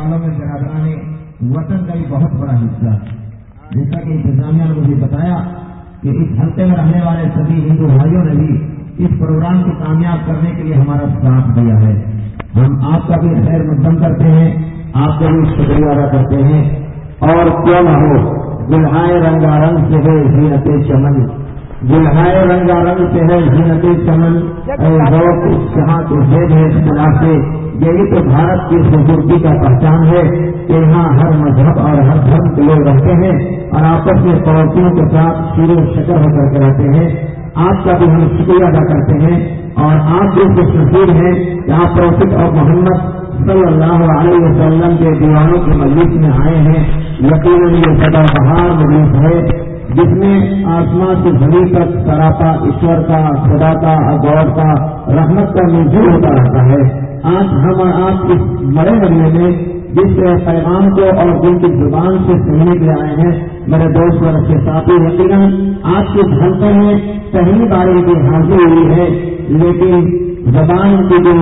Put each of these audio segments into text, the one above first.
والوں میں برادران وطن کا بھی بہت بڑا حصہ جیسا کہ انتظامیہ نے مجھے بتایا کہ اس حلقے میں رہنے والے سبھی ہندو بھائیوں نے بھی اس پروگرام کو کامیاب کرنے کے لیے ہمارا ساتھ دیا ہے۔ ہم آپ کا بھی خیر مقدم کرتے ہیں، آپ کا بھی شکریہ ادا کرتے ہیں۔ اور کیوں نہ ہو گلہائے رنگا رنگ سے ہے زینت چمن۔ گلہائے رنگا رنگ سے ہے زینت چمن جہاں تو زید ہے سے۔ یہی تو بھارت کی خوبصورتی کا پہچان ہے کہ یہاں ہر مذہب اور ہر دھرم کے لوگ رہتے ہیں اور آپس میں پڑوسیوں کے ساتھ شیر و شکر ہو کر کے رہتے ہیں۔ آپ کا بھی ہم شکریہ ادا کرتے ہیں اور آپ جو خوش نصیب ہیں کہ آپ پروفٹ اور محمد صلی اللہ علیہ وسلم کے دیوانوں کی مجلس میں آئے ہیں۔ یقیناً یہ سدا بہار مجلس ہے۔ جس میں آسمان سے زمین تک سراپا، ایشور کا، خدا کا غور کا رحمت کا منظور ہوتا رہتا ہے۔ آج ہم اور آپ اس بڑے مرنے میں جس پیغام کو اور جن کی زبان سے سننے کے لیے آئے ہیں، میرے دوست اور اچھے ساتھی، یقیناً آج کے گھنٹے میں پہلی بار کی حاضری ہوئی ہے۔ لیکن زبان کی جو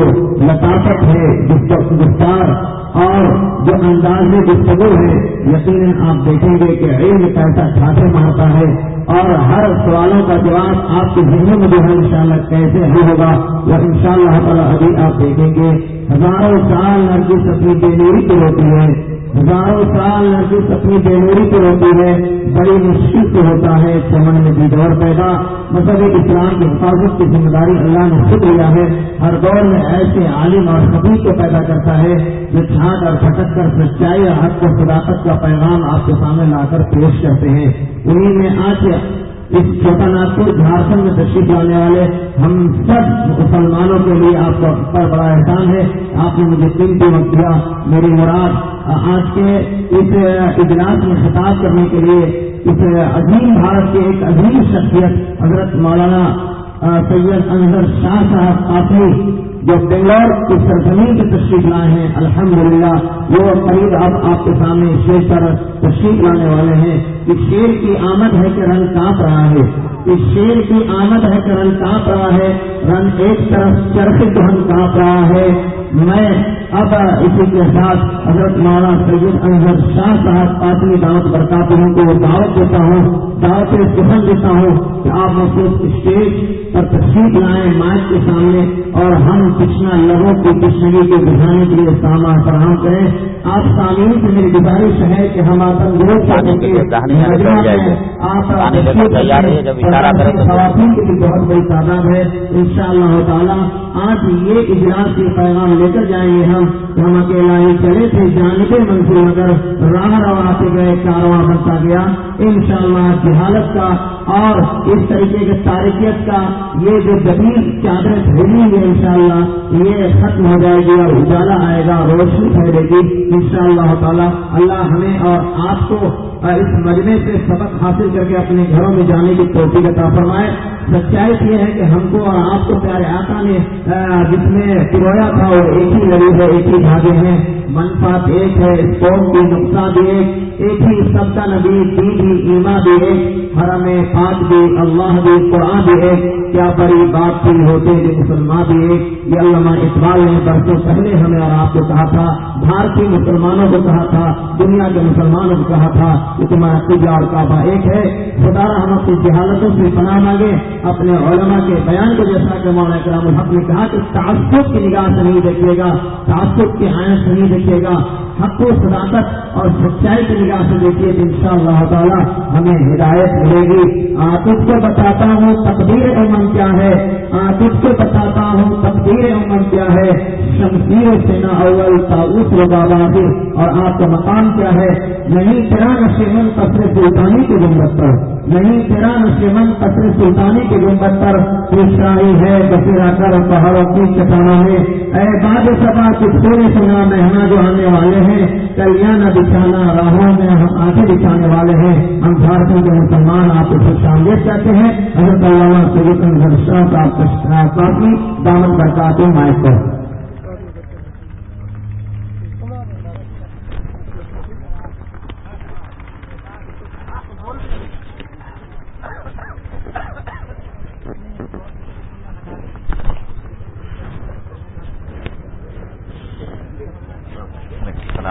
لطافت ہے گفتار اور جو انداز گفتگو ہے، یقیناً آپ دیکھیں گے کہ علم کیسا ٹھاٹے مارتا ہے اور ہر سوالوں کا جواب آپ کے ذہنوں میں جو ہے ان شاء اللہ کیسے حل ہوگا؟ وہ ان شاء اللہ تعالیٰ ابھی آپ دیکھیں گے۔ ہزاروں سال نرگس اپنی بےنوری کی ہوتی ہے۔ ہزاروں سال نرگس اپنی بےنوری کی ہوتی ہے، بڑی مشکل سے ہوتا ہے، چمن میں بھی دور پیدا۔ مطلب مذہب اسلام کی حفاظت کی ذمہ داری اللہ نے خود لیا ہے۔ ہر دور میں ایسے عالم اور سبھی کو پیدا کرتا ہے، جو چھانٹ اور پھٹک کر سچائی اور حق و صداقت کا پیغام آپ کے سامنے لا کر پیش کرتے ہیں۔ انہیں میں آج اس چھوٹا ناگپور جھارکھنڈ میں تشریف لانے والے ہم سب مسلمانوں کے لیے آپ کا پر بڑا احسان ہے۔ آپ نے مجھے قیمتی وقت دیا، میری مراد آج کے اس اجلاس میں خطاب کرنے کے لیے اس عظیم بھارت کے ایک عظیم شخصیت، حضرت مولانا سید انضر شاہ صاحب کافی جو بنگلور کی سرزمین کی تشریف لائے ہیں، الحمدللہ، وہ قریب اب آپ کے سامنے شیر پر تشریف لانے والے ہیں۔ کہ شیر کی آمد ہے کہ رنگ کانپ رہا ہے۔ اس شیر کی آمد ہے کہ رنگ کانپ رہا ہے۔ رنگ ایک طرف چرخ ہم کانپ رہا ہے۔ میں اب اسی کے ساتھ حضرت مولانا سید انضر شاہ صاحب پاٹلی دعوت برکاتے ہوں کو دعوت دیتا ہوں۔ دعوت سہن دیتا ہوں کہ آپ مخصوص اسٹیج پر تشریف لائیں مائک کے سامنے اور ہم کچھ لوگوں کی کشمری کو بجھانے کے لیے سامان فراہم کریں۔ آپ سامعین سے میری گزارش ہے کہ ہم آپ خواتین کی بھی بہت بڑی تعداد ہے۔ ان شاء اللہ تعالیٰ آج یہ اجلاس کے پیغام لے کر جائیں گے ہم۔ ہم اکیلا ہی چلے تھے جانب منصور مگر راہ روا سے گئے کارواں بنتا گیا۔ ان شاء اللہ جہالت کا اور اس طریقے کے تاریخیت کا یہ جو جدید چادر پھیلی ہے ان شاء اللہ یہ ختم ہو جائے گی اور اجالا آئے گا، روشنی پھیلے گی۔ ان شاء اللہ تعالیٰ اللہ ہمیں اور آپ کو اس مجمے سے سبق حاصل کر کے اپنے گھروں میں جانے کی توفیق عطا فرمائے۔ سچائی یہ ہے کہ ہم کو اور آپ کو پیارے آقا نے جس میں پرویا تھا، وہ ایک ہی غریب ہے، ایک ہی دھاگے ہیں۔ منفاط ایک ہے قوم بھی نقصہ بھی ایک ایک ہی سب کا نبی دی بھی ایما بھی ایک۔ حرم پاک بھی، اللہ بھی، قرآن بھی ایک کیا بڑی بات تھی ہوتے کہ مسلمان بھی ایک یہ علامہ اقبال نے برسوں پہلے ہمیں اور آپ کو کہا تھا، بھارتی مسلمانوں کو کہا تھا، دنیا کے مسلمانوں کو کہا تھا کہ تمہارا پوجا اور کعبہ ایک ہے۔ خدا ہم اپنی جہالتوں سے پناہ مانگے، اپنے علماء کے بیان کو جیسا کہ مولانا کرام الحق نے کہا کہ تعصب کی نگاہ سے نہیں دیکھیے گا، تعصب کی آئیں سے نہیں دیکھیے گا۔ حق و صداقت اور سچائی کی نگاہ سے دیکھیے ان شاء اللہ تعالیٰ ہمیں ہدایت ملے گی۔ آتف کو بتاتا ہوں تقدیر امن کیا ہے۔ آتف کو بتاتا ہوں تقدیر امن کیا ہے۔ شمشیر سینا اول تاؤس و بابا اور آپ کا مقام کیا ہے؟ یعنی نہیں تیرا نشیمن قصر سلطانی کی ضرورت پر۔ یعنی نہیں تیرا نشیمن قصر سلطانی کی گنبت پر شاہی ہے بسیرا کر پہاڑوں کی چٹانوں میں۔ اے باد سبا، کچھ پورے سنا مہنا جو آنے والے ہیں۔ کلیاں بچھانا، راہوں میں ہم آگے بچھانے والے ہیں۔ ہم جھارکھنڈ کے مسلمان، آپ کو خوش آمدید کہتے ہیں۔ حضرت علامہ سید شاہ آپ کافی دامن برکاتے مائک پر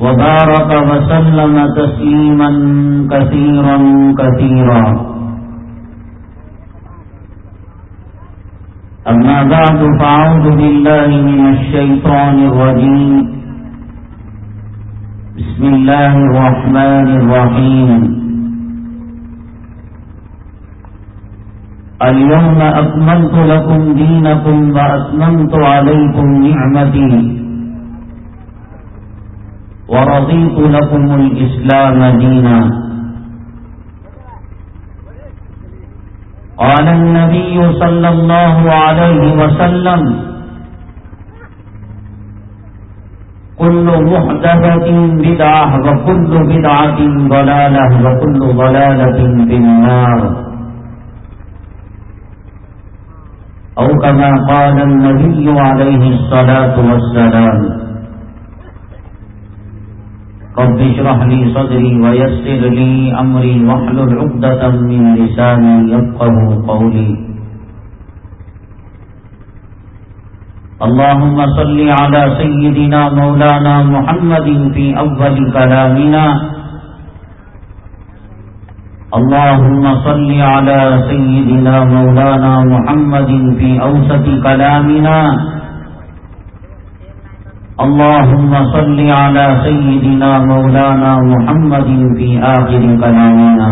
وبارك وسلم تسليما كثيرا كثيرا. أما بعد فأعوذ بالله من الشيطان الرجيم. بسم الله الرحمن الرحيم. اليوم أكملت لكم دينكم وأتممت عليكم نعمتي. ورضيت لكم الإسلام دينا. قال النبي صلى الله عليه وسلم كل محدثة بدعة وكل بدعة ضلالة وكل ضلالة في النار. أو كما قال النبي عليه الصلاة والسلام رب اشرح لي صدري ويسر لي أمري واحلل عقدة من لساني يفقه قولي. اللهم صل على سيدنا مولانا محمد في أول كلامنا. اللهم صل على سيدنا مولانا محمد في أوسط كلامنا. اللهم صل على سيدنا مولانا محمد في آخر كلامنا.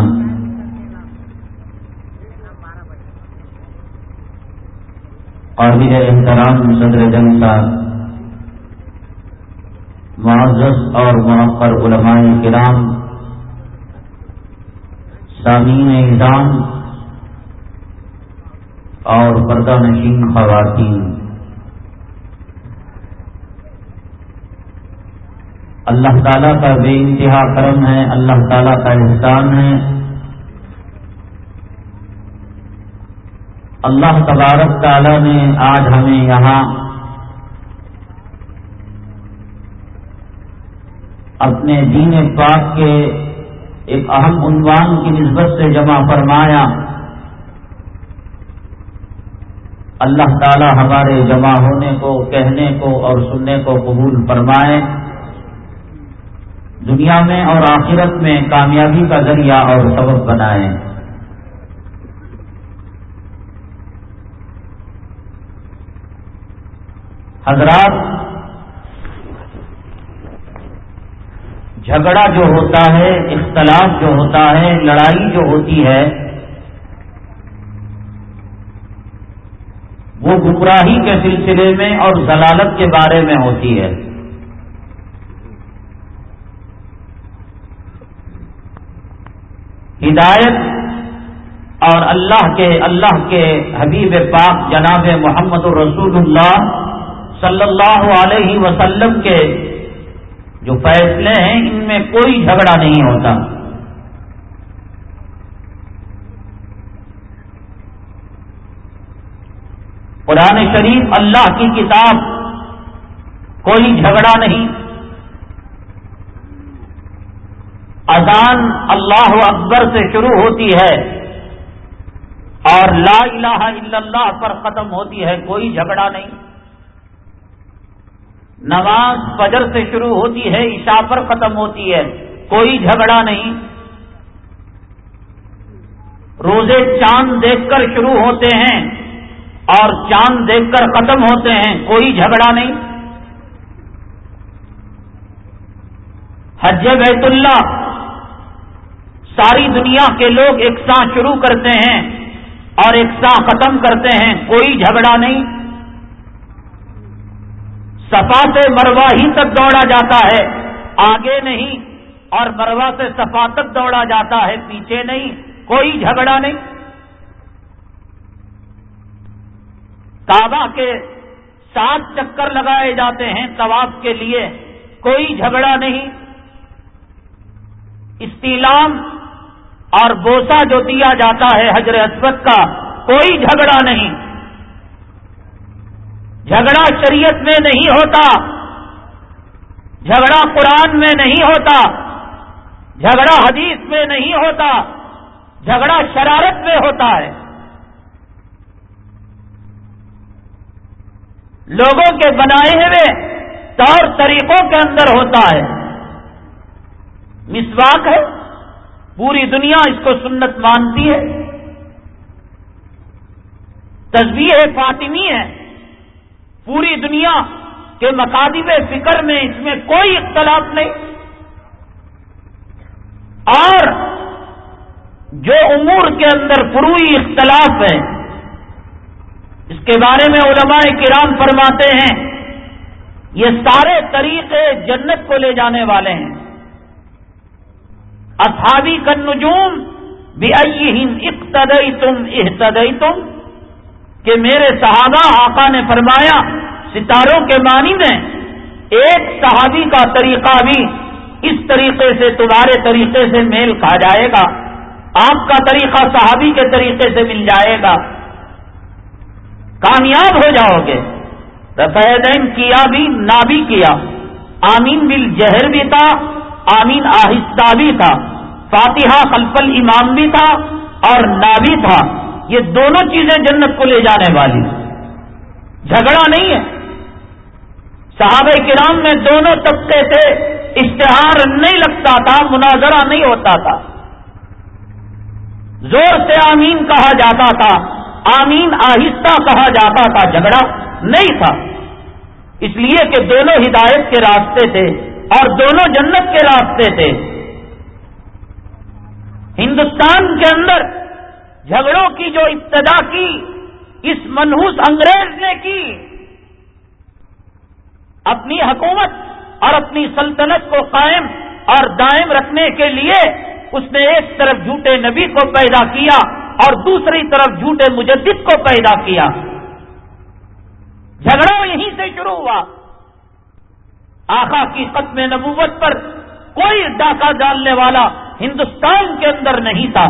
قابل احترام صدر جنتا معزز اور منقر علماء کرام، سامعین نظام اور پردہ نشین خواتین۔ اللہ تعالیٰ کا بے انتہا کرم ہے، اللہ تعالیٰ کا احسان ہے۔ اللہ تبارک تعالی نے آج ہمیں یہاں اپنے دین پاک کے ایک اہم عنوان کی نسبت سے جمع فرمایا۔ اللہ تعالی ہمارے جمع ہونے کو، کہنے کو اور سننے کو قبول فرمائے۔ دنیا میں اور آخرت میں کامیابی کا ذریعہ اور سبب بنائے حضرات، جھگڑا جو ہوتا ہے، اختلاف جو ہوتا ہے، لڑائی جو ہوتی ہے، وہ گمراہی کے سلسلے میں اور ضلالت کے بارے میں ہوتی ہے۔ ہدایت اور اللہ کے اللہ کے حبیب پاک جناب محمد الرسول اللہ صلی اللہ علیہ وسلم کے جو فیصلے ہیں، ان میں کوئی جھگڑا نہیں ہوتا۔ قرآن شریف اللہ کی کتاب، کوئی جھگڑا نہیں۔ اذان اللہ اکبر سے شروع ہوتی ہے اور لا الہ الا اللہ پر ختم ہوتی ہے، کوئی جھگڑا نہیں۔ نماز فجر سے شروع ہوتی ہے، عشاء پر ختم ہوتی ہے، کوئی جھگڑا نہیں۔ روزے چاند دیکھ کر شروع ہوتے ہیں اور چاند دیکھ کر ختم ہوتے ہیں، کوئی جھگڑا نہیں۔ حج بیت اللہ ساری دنیا کے لوگ ایک ساتھ شروع کرتے ہیں اور ایک ساتھ ختم کرتے ہیں، کوئی جھگڑا نہیں۔ سفا سے مروا ہی تک دوڑا جاتا ہے، آگے نہیں، اور مروا سے سفا تک دوڑا جاتا ہے، پیچھے نہیں، کوئی جھگڑا نہیں۔ کعبہ کے سات چکر لگائے جاتے ہیں طواف کے لیے، کوئی جھگڑا نہیں۔ استیلام اور بوسا جو دیا جاتا ہے حجر اسود کا کوئی جھگڑا نہیں۔ جھگڑا شریعت میں نہیں ہوتا۔ جھگڑا قرآن میں نہیں ہوتا۔ جھگڑا حدیث میں نہیں ہوتا۔ جھگڑا شرارت میں ہوتا ہے۔ لوگوں کے بنائے ہوئے طور طریقوں کے اندر ہوتا ہے۔ مسواک ہے۔ پوری دنیا اس کو سنت مانتی ہے۔ تصویر فاطمی ہے۔ پوری دنیا کے مقادب فکر میں اس میں کوئی اختلاف نہیں۔ اور جو امور کے اندر پروئی اختلاف ہے، اس کے بارے میں علماء کرام فرماتے ہیں، یہ سارے طریقے جنت کو لے جانے والے ہیں۔ اصحابی کا نجوم بھی اقتدئی تم احتدئی تم کہ میرے صحابہ آقا نے فرمایا، ستاروں کے معنی میں ایک صحابی کا طریقہ بھی اس طریقے سے، تمہارے طریقے سے میل کھا جائے گا۔ آپ کا طریقہ صحابی کے طریقے سے مل جائے گا۔ کامیاب ہو جاؤ گے۔ رفیدین کیا بھی نہ بھی کیا۔ آمین بل جہر بھی تھا۔ آمین آہستہ بھی تھا، فاتحہ خلفل امام بھی تھا اور نہ بھی تھا۔ یہ دونوں چیزیں جنت کو لے جانے والی۔ جھگڑا نہیں ہے۔ صحابہ کرام میں دونوں طبقے سے اشتہار نہیں لگتا تھا، مناظرہ نہیں ہوتا تھا۔ زور سے آمین کہا جاتا تھا، آمین آہستہ کہا جاتا تھا، جھگڑا نہیں تھا۔ اس لیے کہ دونوں ہدایت کے راستے تھے۔ اور دونوں جنت کے راستے تھے ہندوستان کے اندر جھگڑوں کی جو ابتدا کی، اس منہوس انگریز نے کی، اپنی حکومت اور اپنی سلطنت کو قائم اور دائم رکھنے کے لیے اس نے ایک طرف جھوٹے نبی کو پیدا کیا اور دوسری طرف جھوٹے مجدد کو پیدا کیا۔ جھگڑا یہیں سے شروع ہوا۔ آخا کی ختم نبوت پر کوئی ڈاکہ ڈالنے والا ہندوستان کے اندر نہیں تھا۔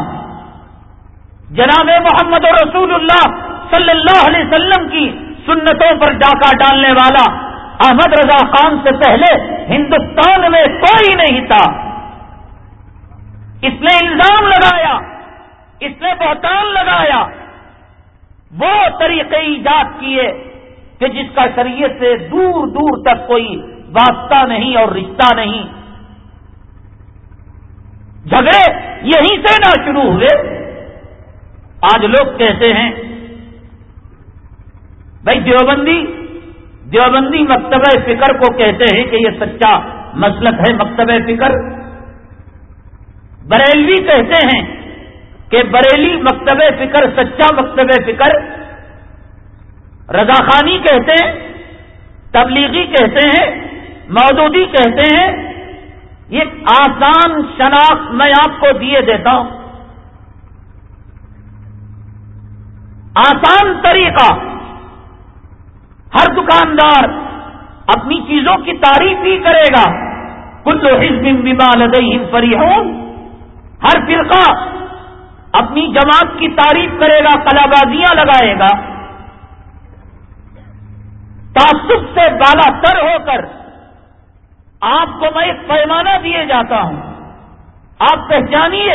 جناب محمد رسول اللہ صلی اللہ علیہ وسلم کی سنتوں پر ڈاکہ ڈالنے والا احمد رضا خان سے پہلے ہندوستان میں کوئی نہیں تھا۔ اس نے الزام لگایا، اس نے بہتان لگایا۔ وہ طریقے ایجاد کیے کہ جس کا شریعت سے دور دور تک کوئی واسطہ نہیں اور رشتہ نہیں۔ جھگڑے یہیں سے نہ شروع ہوئے۔ آج لوگ کہتے ہیں، بھائی دیوبندی دیوبندی مکتبہ فکر کو کہتے ہیں کہ یہ سچا مسلک ہے مکتبہ فکر۔ بریلوی کہتے ہیں کہ بریلی مکتبہ فکر سچا مکتبہ فکر۔ رضاخانی کہتے ہیں، تبلیغی کہتے ہیں مودودی کہتے ہیں، یہ آسان شناخت میں آپ کو دیے دیتا ہوں۔ آسان طریقہ، ہر دکاندار اپنی چیزوں کی تعریف ہی کرے گا۔ کلو حزب بما لدئی فریحون۔ ہر فرقہ اپنی جماعت کی تعریف کرے گا کلا بازیاں لگائے گا۔ تعصب سے بالا تر ہو کر آپ کو میں ایک پیمانہ دیے جاتا ہوں۔ آپ پہچانیے۔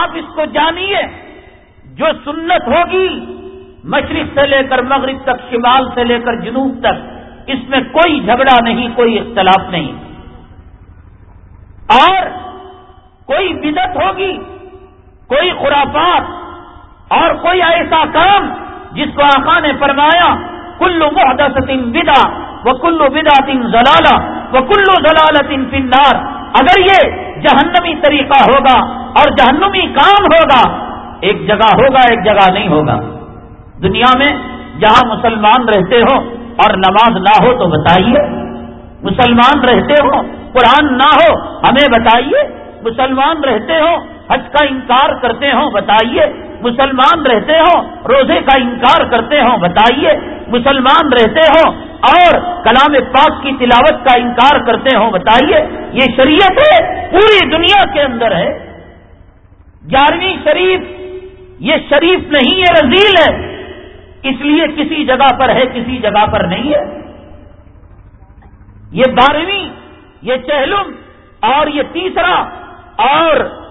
آپ اس کو جانیے۔ جو سنت ہوگی، مشرق سے لے کر مغرب تک، شمال سے لے کر جنوب تک، اس میں کوئی جھگڑا نہیں، کوئی اختلاف نہیں۔ اور کوئی بدت ہوگی، کوئی خرافات اور کوئی ایسا کام جس کو آقا نے فرمایا کلو محدث بدا وہ کلو بدا تین زلالہ وہ کلو زلال فنار اگر یہ جہنمی طریقہ ہوگا اور جہنمی کام ہوگا، ایک جگہ ہوگا، ایک جگہ نہیں ہوگا۔ دنیا میں جہاں مسلمان رہتے ہو اور نماز نہ ہو تو بتائیے۔ مسلمان رہتے ہو، قرآن نہ ہو، ہمیں بتائیے۔ مسلمان رہتے ہو حج کا انکار کرتے ہوں بتائیے، مسلمان رہتے ہو روزے کا انکار کرتے ہوں بتائیے، مسلمان رہتے ہو اور کلام پاک کی تلاوت کا انکار کرتے ہوں بتائیے، یہ شریعت ہے، پوری دنیا کے اندر ہے۔ گیارہویں شریف، یہ شریف نہیں، یہ رزیل ہے۔ اس لیے کسی جگہ پر ہے، کسی جگہ پر نہیں ہے۔ یہ بارہویں، یہ چہلم اور یہ تیسرا اور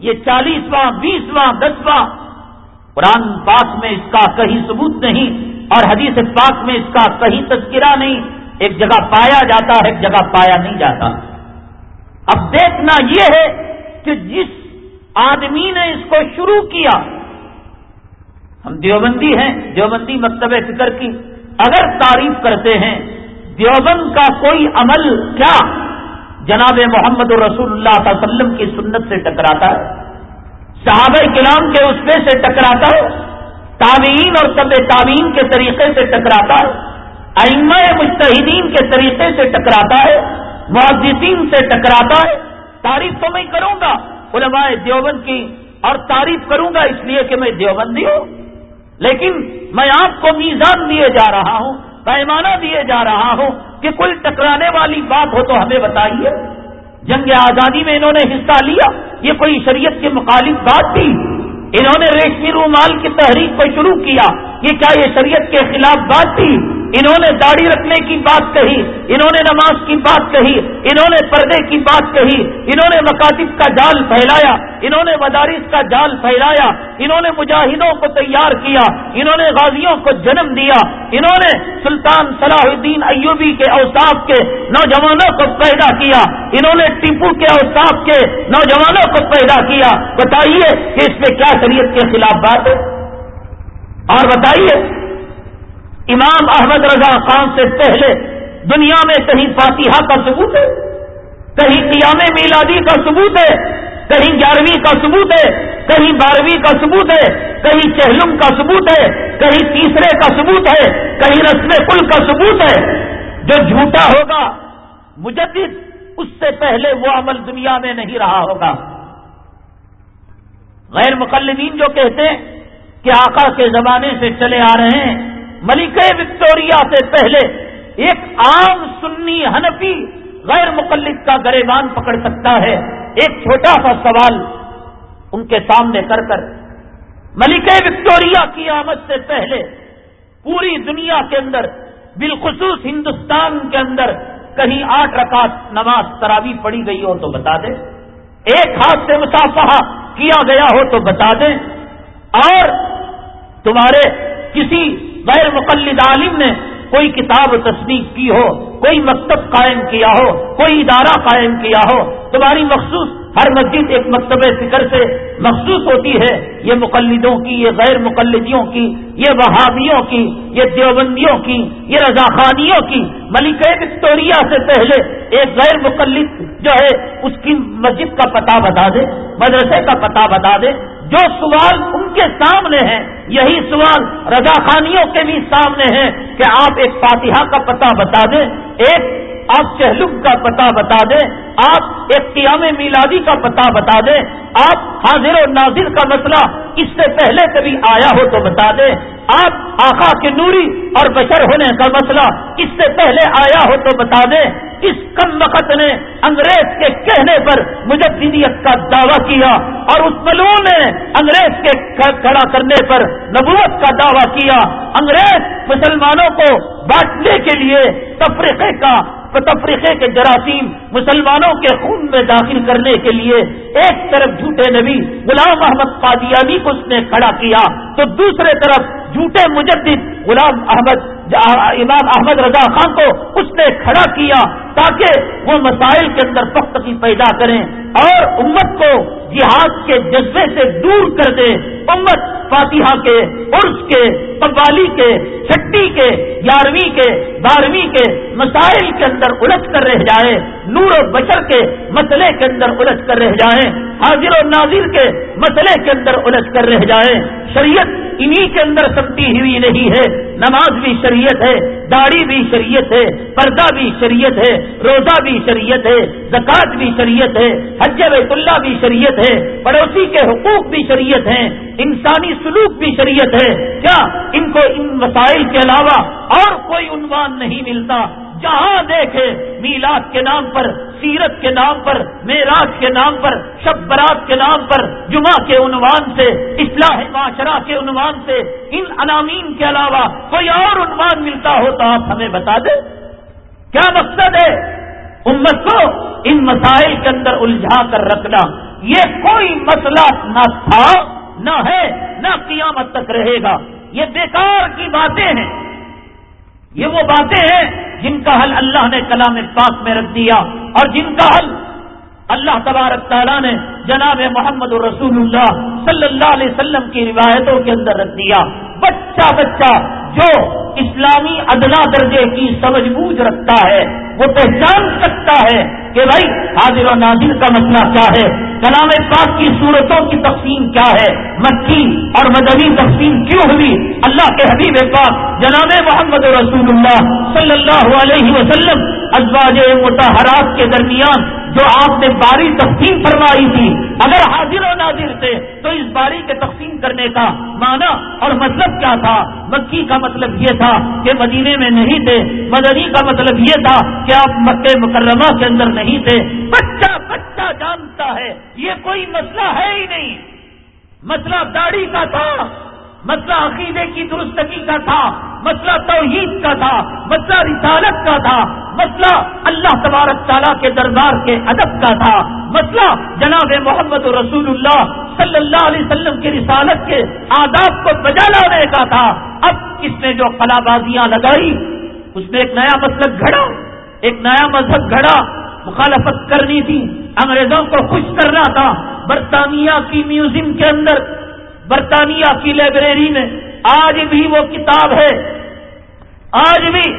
یہ چالیسواں، بیسواں، دسواں۔ قرآن پاک میں اس کا کہیں ثبوت نہیں اور حدیث پاک میں اس کا کہیں تذکرہ نہیں۔ ایک جگہ پایا جاتا ہے ایک جگہ پایا نہیں جاتا۔ اب دیکھنا یہ ہے کہ جس آدمی نے اس کو شروع کیا، ہم دیوبندی ہیں، دیوبندی مکتب فکر کی۔ اگر تعریف کرتے ہیں، دیوبند کا کوئی عمل کیا؟ جناب محمد رسول اللہ صلی اللہ علیہ وسلم کی سنت سے ٹکراتا ہے۔ صحابہ کلام کے اس سے ٹکراتا ہے۔ تعوین اور طب تعوین کے طریقے سے ٹکراتا ہے۔ ائمہ مشتحدین کے طریقے سے ٹکراتا ہے۔ معذین سے ٹکراتا ہے۔ تعریف تو میں کروں گا۔ علماء دیوبند کی اور تعریف کروں گا اس لیے کہ میں دیوبندی ہوں۔ لیکن میں آپ کو میزان دیے جا رہا ہوں، پیمانہ دیے جا رہا ہوں۔ کہ کوئی ٹکرانے والی بات ہو تو ہمیں بتائیے۔ جنگ آزادی میں انہوں نے حصہ لیا، یہ کوئی شریعت کے مخالف بات تھی۔ انہوں نے ریشمی رومال کی تحریک کو شروع کیا، یہ کیا یہ شریعت کے خلاف بات تھی؟ انہوں نے داڑھی رکھنے کی بات کہی، انہوں نے نماز کی بات کہی، انہوں نے پردے کی بات کہی، انہوں نے مکاتب کا جال پھیلایا، انہوں نے مدارس کا جال پھیلایا، انہوں نے مجاہدوں کو تیار کیا، انہوں نے غازیوں کو جنم دیا، انہوں نے سلطان صلاح الدین ایوبی کے اوساف کے نوجوانوں کو پیدا کیا، انہوں نے ٹیپو کے اوساف کے نوجوانوں کو پیدا کیا۔ بتائیے کہ اس میں کیا شریعت کے خلاف بات ہے؟ اور بتائیے امام احمد رضا خان سے پہلے دنیا میں کہیں فاتحہ کا ثبوت ہے، کہیں قیام میلادی کا ثبوت ہے، کہیں گیارہویں کا ثبوت ہے، کہیں بارہویں کا ثبوت ہے، کہیں چہلم کا ثبوت ہے، کہیں تیسرے کا ثبوت ہے، کہیں رسم کل کا ثبوت ہے۔ جو جھوٹا ہوگا، مجدد اس سے پہلے وہ عمل دنیا میں نہیں رہا ہوگا۔ غیر مقلدین جو کہتے ہیں کہ آقا کے زمانے سے چلے آ رہے ہیں ملکہ وکٹوریا سے پہلے ایک عام سنی ہنفی غیر مقلد کا گریبان پکڑ سکتا ہے۔ ایک چھوٹا سا سوال ان کے سامنے کر کر ملکہ وکٹوریا کی آمد سے پہلے پوری دنیا کے اندر، بالخصوص ہندوستان کے اندر کہیں آٹھ رکعت نماز تراوی پڑی گئی ہو تو بتا دیں۔ ایک ہاتھ سے مسافہ کیا گیا ہو تو بتا دیں۔ اور تمہارے کسی غیر مقلد عالم نے کوئی کتاب تصنیف کی ہو، کوئی مکتب قائم کیا ہو، کوئی ادارہ قائم کیا ہو، تمہاری مخصوص ہر مسجد ایک مکتب فکر سے مخصوص ہوتی ہے، یہ مقلدوں کی، یہ غیر مقلدیوں کی، یہ وہابیوں کی، یہ دیوبندیوں کی، یہ رضاخانیوں کی۔ ملک وکٹوریا سے پہلے ایک غیر مقلد جو ہے، اس کی مسجد کا پتہ بتا دے، مدرسے کا پتہ بتا دے۔ جو سوال ان کے سامنے ہے یہی سوال رضا خانیوں کے بھی سامنے ہے کہ آپ ایک فاتحہ کا پتہ بتا دیں۔ ایک آپ چہلم کا پتہ بتا دیں آپ ایک قیام میلادی کا پتہ بتا دیں آپ حاضر و ناظر کا مسئلہ اس سے پہلے کبھی آیا ہو تو بتا دیں آپ آخا کے نوری اور بشر ہونے کا مسئلہ اس سے پہلے آیا ہو تو بتا دیں اس کم وقت نے انگریز کے کہنے پر مجدیت کا دعویٰ کیا اور اس ملو نے انگریز کے کھڑا کرنے پر نبوت کا دعویٰ کیا۔ انگریز مسلمانوں کو بانٹنے کے لیے تفریقے کا تفریقے کے جراثیم مسلمانوں کے خون میں داخل کرنے کے لیے ایک طرف جھوٹے نبی غلام محمد قادیانی کو اس نے کھڑا کیا، تو دوسرے طرف جھوٹے مجدد غلام احمد امام احمد رضا خان کو اس نے کھڑا کیا تاکہ وہ مسائل کے اندر پختگی پیدا کریں اور امت کو جہاد کے جذبے سے دور کر دے امت فاتحہ کے، عرس کے، قوالی کے، چھٹی کے، گیارہویں کے، بارہویں کے مسائل کے اندر الجھ کر رہ جائے۔ نور و بشر کے مسئلے کے اندر الجھ کر رہ جائیں، حاضر و ناظر کے مسئلے کے اندر الجھ کر رہ جائیں۔ شریعت انہی کے اندر سمتی ہوئی نہیں ہے۔ نماز بھی شریعت ہے، داڑھی بھی شریعت ہے، پردہ بھی شریعت ہے، روزہ بھی شریعت ہے، زکوٰۃ بھی شریعت ہے، حج بیت اللہ بھی شریعت ہے، پڑوسی کے حقوق بھی شریعت ہیں، انسانی سلوک بھی شریعت ہے۔ کیا ان کو ان مسائل کے علاوہ اور کوئی عنوان نہیں ملتا؟ جہاں دیکھے میلاد کے نام پر، سیرت کے نام پر، معراج کے نام پر شب برات کے نام پر، جمعہ کے عنوان سے، اصلاح معاشرہ کے عنوان سے، ان انامین کے علاوہ کوئی اور عنوان ملتا ہو تو آپ ہمیں بتا دیں۔ کیا مقصد ہے؟ امت کو ان مسائل کے اندر الجھا کر رکھنا۔ یہ کوئی مسئلہ نہ تھا، نہ ہے، نہ قیامت تک رہے گا۔ یہ بیکار کی باتیں ہیں۔ یہ وہ باتیں ہیں جن کا حل اللہ نے کلام پاک میں رکھ دیا اور جن کا حل اللہ تبارک تعالیٰ نے جناب محمد رسول اللہ صلی اللہ علیہ وسلم کی روایتوں کے اندر رکھ دیا۔ بچہ بچہ جو اسلامی ادنا درجے کی سمجھ بوجھ رکھتا ہے، وہ پہچان سکتا ہے کہ بھائی حاضر و نازر کا مسئلہ کیا ہے؟ کلام پاک کی صورتوں کی تقسیم کیا ہے؟ مکی اور مدنی تقسیم کیوں ہوئی؟ اللہ کے حبیب پاک جناب محمد رسول اللہ صلی اللہ علیہ وسلم ازواج متحرات کے درمیان جو آپ نے باری تقسیم فرمائی تھی اگر حاضر و ناظر تھے تو اس باری کے تقسیم کرنے کا معنی اور مطلب کیا تھا؟ مکی کا مطلب یہ تھا کہ مدینے میں نہیں تھے۔ مدنی کا مطلب یہ تھا کہ آپ مکہ مکرمہ کے اندر نہیں تھے۔ بچہ بچہ جانتا ہے، یہ کوئی مسئلہ ہے ہی نہیں۔ مسئلہ داڑھی کا تھا۔ مسئلہ عقیدے کی درستگی کا تھا، مسئلہ توحید کا تھا، مسئلہ رسالت کا تھا، مسئلہ اللہ تبارک تعالیٰ کے دربار کے ادب کا تھا، مسئلہ جناب محمد رسول اللہ صلی اللہ علیہ وسلم کی رسالت کے آداب کو بجا لانے کا تھا۔ اب اس نے جو کلا بازیاں لگائی، اس نے ایک نیا مسلک گھڑا، ایک نیا مذہب گھڑا، مخالفت کرنی تھی، انگریزوں کو خوش کرنا تھا۔ برطانیہ کی میوزیم کے اندر برطانیہ کی لائبریری میں آج بھی وہ کتاب ہے۔ آج بھی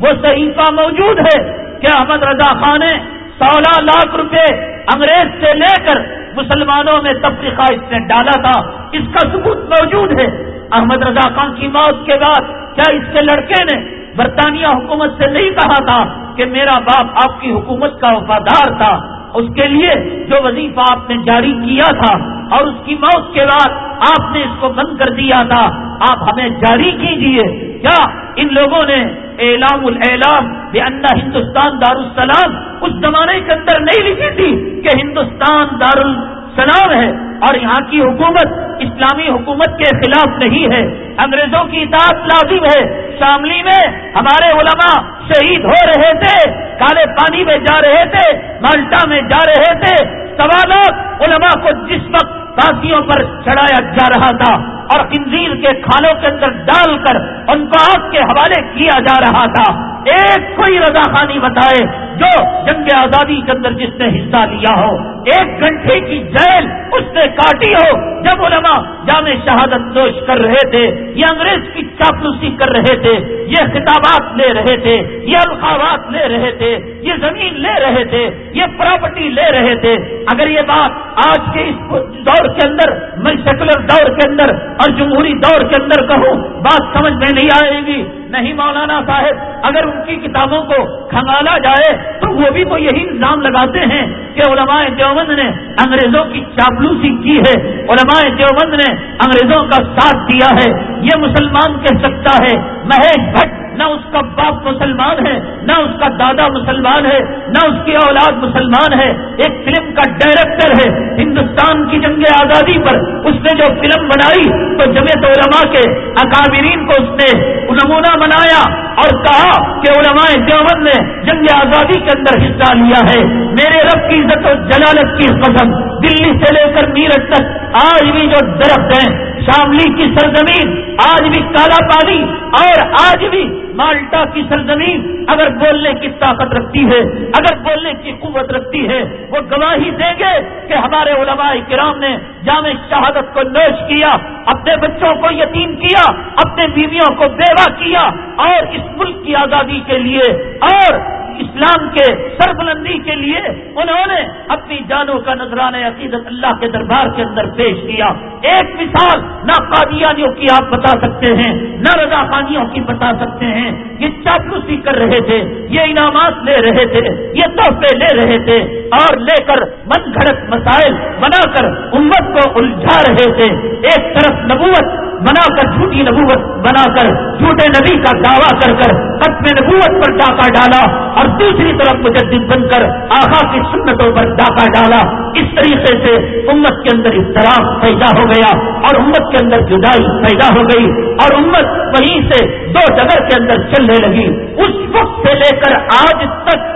وہ صحیفہ موجود ہے۔ کہ احمد رضا خان نے سولہ لاکھ روپے انگریز سے لے کر مسلمانوں میں تفریقہ اس نے ڈالا تھا؟ اس کا ثبوت موجود ہے۔ احمد رضا خان کی موت کے بعد کیا اس کے لڑکے نے برطانیہ حکومت سے نہیں کہا تھا کہ میرا باپ آپ کی حکومت کا وفادار تھا؟ اس کے لیے جو وظیفہ آپ نے جاری کیا تھا اور اس کی موت کے بعد آپ نے اس کو بند کر دیا تھا۔ آپ ہمیں جاری کیجیے کیا ان لوگوں نے اعلام الاعلام بے ہندوستان دارالسلام اس زمانے کے اندر نہیں لکھی تھی کہ ہندوستان دار السلام ہے اور یہاں کی حکومت اسلامی حکومت کے خلاف نہیں ہے۔ انگریزوں کی اطاعت لازم ہے۔ شاملی میں ہمارے علماء شہید ہو رہے تھے، کالے پانی میں جا رہے تھے، مالٹا میں جا رہے تھے۔ سوالات علماء کو جس وقت پاسیوں پر چڑھایا جا رہا تھا اور خنزیر کے کھانوں کے اندر ڈال کر ان کو آگ کے حوالے کیا جا رہا تھا۔ ایک کوئی رضا خانی بتائے جو جنگ آزادی کے اندر جس نے حصہ لیا ہو، ایک گھنٹے کی جیل اس نے کاٹی ہو، جب علماء جامع شہادت نوش کر رہے تھے، یہ انگریز کی چاپلوسی کر رہے تھے، یہ خطابات لے رہے تھے، یہ القابات لے رہے تھے، یہ زمین لے رہے تھے، یہ پراپرٹی لے رہے تھے۔ اگر یہ بات آج کے اس دور کے اندر، میں سیکولر دور کے اندر اور جمہوری دور کے اندر کہوں، بات سمجھ میں نہیں آئے گی۔ نہیں مولانا صاحب، اگر ان کی کتابوں کو کھنگالا جائے تو وہ بھی تو یہی الزام لگاتے ہیں کہ علماء دیوبند نے انگریزوں کی چاپلوسی کی ہے۔ علماء دیوبند نے انگریزوں کا ساتھ دیا ہے۔ یہ مسلمان کہہ سکتا ہے، مہیش بھٹ نہ اس کا باپ مسلمان ہے، نہ اس کا دادا مسلمان ہے، نہ اس کی اولاد مسلمان ہے۔ ایک فلم کا ڈائریکٹر ہے ہندوستان کی جنگ آزادی پر۔ اس نے جو فلم بنائی تو جمعیت علماء کے اکابرین کو اس نے نمونہ بنایا اور کہا کہ علماء دیوبند نے جنگ آزادی کے اندر حصہ لیا ہے۔ میرے رب کی عزت و جلالت کی قسم، دلی سے لے کر میرٹ تک آج بھی جو درخت ہیں شاملی کی سرزمین، آج بھی کالا پانی اور آج بھی مالٹا کی سرزمین۔ اگر بولنے کی طاقت رکھتی ہے، اگر بولنے کی قوت رکھتی ہے، وہ گواہی دیں گے کہ ہمارے علماء کرام نے جامع شہادت کو نوش کیا، اپنے بچوں کو یتیم کیا، اپنے بیویوں کو بیوہ کیا اور اس ملک کی آزادی کے لیے اور اسلام کے سربلندی کے لیے انہوں نے اپنی جانوں کا نذرانہ عقیدت اللہ کے دربار کے اندر پیش کیا۔ ایک مثال نہ قادیانیوں کی آپ بتا سکتے ہیں، نہ رضا خانیوں کی بتا سکتے ہیں۔ یہ چاپلوسی کر رہے تھے، یہ انعامات لے رہے تھے، یہ تحفے لے رہے تھے، اور لے کر من گھڑت مسائل بنا کر امت کو الجھا رہے تھے۔ ایک طرف نبوت بنا کر، جھوٹی نبوت بنا کر، جھوٹے نبی کا دعویٰ کر کر ختم نبوت پر ڈاکہ ڈالا اور دوسری طرف مجدد بن کر آخا کی سنتوں پر ڈاکہ ڈالا۔ اس طریقے سے امت کے اندر اختراف پیدا ہو گیا اور امت کے اندر جدائی پیدا ہو گئی اور امت وہیں سے دو جگہ کے اندر چلنے لگی۔ اس وقت سے لے کر آج تک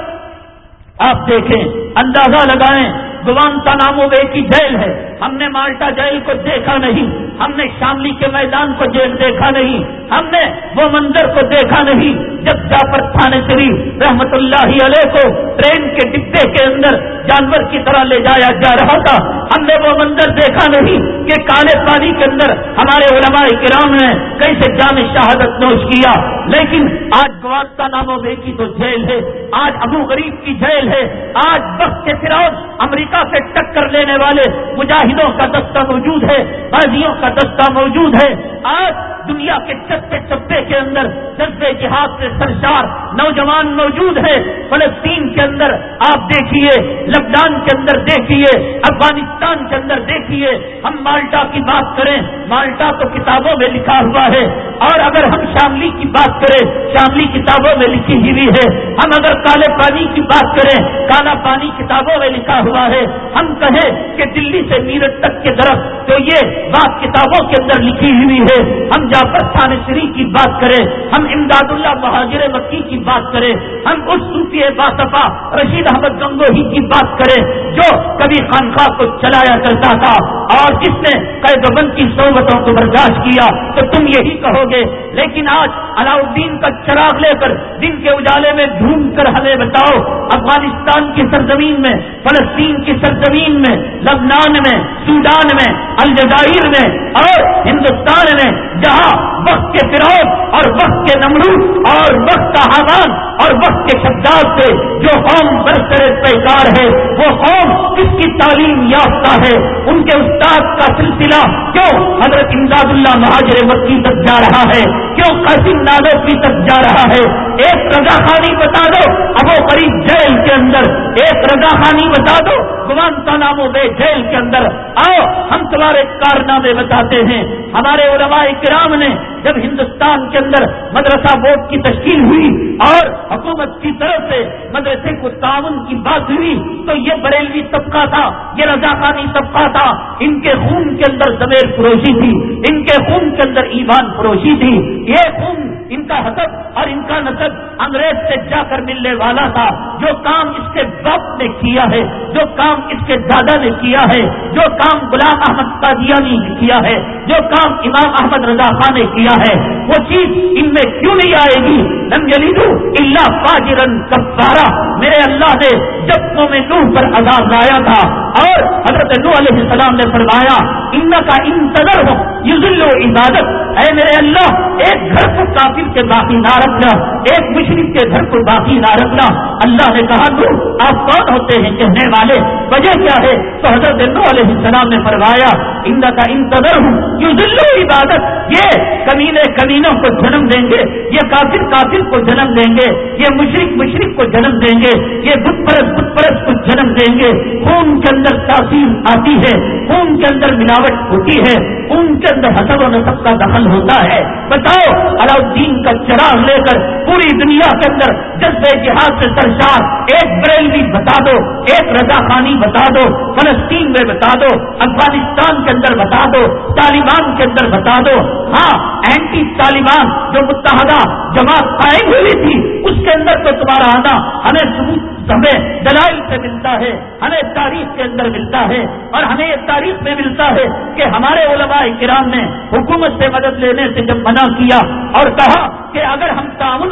آپ دیکھیں، اندازہ لگائیں گوانتا نامو بے کی جیل ہے۔ ہم نے مالٹا جیل کو دیکھا نہیں، ہم نے شاملی کے میدان کو جیل دیکھا نہیں، ہم نے وہ منظر کو دیکھا نہیں۔ جب جاپر تھانے شری رحمت اللہ علیہ کو ٹرین کے ڈبے کے اندر جانور کی طرح لے جایا جا رہا تھا، ہم نے وہ منظر دیکھا نہیں کہ کالے پانی کے اندر ہمارے علماء کرام نے کیسے جامع شہادت نوش کیا۔ لیکن آج گوانتا نامو بے کی تو جیل ہے، آج ابو غریب کی جیل ہے، آج وقت کے فراؤ امریکہ سے ٹکر لینے والے مجاہدوں کا دستہ موجود ہے بازیوں کا دستہ موجود ہے۔ آج دنیا کے چپے چپے کے اندر جذبے جہاد سے سرشار نوجوان موجود ہے فلسطین کے اندر آپ دیکھیے، لبنان کے اندر دیکھیے، افغانستان کے اندر دیکھیے، ہم مالٹا کی بات کریں، مالٹا تو کتابوں میں لکھا ہوا ہے، اور اگر ہم شاملی کی بات کریں، شاملی کتابوں میں لکھی ہوئی ہے، ہم اگر کالے پانی کی بات کریں، کالا پانی کتابوں میں لکھا ہوا ہے، ہم کہیں کہ دلی سے میرٹ تک کے طرف تو یہ بات کتابوں کے اندر لکھی ہوئی ہے۔ ہم جعفر خان شری کی بات کریں، ہم امداد اللہ مہاجر مکی کی بات کریں ہم اس صوفی باصفا رشید احمد گنگوہی کی بات کریں جو کبھی خانخواہ کو چلایا کرتا تھا۔ اور جس نے قید بند کی صحبتوں کو برداشت کیا، تو تم یہی کہو گے، لیکن آج علاؤدین کا چراغ لے کر دن کے اجالے میں ڈھونڈ کر ہمیں بتاؤ، افغانستان کی سرزمین میں، فلسطین کی سرزمین میں، لبنان میں، سوڈان میں، الجزائر میں، اور ہندوستان میں، جہاں وقت کے فرعون اور وقت کے نمرود اور وقت کا حامان اور وقت کے شداد سے جو قوم برسر پیکار ہے، وہ قوم کس کی تعلیم یافتہ ہے۔ ان کے استاد کا سلسلہ کیوں حضرت امداد اللہ مہاجر مکی تک جا رہا ہے؟ کیوں قاسم کی تک جا رہا ہے؟ ایک رضا خانی بتا دو، ابو قریب جیل کے اندر۔ ایک رضا خانی بتا دو، گوانتا ناموں میں جیل کے اندر۔ آؤ، ہم تمہارے کارنامے بتاتے ہیں۔ ہمارے علماء کرام نے جب ہندوستان کے اندر مدرسہ بورڈ کی تشکیل ہوئی اور حکومت کی طرف سے مدرسے کو تعاون کی بات ہوئی، تو یہ بریلوی طبقہ تھا، یہ رضاخانی طبقہ تھا۔ ان کے خون کے اندر زمیر فروشی تھی، ان کے خون کے اندر ایمان فروشی تھی۔ یہ خون ان کا حسب اور ان کا نصب انگریز سے جا کر ملنے والا تھا، جو کام اس کے باپ نے کیا ہے، جو کام اس کے دادا نے کیا ہے، جو کام غلام احمد قادیانی نے کیا ہے، جو کام امام احمد رضا خان نے کیا ہے، وہ چیز ان میں کیوں نہیں آئے گی؟ نم اللہ فاجرن کفارا۔ میرے اللہ نے جب کو میں نوح پر عذاب لایا تھا اور حضرت نوح علیہ السلام نے فرمایا ان کا انتظر ہو یوزل عبادت۔ اے میرے اللہ، ایک گھر کو کافر کے باقی نہ رکھنا ایک مشرق کے گھر کو باقی نہ رکھنا۔ اللہ نے کہا، تو آپ کون ہوتے ہیں کہنے والے؟ وجہ کیا ہے؟ تو حضرت علیہ السلام نے فرمایا ان کا انتظر ہوں کیوں دلو عبادت یہ کمینے کمینوں کو جنم دیں گے، یہ کافر کافر کو جنم دیں گے، یہ مشرق مشرق کو جنم دیں گے، یہ بت پرس بت پرس کو جنم دیں گے۔ خون کے اندر تاثیر آتی ہے، خون کے اندر ملاوٹ ہوتی ہے، خون کے اندر حسب و نصب کا دخل ہوتا ہے۔ بتاؤ، علاؤدین کا چراغ لے کر پوری دنیا کے اندر جذبے جہاد سے سرشار، ایک بریلوی بتا دو، ایک رضا خانی بتا دو، فلسطین میں بتا دو، افغانستان کے اندر بتا دو، طالبان کے اندر بتا دو۔ ہاں اینٹی طالبان جو متحدہ جماعت قائم ہوئی تھی، اس کے اندر تو تمہارا آنا ہمیں ثبوت، ہمیں دلائل سے ملتا ہے، ہمیں تاریخ کے اندر ملتا ہے اور ہمیں یہ تاریخ میں ملتا ہے کہ ہمارے علماء کرام نے حکومت سے مدد لینے سے جب منع کیا اور کہا کہ اگر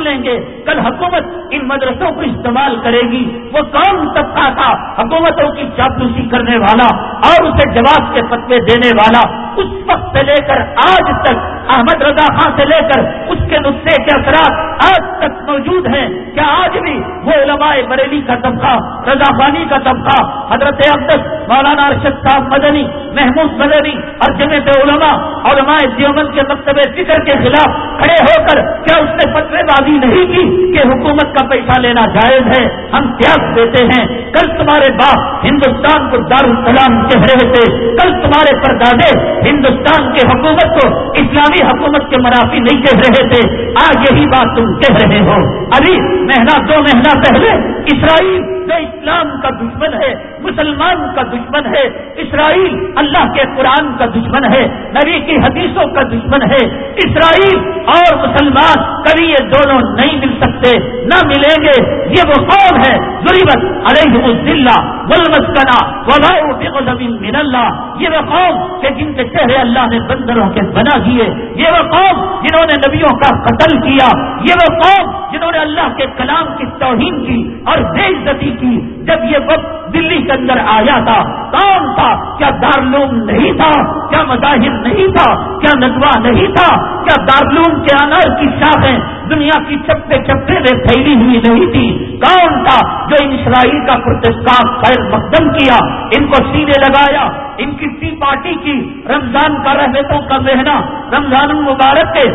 لیں گے۔ کل حکومت ان مدرسوں کو استعمال کرے گی۔ وہ کون طبقہ تھا حکومتوں کی چاپلوسی کرنے والا اور اسے جواب کے فتوے دینے والا؟ اس وقت سے لے کر آج تک، احمد رضا خان سے لے کر، اس کے نسخے کے اثرات آج تک موجود ہیں کیا آج بھی وہ علماء بریلی کا طبقہ رضا خانی کا طبقہ، حضرت عبدس، مولانا ارشد صاحب مدنی، محمود مدنی اور جمعیت علماء علماء دیومن کے مکتب فکر کے خلاف کھڑے ہو کر کیا اس نے فتوے بازی نہیں کی کہ حکومت کا پیسہ لینا جائز ہے؟ ہم تیاگ دیتے ہیں؟ کل تمہارے باپ ہندوستان کو دارالسلام کہہ رہے تھے کل تمہارے پردادے ہندوستان کے حکومت کو، اسلامی حکومت کے منافی نہیں کہہ رہے تھے۔ آج یہی بات تم کہہ رہے ہو۔ ابھی مہینہ دو مہینہ پہلے اسرائیل جو اسلام کا دشمن ہے، مسلمان کا دشمن ہے، اسرائیل اللہ کے قرآن کا دشمن ہے، نبی کی حدیثوں کا دشمن ہے۔ اسرائیل اور مسلمان کبھی یہ دونوں نہیں مل سکتے، نہ ملیں گے۔ یہ وہ قوم ہے غریبت علیہ الزلہ ولمسکنا وبا من اللہ۔ یہ وہ قوم کہ جن کے چہرے اللہ نے بندروں کے بنا دیے۔ یہ وہ قوم جنہوں نے نبیوں کا قتل کیا۔ یہ وہ قوم جنہوں نے اللہ کے کلام کی توہین کی اور اور بے عزتی کی جب یہ وقت دلی کے اندر آیا تھا کون تھا، کیا دارلوم نہیں تھا، کیا مظاہر نہیں تھا، کیا ندوا نہیں تھا، کیا دارلوم کے انر کی شاخیں دنیا کی چپے چپے میں پھیلی ہوئی نہیں تھی۔ کون تھا جو ان اسرائیل کا پرتکار خیر مقدم کیا، ان کو سینے لگایا، ان کی ٹی پارٹی کی رمضان کا رحمتوں کا مہینہ، رمضان المبارک کے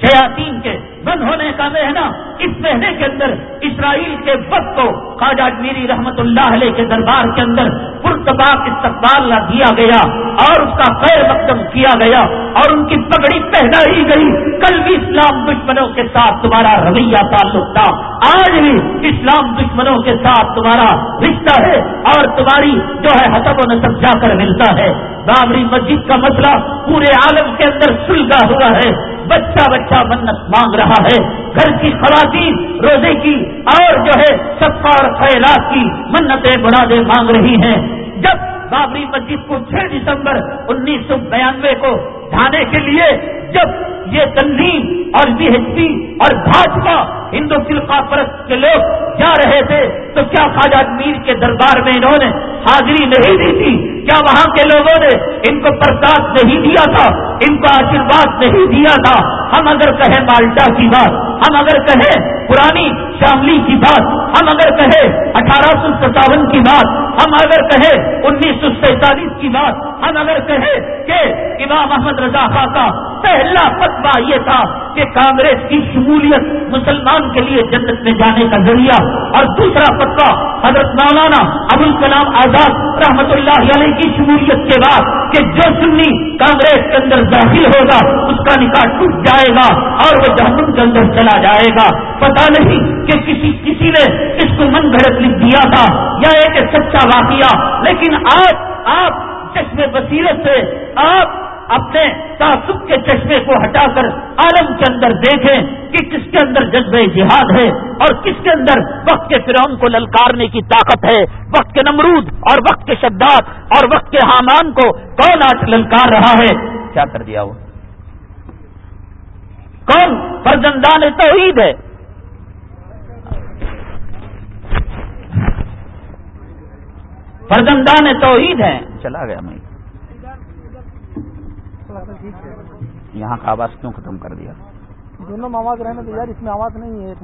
شیاتین کے بند ہونے کا مہینہ اس مہینے کے اندر اسرائیل کے وقت کو خواجہ میری رحمت اللہ علیہ کے دربار کے اندر پرتباق استقبال دیا گیا اور اس کا خیر مقدم کیا گیا اور ان کی پگڑی پہنائی گئی۔ کل بھی اسلام دشمنوں کے ساتھ تمہارا رویہ تعلق تھا۔ آج بھی اسلام دشمنوں کے ساتھ تمہارا رشتہ ہے اور تمہاری جو ہے حسب و نصب جا کر ملتا ہے۔ بابری مسجد کا مسئلہ پورے عالم کے اندر سلگا ہوا ہے۔ بچہ بچہ منت مانگ رہا ہے۔ گھر کی خواتین روزے کی اور جو ہے سب اور خیالات کی منتیں برادے مانگ رہی ہیں۔ جب بابری مسجد کو چھ دسمبر انیس سو بیانوے کو ڈھانے کے لیے جب یہ تنظیم اور بی ایچ پی اور بھاجپا ہندو فلقہ پرست کے لوگ جا رہے تھے، تو کیا خواجہ میر کے دربار میں انہوں نے حاضری نہیں دی تھی؟ کیا وہاں کے لوگوں نے ان کو پرساد نہیں دیا تھا؟ ان کو آشیرواد نہیں دیا تھا؟ ہم اگر کہیں مالٹا کی بات، ہم اگر کہیں پرانی شاملی کی بات، ہم اگر کہیں اٹھارہ سو ستاون کی بات، ہم اگر کہیں انیس سو سینتالیس کی بات ہم اگر کہیں کہ امام محمد رضا خان کا پہلا فتوا یہ تھا کہ کانگریس کی شمولیت مسلمان کے لیے جنت میں جانے کا ذریعہ، اور دوسرا فتوا حضرت مولانا ابو الکلام آزاد رحمت اللہ علیہ کی شمولیت کے بعد کہ جو سنی کانگریس کے اندر داخل ہوگا، اس کا نکاح ٹوٹ جائے گا اور وہ جہنم کے اندر چلا جائے گا۔ پتا نہیں کہ کسی کسی نے اس کو من گھڑت لکھ دیا تھا یا ایک سچا واقعہ، لیکن آج آپ چشمے بصیرت سے آپ اپنے تعصب کے چشمے کو ہٹا کر عالم کے اندر دیکھیں کہ کس کے اندر جذبہ جہاد ہے اور کس کے اندر وقت کے فرعون کو للکارنے کی طاقت ہے۔ وقت کے نمرود اور وقت کے شداد اور وقت کے حامان کو کون آج للکار رہا ہے؟ کیا کر دیا وہ؟ کون فرزندان توحید ہے؟ فرزندان توحید ہے چلا گیا میں۔ یہاں کا آواز کیوں ختم کر دیا؟ دونوں میں آواز رہنے تو یار اس میں آواز نہیں ہے۔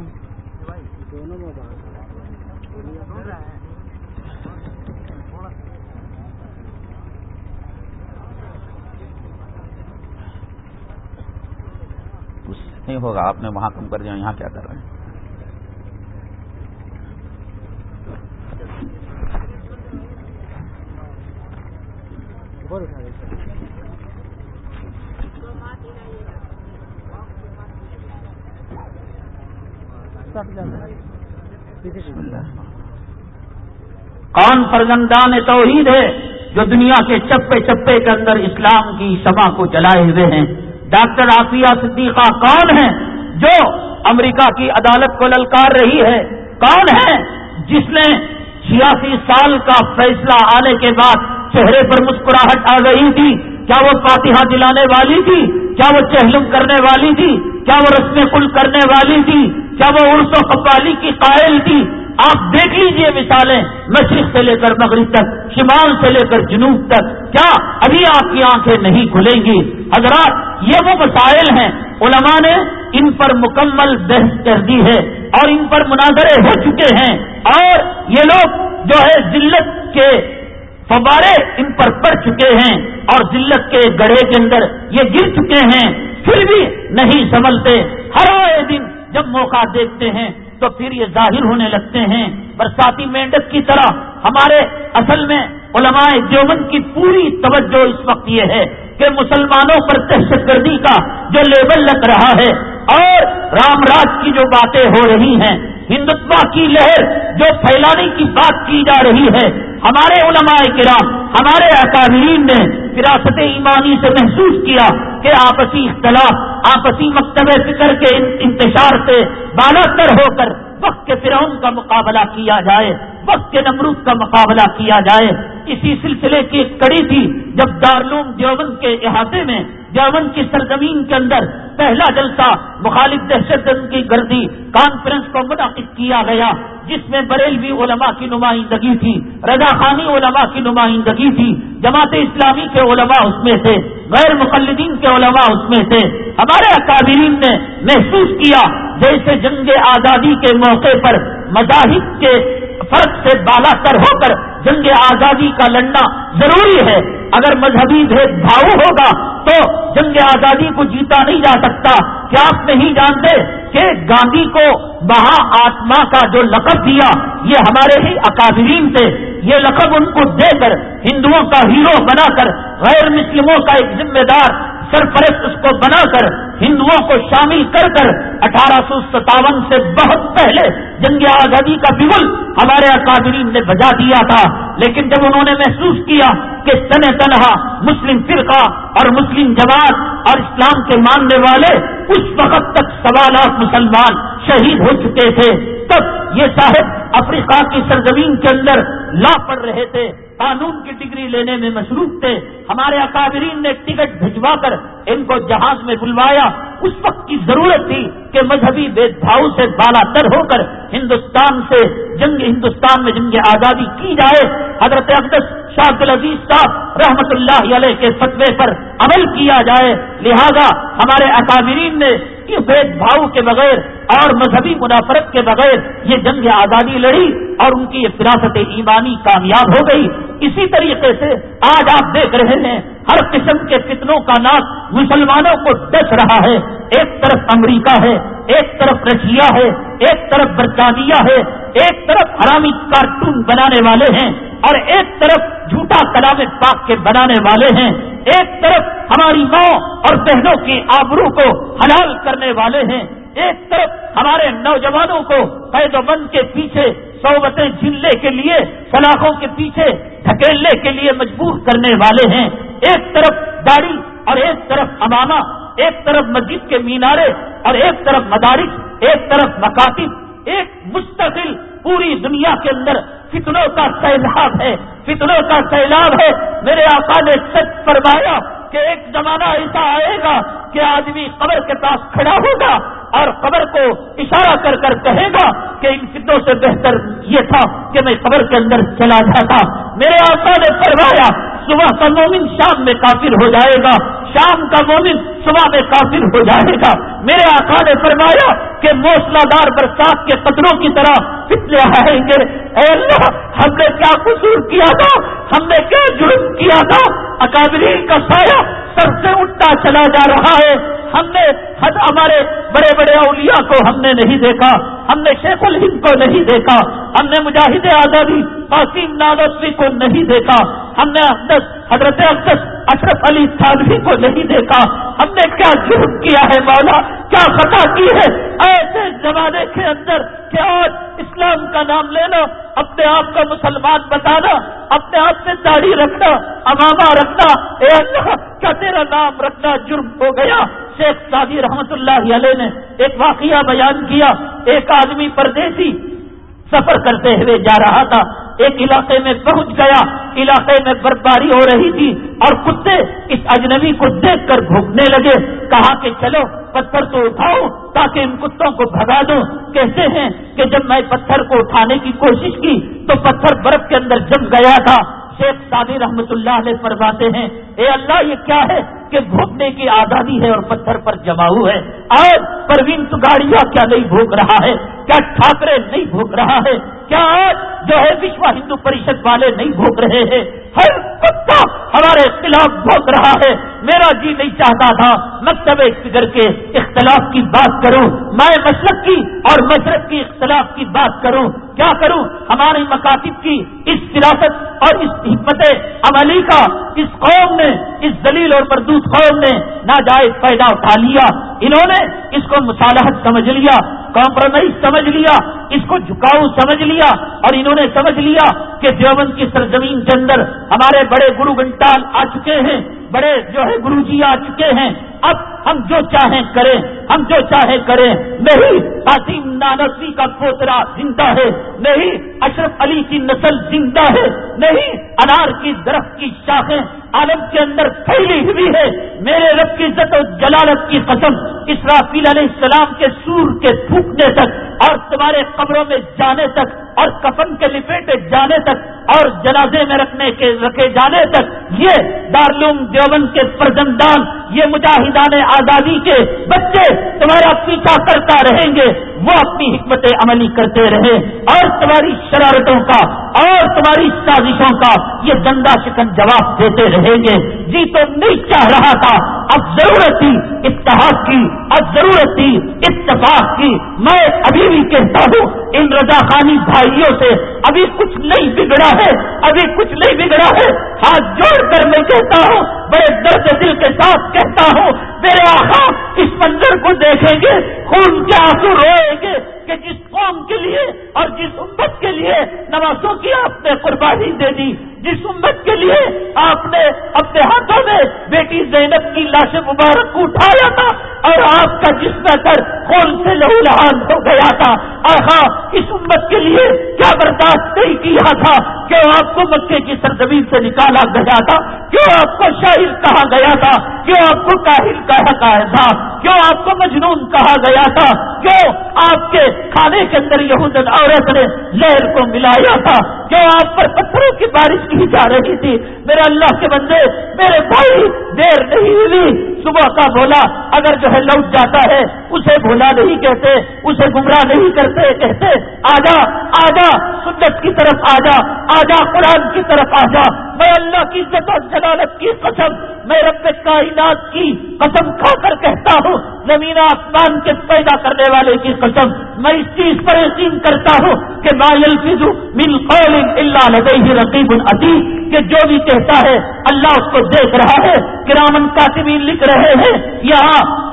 نہیں ہوگا آپ نے وہاں کم کر دیا یہاں کیا کر رہے ہیں؟ کون فرزندان توحید ہے جو دنیا کے چپے چپے کے اندر اسلام کی سما کو جلائے ہوئے ہیں؟ ڈاکٹر آفیہ صدیقہ کون ہے جو امریکہ کی عدالت کو للکار رہی ہے؟ کون ہے جس نے چھیاسی سال کا فیصلہ آنے کے بعد چہرے پر مسکراہٹ آ گئی تھی کیا وہ فاتحہ دلانے والی تھی کیا وہ چہلم کرنے والی تھی کیا وہ رسم کل کرنے والی تھی کیا وہ عرص و قبالی کی قائل تھی؟ آپ دیکھ لیجیے مثالیں، مشرق سے لے کر مغرب تک، شمال سے لے کر جنوب تک، کیا ابھی آپ کی آنکھیں نہیں کھلیں گی؟ حضرات، یہ وہ مسائل ہیں، علماء نے ان پر مکمل بحث کر دی ہے اور ان پر مناظرے ہو چکے ہیں۔ اور یہ لوگ جو ہے ذلت کے فوارے ان پر پڑ چکے ہیں اور ذلت کے گڑھے کے اندر یہ گر چکے ہیں، پھر بھی نہیں سنبھلتے۔ ہر آئے دن جب موقع دیکھتے ہیں تو پھر یہ ظاہر ہونے لگتے ہیں۔ برساتی مینڈک کی طرح ہمارے اصل میں علماء دیوبند کی پوری توجہ اس وقت یہ ہے کہ مسلمانوں پر دہشت گردی کا جو لیبل لگ رہا ہے اور رام راج کی جو باتیں ہو رہی ہیں، ہندوتوا کی لہر جو پھیلانے کی بات کی جا رہی ہے، ہمارے علماء کرام، ہمارے اکابرین نے وراثت ایمانی سے محسوس کیا کہ آپسی اختلاف، آپسی مکتب فکر کے انتشار سے بالا تر ہو کر وقت کے فرعون کا مقابلہ کیا جائے۔ وقت کے نمرود کا مقابلہ کیا جائے۔ اسی سلسلے کی ایک کڑی تھی، جب دارلوم دیوبند کے احاطے میں، دیوبند کی سرزمین کے اندر پہلا جلسہ مخالف دہشت گرد کی گردی کانفرنس کو منعقد کیا گیا، جس میں بریلوی علماء کی نمائندگی تھی رضا خانی علماء کی نمائندگی تھی، جماعت اسلامی کے علماء اس میں تھے، غیر مقلدین کے علماء اس میں تھے۔ ہمارے اکابرین نے محسوس کیا، جیسے جنگ آزادی کے موقع پر مذاہب کے فرق سے بالا تر ہو کر جنگ آزادی کا لڑنا ضروری ہے۔ اگر مذہبی بھید بھاؤ ہوگا تو جنگ آزادی کو جیتا نہیں جا سکتا۔ کیا آپ نہیں جانتے کہ گاندھی کو مہا آتما کا جو لقب دیا، یہ ہمارے ہی اکابرین تھے۔ یہ لقب ان کو دے کر ہندوؤں کا ہیرو بنا کر غیر مسلموں کا ایک ذمہ دار سرپرست اس کو بنا کر ہندوؤں کو شامل کر کر اٹھارہ سو ستاون سے بہت پہلے جنگ آزادی کا بگل ہمارے اکادرین نے بجا دیا تھا۔ لیکن جب انہوں نے محسوس کیا کہ تن تنہا مسلم فرقہ اور مسلم جماعت اور اسلام کے ماننے والے اس وقت تک سوا لاکھ مسلمان شہید ہو چکے تھے، تب یہ صاحب افریقہ کی سرزمین کے اندر لا پڑ رہے تھے۔ قانون کی ڈگری لینے میں مصروف تھے۔ ہمارے اکابرین نے ٹکٹ بھجوا کر ان کو جہاز میں بلوایا۔ اس وقت کی ضرورت تھی کہ مذہبی بید بھاؤ سے بالا تر ہو کر ہندوستان سے جنگ ہندوستان میں جنگ آزادی کی جائے۔ حضرت اقدس شاہ العزیز صاحب رحمت اللہ علیہ کے فتوے پر عمل کیا جائے۔ لہذا ہمارے اکابرین نے بید بھاؤ کے بغیر اور مذہبی منافرت کے بغیر یہ جنگ آزادی لڑی اور ان کی یہ فراست ایمانی کامیاب ہو گئی۔ اسی طریقے سے آج آپ دیکھ رہے ہیں ہر قسم کے فتنوں کا ناک مسلمانوں کو ڈس رہا ہے۔ ایک طرف امریکہ ہے، ایک طرف رشیا ہے، ایک طرف برطانیہ ہے، ایک طرف حرامی کارٹون بنانے والے ہیں اور ایک طرف جھوٹا کلام پاک کے بنانے والے ہیں۔ ایک طرف ہماری ماں اور بہنوں کی آبرو کو حلال کرنے والے ہیں، ایک طرف ہمارے نوجوانوں کو قید و بند کے پیچھے صوبتیں جھلنے کے لیے سلاخوں کے پیچھے دھکیلنے کے لیے مجبور کرنے والے ہیں۔ ایک طرف داڑھی اور ایک طرف امامہ ایک طرف مسجد کے مینارے اور ایک طرف مدارس، ایک طرف مکاتب، ایک مستقل پوری دنیا کے اندر فتنوں کا سیلاب ہے، فتنوں کا سیلاب ہے۔ میرے آقا نے سچ فرمایا کہ ایک زمانہ ایسا آئے گا کہ آدمی قبر کے پاس کھڑا ہوگا اور قبر کو اشارہ کر کر کہے گا کہ ان فتنوں سے بہتر یہ تھا کہ میں قبر کے اندر چلا جاتا۔ میرے آقا نے فرمایا صبح کا مومن شام میں کافر ہو جائے گا، شام کا مومن صبح میں کافر ہو جائے گا۔ میرے آقا نے فرمایا کہ موسلا دار برسات کے قطروں کی طرح پتلے آئیں گے۔ اے اللہ، ہم نے کیا قصور کیا تھا؟ ہم نے کیا جرم کیا تھا؟ اکادری کا سایہ سب سے اٹھتا چلا جا رہا ہے۔ ہم نے حد ہمارے بڑے بڑے اولیاء کو ہم نے نہیں دیکھا، ہم نے شیخ الہند کو نہیں دیکھا، ہم نے مجاہد آزادی، قاسم نادوی کو نہیں دیکھا، ہم نے حضرت اقدس اشرف علی تھانوی کو نہیں دیکھا۔ ہم نے کیا جرم کیا ہے مولا؟ کیا خطا کی ہے؟ ایسے زمانے کے اندر کہ آج اسلام کا نام لینا، اپنے آپ کو مسلمان بتانا اپنے آپ سے داڑھی رکھنا اماما رکھنا، اے اللہ، کیا تیرا نام رکھنا جرم ہو گیا؟ شیخ سادی رحمت اللہ علیہ نے ایک واقعہ بیان کیا۔ ایک آدمی پردیسی سفر کرتے ہوئے جا رہا تھا۔ ایک علاقے میں پہنچ گیا۔ علاقے میں برفباری ہو رہی تھی اور کتے اس اجنبی کو دیکھ کر بھوکنے لگے۔ کہا کہ چلو، پتھر تو اٹھاؤ تاکہ ان کتوں کو بھگا دو کہتے ہیں کہ جب میں پتھر کو اٹھانے کی کوشش کی تو پتھر برف کے اندر جم گیا تھا۔ شیخ سادی رحمت اللہ علیہ فرماتے ہیں، اے اللہ یہ کیا ہے کہ بھوکنے کی آزادی ہے اور پتھر پر جماؤ ہے۔ آج پروین تو گاڑیاں کیا نہیں بھوک رہا ہے؟ کیا ٹھاکرے نہیں بھوک رہا ہے؟ کیا آج جو ہے وشو ہندو پریشد والے نہیں بھوک رہے ہیں؟ ہر پتا ہمارے خلاف بھوک رہا ہے۔ میرا جی نہیں چاہتا تھا۔ مکتب فکر کے اختلاف کی بات کروں۔ میں مسلک کی اور مشرق کی اختلاف کی بات کروں۔ کیا کروں؟ ہماری مکاتب کی اس فراست اور اس حکمت عملی کا اس قوم نے، اس دلیل اور مردود قوم نے ناجائز پیدا اٹھا لیا۔ انہوں نے اس کو مصالحت سمجھ لیا کمپرومائز سمجھ لیا، اس کو جھکاؤ سمجھ لیا اور انہوں نے سمجھ لیا کہ دیوبند کی سرزمین کے اندر ہمارے بڑے گرو گنٹال آ چکے ہیں، بڑے جو ہے گرو جی آ چکے ہیں۔ اب ہم جو چاہیں کریں، ہم جو چاہیں کریں۔ نہیں قاسم نانسی کا پوترا زندہ ہے۔ نہیں، اشرف علی کی نسل زندہ ہے۔ نہیں، انار کی درخت کی شاخیں عالم کے اندر پھیلی ہوئی ہے میرے رب کی عزت و جلالت کی قسم، اسرافیل علیہ السلام کے سور کے پھونکنے تک اور تمہارے قبروں میں جانے تک اور کفن کے لپیٹے جانے تک اور جنازے میں رکھنے کے، رکھے جانے تک، یہ دارلوم دیوبند کے پرزندان یہ مجاہد خاندان آزادی کے بچے تمہارا پیچھا کرتا رہیں گے۔ وہ اپنی حکمت عملی کرتے رہے اور تمہاری شرارتوں کا اور تمہاری سازشوں کا یہ گندا شکن جواب دیتے رہیں گے۔ جی تو نہیں چاہ رہا تھا۔ اب ضرورت تھی اتحاد کی، اب ضرورت تھی اتفاق کی۔ میں ابھی بھی کہتا ہوں، ان رضا خانی بھائیوں سے ابھی کچھ نہیں بگڑا ہے، ابھی کچھ نہیں بگڑا ہے۔ ہاتھ جوڑ کر میں کہتا ہوں، بڑے درد دل کے ساتھ کہتا ہوں، میرے آخا اس منظر کو دیکھیں گے، خون کے آنسو روئیں گے کہ جس قوم کے لیے اور جس امت کے لیے نمازوں کی آپ نے قربانی دے دی جس امت کے لیے آپ نے اپنے ہاتھوں میں بیٹی زینب کی لاش مبارک کو اٹھایا تھا اور آپ کا جسم کر خون سے لہو لہان ہو گیا تھا۔ آخا اس امت کے لیے کیا برداشت نہیں کیا تھا کیوں آپ کو مکے کی سرزمین سے نکالا گیا تھا؟ کیوں آپ کو شاہر کہا گیا تھا؟ کیوں آپ کو کاہل کہا گیا تھا؟ کیوں آپ کو مجنون کہا گیا تھا؟ کیوں آپ کے کھانے کے اندر یہودن عورت نے لہر کو ملایا تھا؟ کیوں آپ پر پتھروں کی بارش کی جا رہی تھی۔ میرے اللہ کے بندے، میرے بھائی، دیر نہیں ہوئی۔ صبح کا بولا، اگر جو ہے لوٹ جاتا ہے، اسے بھولا نہیں کہتے، اسے گمراہ نہیں کرتے، کہتے، آجا آجا، سنت کی طرف آجا آجا، قرآن کی طرف آجا۔ میں اللہ کی عزت اور جلالت کی قسم، میں رب کائنات کی قسم کھا کر کہتا ہوں، زمین آسمان کے پیدا کرنے والے کی قسم۔ میں اس چیز پر یقین کرتا ہوں کہ مایل فضو مل قول اللہ لدیہ رقیب العدیب کہ جو بھی کہتا ہے اللہ اس کو دیکھ رہا ہے، کرامن کاتبین لکھ رہے ہیں۔ یہاں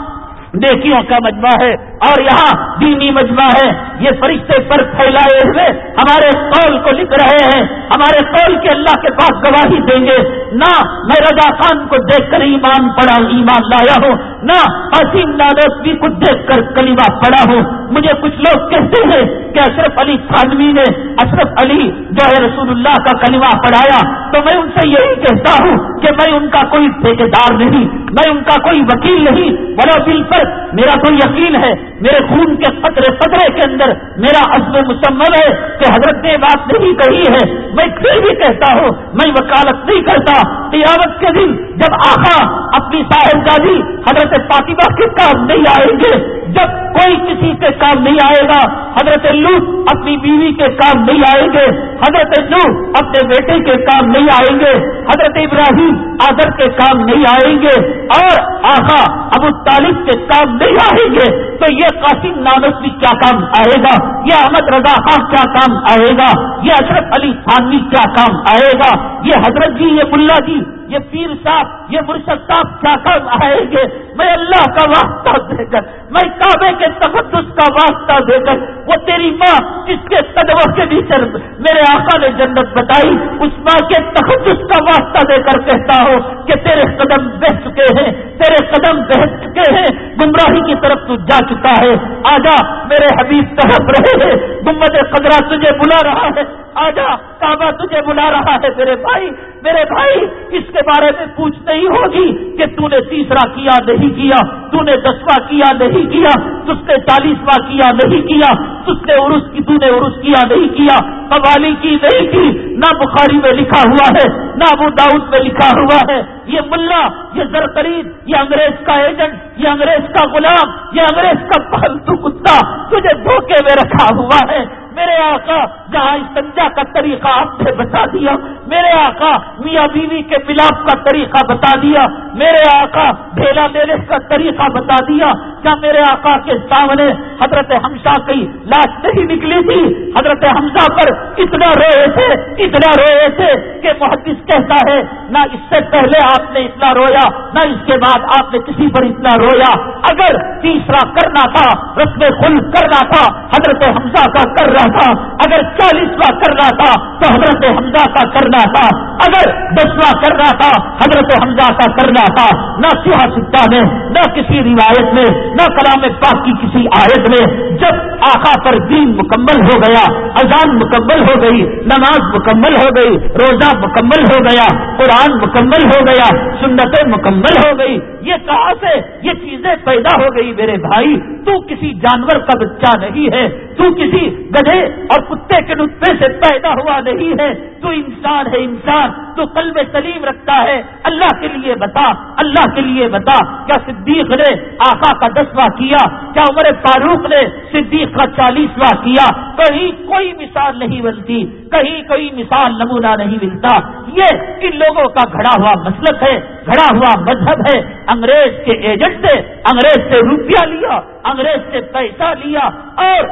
نیکیوں کا مجمع ہے۔ اور یہاں دینی مجمع ہے۔ یہ فرشتے پر پھیلائے ہوئے ہمارے قول کو لکھ رہے ہیں۔ ہمارے قول کے اللہ کے پاس گواہی دیں گے۔ نہ میں رضا خان کو دیکھ کر ایمان پڑا ایمان لایا ہوں۔ نہ حسین نادوسوی کو دیکھ کر کلیمہ پڑا ہوں۔ مجھے کچھ لوگ کہتے ہیں کہ اشرف علی خانوی نے اشرف علی جو ہے رسول اللہ کا کلمہ پڑھایا، تو میں ان سے یہی کہتا ہوں کہ میں ان کا کوئی ٹھیکے دار نہیں، میں ان کا کوئی وکیل نہیں بڑا دل پر میرا کوئی یقین ہے۔ میرے خون کے قطرے قطرے کے اندر میرا عزم مسمل ہے کہ حضرت نے بات نہیں کہی ہے۔ میں پھر بھی کہتا ہوں، میں وکالت نہیں کرتا۔ قیامت کے دن جب آخا اپنی صاحب دادی حضرت فاطمہ کے کام نہیں آئیں گے، جب کوئی کسی کے کام نہیں آئے گا، حضرت لوٹ اپنی بیوی کے کام نہیں آئیں گے۔ حضرت لو اپنے بیٹے کے کام نہیں آئیں گے، حضرت ابراہیم آدر کے کام نہیں آئیں گے اور آخا ابو طالب کے کام نہیں آئیں گے۔ تو یہ قاسم نانسوی کیا کام آئے گا؟ یہ احمد رضا خان کیا کام آئے گا؟ یہ اشرف علی خانوی کیا کام آئے گا؟ یہ حضرت جی یہ ملا جی یہ پیر صاحب، یہ مرشد صاحب کیا کام آئیں گے؟ میں اللہ کا واسطہ دے کر، میں کعبے کے تقدس کا واسطہ دے کر، وہ تیری ماں جس کے قدموں کے نیچے، میرے آقا نے جنت بتائی، اس ماں کے تقدس کا واسطہ دے کر کہتا ہوں کہ تیرے قدم بہ چکے ہیں، تیرے قدم بہ چکے ہیں، گمراہی کی طرف تو جا چکا ہے۔ آجا، میرے حبیب طرف رہے ہیں، گمت قدرہ تجھے بلا رہا ہے۔ آجا، کعبہ تجھے بلا رہا ہے میرے بھائی۔ میرے بھائی، اس کے بارے میں پوچھ نہیں ہوگی کہ تو نے تیسرا کیا نہیں کیا تو نے دسواں کیا نہیں کیا، تس نے چالیسواں کیا نہیں کیا، تس نے عرس کی تو نے عرس کیا نہیں کیا۔ قوالی کی نہیں کی، نہ بخاری میں لکھا ہوا ہے، نہ ابو داؤد میں لکھا ہوا ہے۔ یہ ملا، یہ زرخرید یہ انگریز کا ایجنٹ، یہ انگریز کا غلام، یہ انگریز کا پالتو کتا تجھے دھوکے میں رکھا ہوا ہے۔ میرے آقا، جہاں استنجا کا طریقہ آپ نے بتا دیا، میرے آقا، میاں بیوی کے ملاپ کا طریقہ بتا دیا، میرے آقا ڈھیلا دینے کا طریقہ بتا دیا۔ کیا میرے آقا کے سامنے حضرت حمزہ کی لاش نہیں نکلی تھی؟ حضرت حمزہ پر اتنا روئے تھے، اتنا روئے تھے کہ محدث کہتا ہے، نہ اس سے پہلے آپ نے اتنا رویا، نہ اس کے بعد آپ نے کسی پر اتنا رویا۔ اگر تیسرا کرنا تھا، رسم خل کرنا تھا، حضرت حمزہ کا کر رہا تھا، اگر چالیسواں کرنا تھا تو حضرت حمزہ کا کرنا تھا، اگر دسواں کرنا تھا، حضرت حمزہ کا کرنا تھا۔ نہ سیاستہ میں، نہ کسی روایت میں، نہ کلام پاک کی کسی آیت میں۔ جب آخا پر دین مکمل ہو گیا، اذان مکمل ہو گئی، نماز مکمل ہو گئی، روزہ مکمل ہو گیا، قرآن مکمل ہو گیا، سنتیں مکمل ہو گئی یہ کہاں سے یہ چیزیں پیدا ہو گئی میرے بھائی؟ تو کسی جانور کا بچہ نہیں ہے، تو کسی گدھے اور کتے کے نطفے سے پیدا ہوا نہیں ہے۔ تو انسان ہے انسان، تو قلب سلیم رکھتا ہے۔ اللہ کے لیے بتا، اللہ کے لیے بتا۔ کیا صدیق نے آقا کا دسواں کیا؟ کیا عمر فاروق نے صدیق کا چالیسواں کیا؟ کہیں کوئی مثال نہیں ملتی۔ کہیں کوئی مثال نمونہ نہیں ملتا۔ یہ ان لوگوں کا گھڑا ہوا مسلک ہے، گھڑا ہوا مذہب ہے۔ انگریز کے ایجنٹ سے انگریز سے روپیہ لیا، انگریز سے پیسہ لیا۔ اور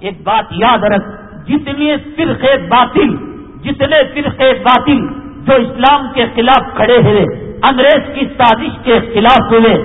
ایک بات یاد رکھ، جتنے فرقے باطل، جتنے فرقے باطل جو اسلام کے خلاف کھڑے ہوئے، انگریز کی سازش کے خلاف ہوئے،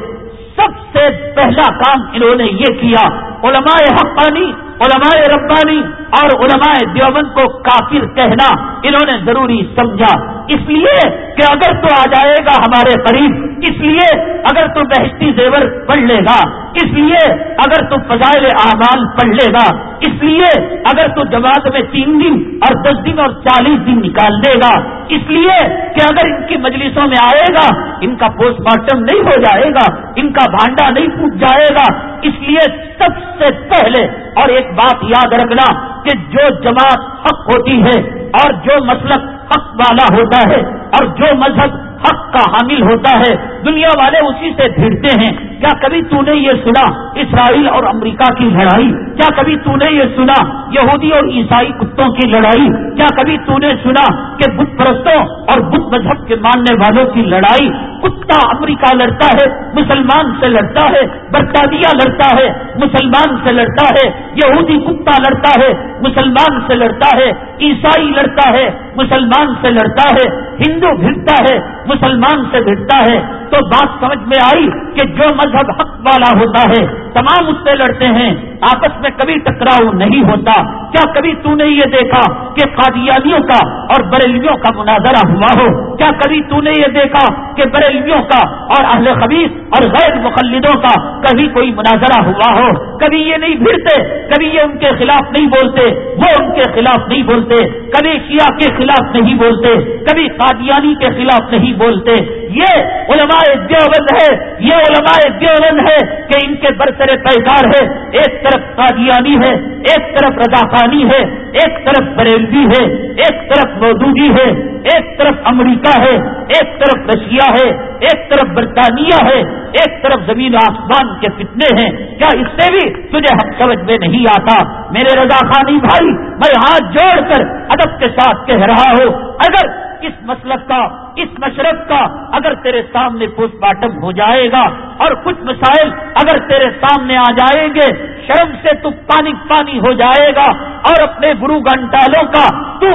سب سے پہلا کام انہوں نے یہ کیا۔ علماء حقانی علماء ربانی اور علماء دیوبند کو کافر کہنا انہوں نے ضروری سمجھا۔ اس لیے کہ اگر تو آ جائے گا ہمارے قریب، اس لیے اگر تو بہشتی زیور پڑھ لے گا، اس لیے اگر تو فضائل اعمال پڑھ لے گا، اس لیے اگر تو جماعت میں تین دن اور دس دن اور چالیس دن نکال دے گا، اس لیے کہ اگر ان کی مجلسوں میں آئے گا، ان کا پوسٹ مارٹم نہیں ہو جائے گا، ان کا بھانڈا نہیں پوٹ جائے گا اس لیے سب سے پہلے اور ایک بات یاد رکھنا کہ جو جماعت حق ہوتی ہے اور جو مسلک حق والا ہوتا ہے اور جو مذہب حق کا حامل ہوتا ہے، دنیا والے اسی سے بھیڑتے ہیں۔ کیا کبھی تو نے یہ سنا اسرائیل اور امریکہ کی لڑائی؟ کیا کبھی تو نے یہ سنا یہودی اور عیسائی کتوں کی لڑائی؟ کیا کبھی تو نے سنا کہ بت پرستوں اور بت مذہب کے ماننے والوں کی لڑائی؟ کتا امریکہ لڑتا ہے، مسلمان سے لڑتا ہے، برطانیہ لڑتا ہے، مسلمان سے لڑتا ہے، یہودی کتا لڑتا ہے، مسلمان سے لڑتا ہے، عیسائی لڑتا ہے، مسلمان سے لڑتا ہے، ہندو بھیڑتا ہے، مسلمان سے بھیڑتا ہے تو بات سمجھ میں آئی کہ جو مذہب حق والا ہوتا ہے، تمام اس سے لڑتے ہیں، آپس میں کبھی ٹکراؤ نہیں ہوتا۔ کیا کبھی تو نے یہ دیکھا کہ قادیانیوں کا اور بریلویوں کا مناظرہ ہوا ہو؟ کیا کبھی تو نے یہ دیکھا کہ بریلویوں کا اور اہل خبیص اور غیر مقلدوں کا کبھی کوئی مناظرہ ہوا ہو؟ کبھی یہ نہیں بھیڑتے، کبھی یہ ان کے خلاف نہیں بولتے۔ وہ ان کے خلاف نہیں بولتے، کبھی شیعہ کے خلاف نہیں بولتے، کبھی قادیانی کے خلاف نہیں بولتے۔ یہ علماء دیوبند ہے، یہ علماء دیوبند ہے کہ ان کے برسر پیکار ہے ایک طرف قادیانی ہے ایک طرف رضا خانی ہے ایک طرف بریلوی ہے ایک طرف مودودی ہے ایک طرف امریکہ ہے ایک طرف رشیا ہے ایک طرف برطانیہ ہے ایک طرف زمین آسمان کے فتنے ہیں۔ کیا اس سے بھی تجھے حق سمجھ میں نہیں آتا؟ میرے رضا خانی بھائی، میں ہاتھ جوڑ کر ادب کے ساتھ کہہ رہا ہوں، اگر اس مسلک کا، اس مشرق کا اگر تیرے سامنے پوسٹ مارٹم ہو جائے گا اور کچھ مسائل اگر تیرے سامنے آ جائیں گے، شرم سے تو پانی پانی ہو جائے گا اور اپنے گرو گھنٹالوں کا تو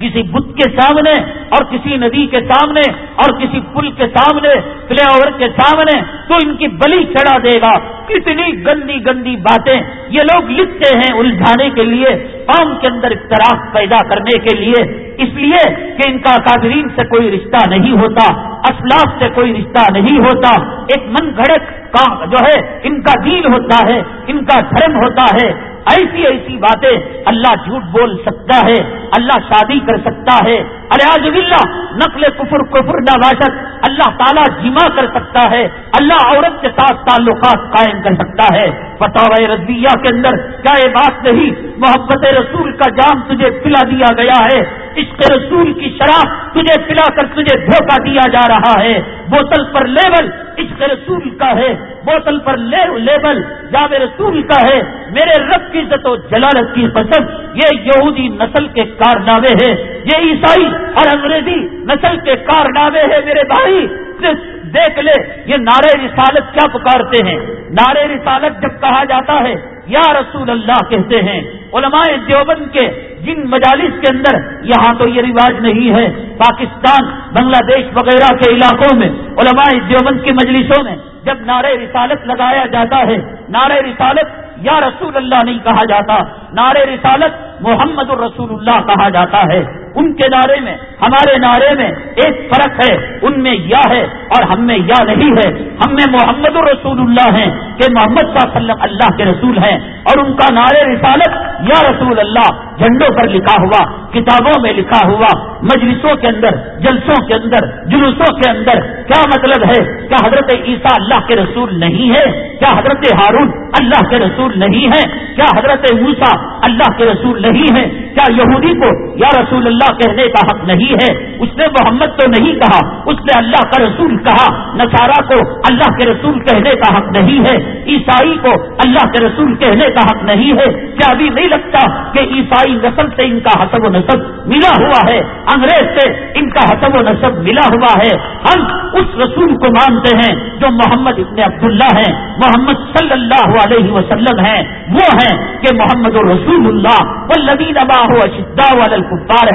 کسی بت کے سامنے اور کسی ندی کے سامنے اور کسی پل کے سامنے فلے اوور کے سامنے، تو ان کی بلی چڑھا دے گا۔ کتنی گندی گندی باتیں۔ یہ لوگ لکھتے ہیں الجھانے کے لیے، قوم کے اندر اختراف پیدا کرنے کے لیے۔ اس لیے کہ ان کا قادرین سے کوئی رشتہ نہیں ہوتا، اسلاف سے کوئی رشتہ نہیں ہوتا۔ ایک من گھڑک کا جو ہے، ان کا دین ہوتا ہے، ان کا دھرم ہوتا ہے۔ ایسی ایسی باتیں اللہ جھوٹ بول سکتا ہے، اللہ شادی کر سکتا ہے۔ اریاض اللہ نقل کفر کفر نواشت اللہ تعالیٰ جمع کر سکتا ہے۔ اللہ عورت کے ساتھ تعلقات قائم کر سکتا ہے۔ فتح رضویہ کے اندر، کیا یہ بات نہیں، محبت رسول کا جام تجھے پلا دیا گیا ہے۔ عشق رسول کی شراب تجھے پلا کر تجھے دھوکہ دیا جا رہا ہے۔ بوتل پر لیبل عشق رسول کا ہے، بوتل پر لیبل جاب رسول کا ہے، میرے رب کی عزت و جلالت کی قسم، یہ یہودی نسل کے کارنامے ہیں، یہ عیسائی اور انگریزی نسل کے کارنامے ہیں میرے بھائی دیکھ لے یہ نعرے رسالت کیا پکارتے ہیں؟ نعرے رسالت جب کہا جاتا ہے، یا رسول اللہ کہتے ہیں، علماء دیوبند کے جن مجالس کے اندر یہاں تو یہ رواج نہیں ہے۔ پاکستان، بنگلہ دیش وغیرہ کے علاقوں میں، علماء دیوبند کی مجلسوں میں جب نعرے رسالت لگایا جاتا ہے نعرے رسالت یا رسول اللہ نہیں کہا جاتا۔ نعرے رسالت محمد الرسول اللہ کہا جاتا ہے۔ ان کے نعرے میں، ہمارے نعرے میں ایک فرق ہے۔ ان میں یا ہے اور ہم میں یا نہیں ہے۔ ہم میں محمد الرسول اللہ ہیں کہ محمد صلی اللہ علیہ وسلم اللہ کے رسول ہیں اور ان کا نعرے رسالت یا رسول اللہ، جھنڈوں پر لکھا ہوا، کتابوں میں لکھا ہوا، مجلسوں کے اندر، جلسوں کے اندر، جلوسوں کے اندر، کیا مطلب ہے؟ کیا حضرت عیسیٰ اللہ کے رسول نہیں ہے کیا حضرت ہارون اللہ کے رسول نہیں ہے کیا حضرت موسا اللہ کے رسول نہیں ہے کیا یہودی کو یا رسول اللہ کہنے کا حق نہیں ہے؟ اس نے محمد تو نہیں کہا، اس نے اللہ کا رسول کہا نسارا کو اللہ کے رسول کہنے کا حق نہیں ہے، عیسائی کو اللہ کے رسول کہنے کا حق نہیں ہے کیا ابھی نہیں لگتا کہ عیسائی نسل سے ان کا حسب و نصب ملا ہوا ہے، انگریز سے ان کا حسب و نصب ملا ہوا ہے۔ ہم اس رسول کو مانتے ہیں جو محمد ابن عبداللہ ہیں، محمد صلی اللہ علیہ وسلم ہیں۔ وہ ہیں کہ محمد رسول اللہ وہ لدین اباہ اشدا والے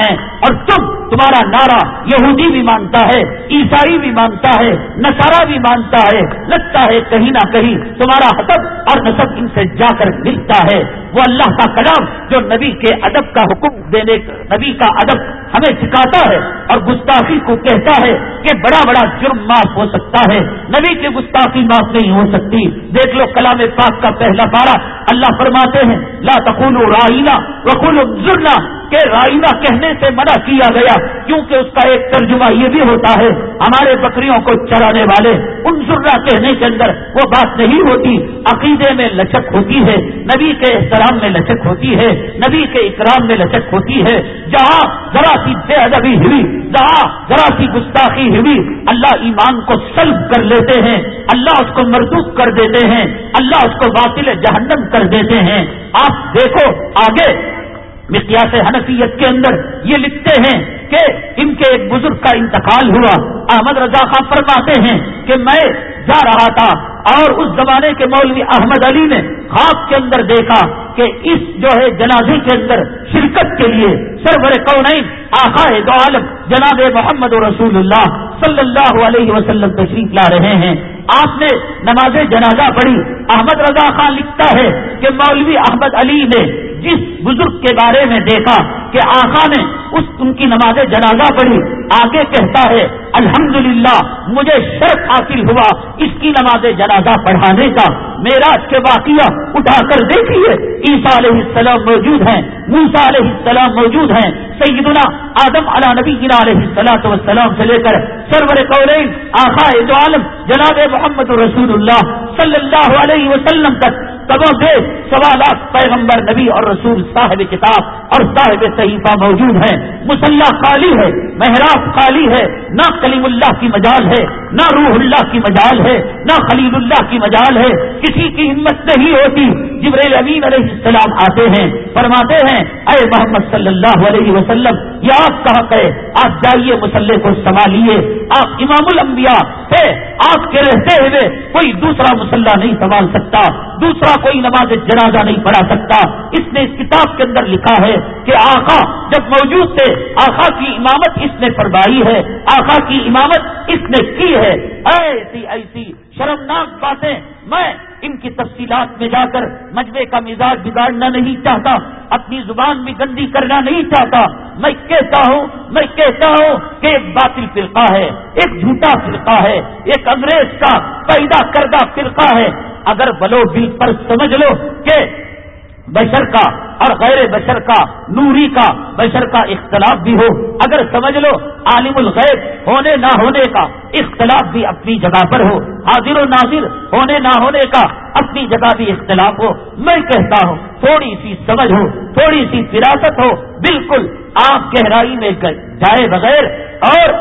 ہیں۔ اور تم، تمہارا نعرہ یہودی بھی مانتا ہے، عیسائی بھی مانتا ہے نسارا بھی مانتا ہے، لگتا ہے کہیں نہ کہیں تمہارا حسب اور نصب ان سے جا کر ملتا ہے۔ وہ اللہ کا کلام جو نبی کے ادب کا حکم دینے، نبی کا ادب ہمیں سکھاتا ہے اور گستاخی کو کہتا ہے کہ بڑا بڑا جرم معاف ہو سکتا ہے۔ نبی کی گستاخی معاف نہیں ہو سکتی۔ دیکھ لو کلام پاک کا پہلا پارا اللہ فرماتے ہیں، لا تقولوا رائنا وقول ضرور کہ رائنا کہنے سے منع کیا گیا، کیونکہ اس کا ایک ترجمہ یہ بھی ہوتا ہے، ہمارے بکریوں کو چرانے والے، ان ذرا کہنے کے اندر وہ بات نہیں ہوتی، عقیدے میں لچک ہوتی ہے، نبی کے احترام میں لچک ہوتی ہے، نبی کے اکرام میں لچک ہوتی ہے، جہاں ذرا سی بے ادبی ہوئی، جہاں ذرا سی گستاخی ہوئی، اللہ ایمان کو سلب کر لیتے ہیں، اللہ اس کو مردوب کر دیتے ہیں، اللہ اس کو باطل جہنم کر دیتے ہیں۔ آپ دیکھو آگے مقیاس حنفیت کے اندر یہ لکھتے ہیں کہ ان کے ایک بزرگ کا انتقال ہوا۔ احمد رضا خان فرماتے ہیں کہ میں جا رہا تھا اور اس زمانے کے مولوی احمد علی نے خواب کے اندر دیکھا کہ اس جو ہے جنازے کے اندر شرکت کے لیے سرور کونین آخا دو عالم، جناب محمد رسول اللہ صلی اللہ علیہ وسلم تشریف لا رہے ہیں۔ آپ نے نماز جنازہ پڑھی۔ احمد رضا خان لکھتا ہے کہ مولوی احمد علی نے جس بزرگ کے بارے میں دیکھا کہ آقا نے اس ان کی نماز جنازہ پڑھی، آگے کہتا ہے، الحمدللہ، مجھے شرط حاصل ہوا اس کی نماز جنازہ پڑھانے کا۔ میراج کے واقعہ اٹھا کر دیکھیے۔ عیسیٰ علیہ السلام موجود ہیں موسا علیہ السلام موجود ہیں۔ سیدنا آدم علا نبی علیہ السلام والسلام سے لے کر سرور قولین آخا عالم جناب محمد رسول اللہ صلی اللہ علیہ وسلم تک تبوں سے سوا لاکھ پیغمبر نبی اور رسول صاحب کتاب اور صاحب صحیفہ موجود ہیں۔ مسلح خالی ہے، محراب خالی ہے، نہ کلیم اللہ کی مجال ہے، نہ روح اللہ کی مجال ہے، نہ خلیل اللہ کی مجال ہے۔ کسی کی ہمت نہیں ہوتی جبریل امین علیہ السلام آتے ہیں، فرماتے ہیں، اے محمد صلی اللہ علیہ وسلم یہ آپ کہاں کہ آپ جائیے مسلح کو سنبھالیے آپ امام الانبیاء ہے آپ کے رہتے ہوئے کوئی دوسرا مسلح نہیں سنبھال سکتا، دوسرا کوئی نماز جنازہ نہیں پڑھا سکتا۔ اس نے اس کتاب کے اندر لکھا ہے کہ آقا جب موجود تھے، آقا کی امامت اس نے فرمائی ہے، آقا کی امامت اس نے کی ہے۔ ایسی ایسی شرمناک باتیں میں ان کی تفصیلات میں جا کر مجمے کا مزاج بگاڑنا نہیں چاہتا، اپنی زبان بھی گندی کرنا نہیں چاہتا۔ میں کہتا ہوں، میں کہتا ہوں کہ ایک باطل فرقہ ہے، ایک جھوٹا فرقہ ہے، ایک انگریز کا پیدا کردہ فرقہ ہے۔ اگر بلو بل پر سمجھ لو کہ بشر کا اور غیر بشر کا نوری کا بشر کا اختلاف بھی ہو۔ اگر سمجھ لو، عالم الغیب ہونے نہ ہونے کا اختلاف بھی اپنی جگہ پر ہو۔ حاضر و ناظر ہونے نہ ہونے کا اپنی جگہ بھی اختلاف ہو۔ میں کہتا ہوں، تھوڑی سی سمجھ ہو، تھوڑی سی فراست ہو، بالکل آپ گہرائی میں جائے بغیر اور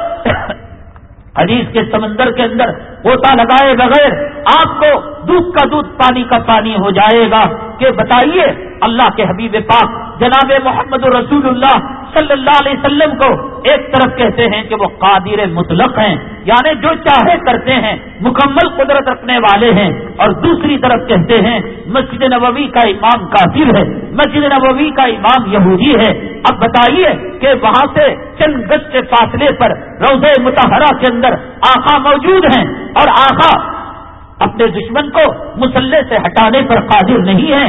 حدیث کے سمندر کے اندر ہوتا لگائے بغیر آپ کو دودھ کا دودھ پانی کا پانی ہو جائے گا کہ بتائیے اللہ کے حبیب پاک جناب محمد رسول اللہ صلی اللہ علیہ وسلم کو ایک طرف کہتے ہیں کہ وہ قادر مطلق ہیں یعنی جو چاہے کرتے ہیں، مکمل قدرت رکھنے والے ہیں، اور دوسری طرف کہتے ہیں، مسجد نبوی کا امام کافر ہے، مسجد نبوی کا امام یہودی ہے۔ اب بتائیے کہ وہاں سے چند گز کے فاصلے پر روز متحرہ کے اندر آخا موجود ہیں، اور آخا اپنے دشمن کو مسلح سے ہٹانے پر قادر نہیں ہے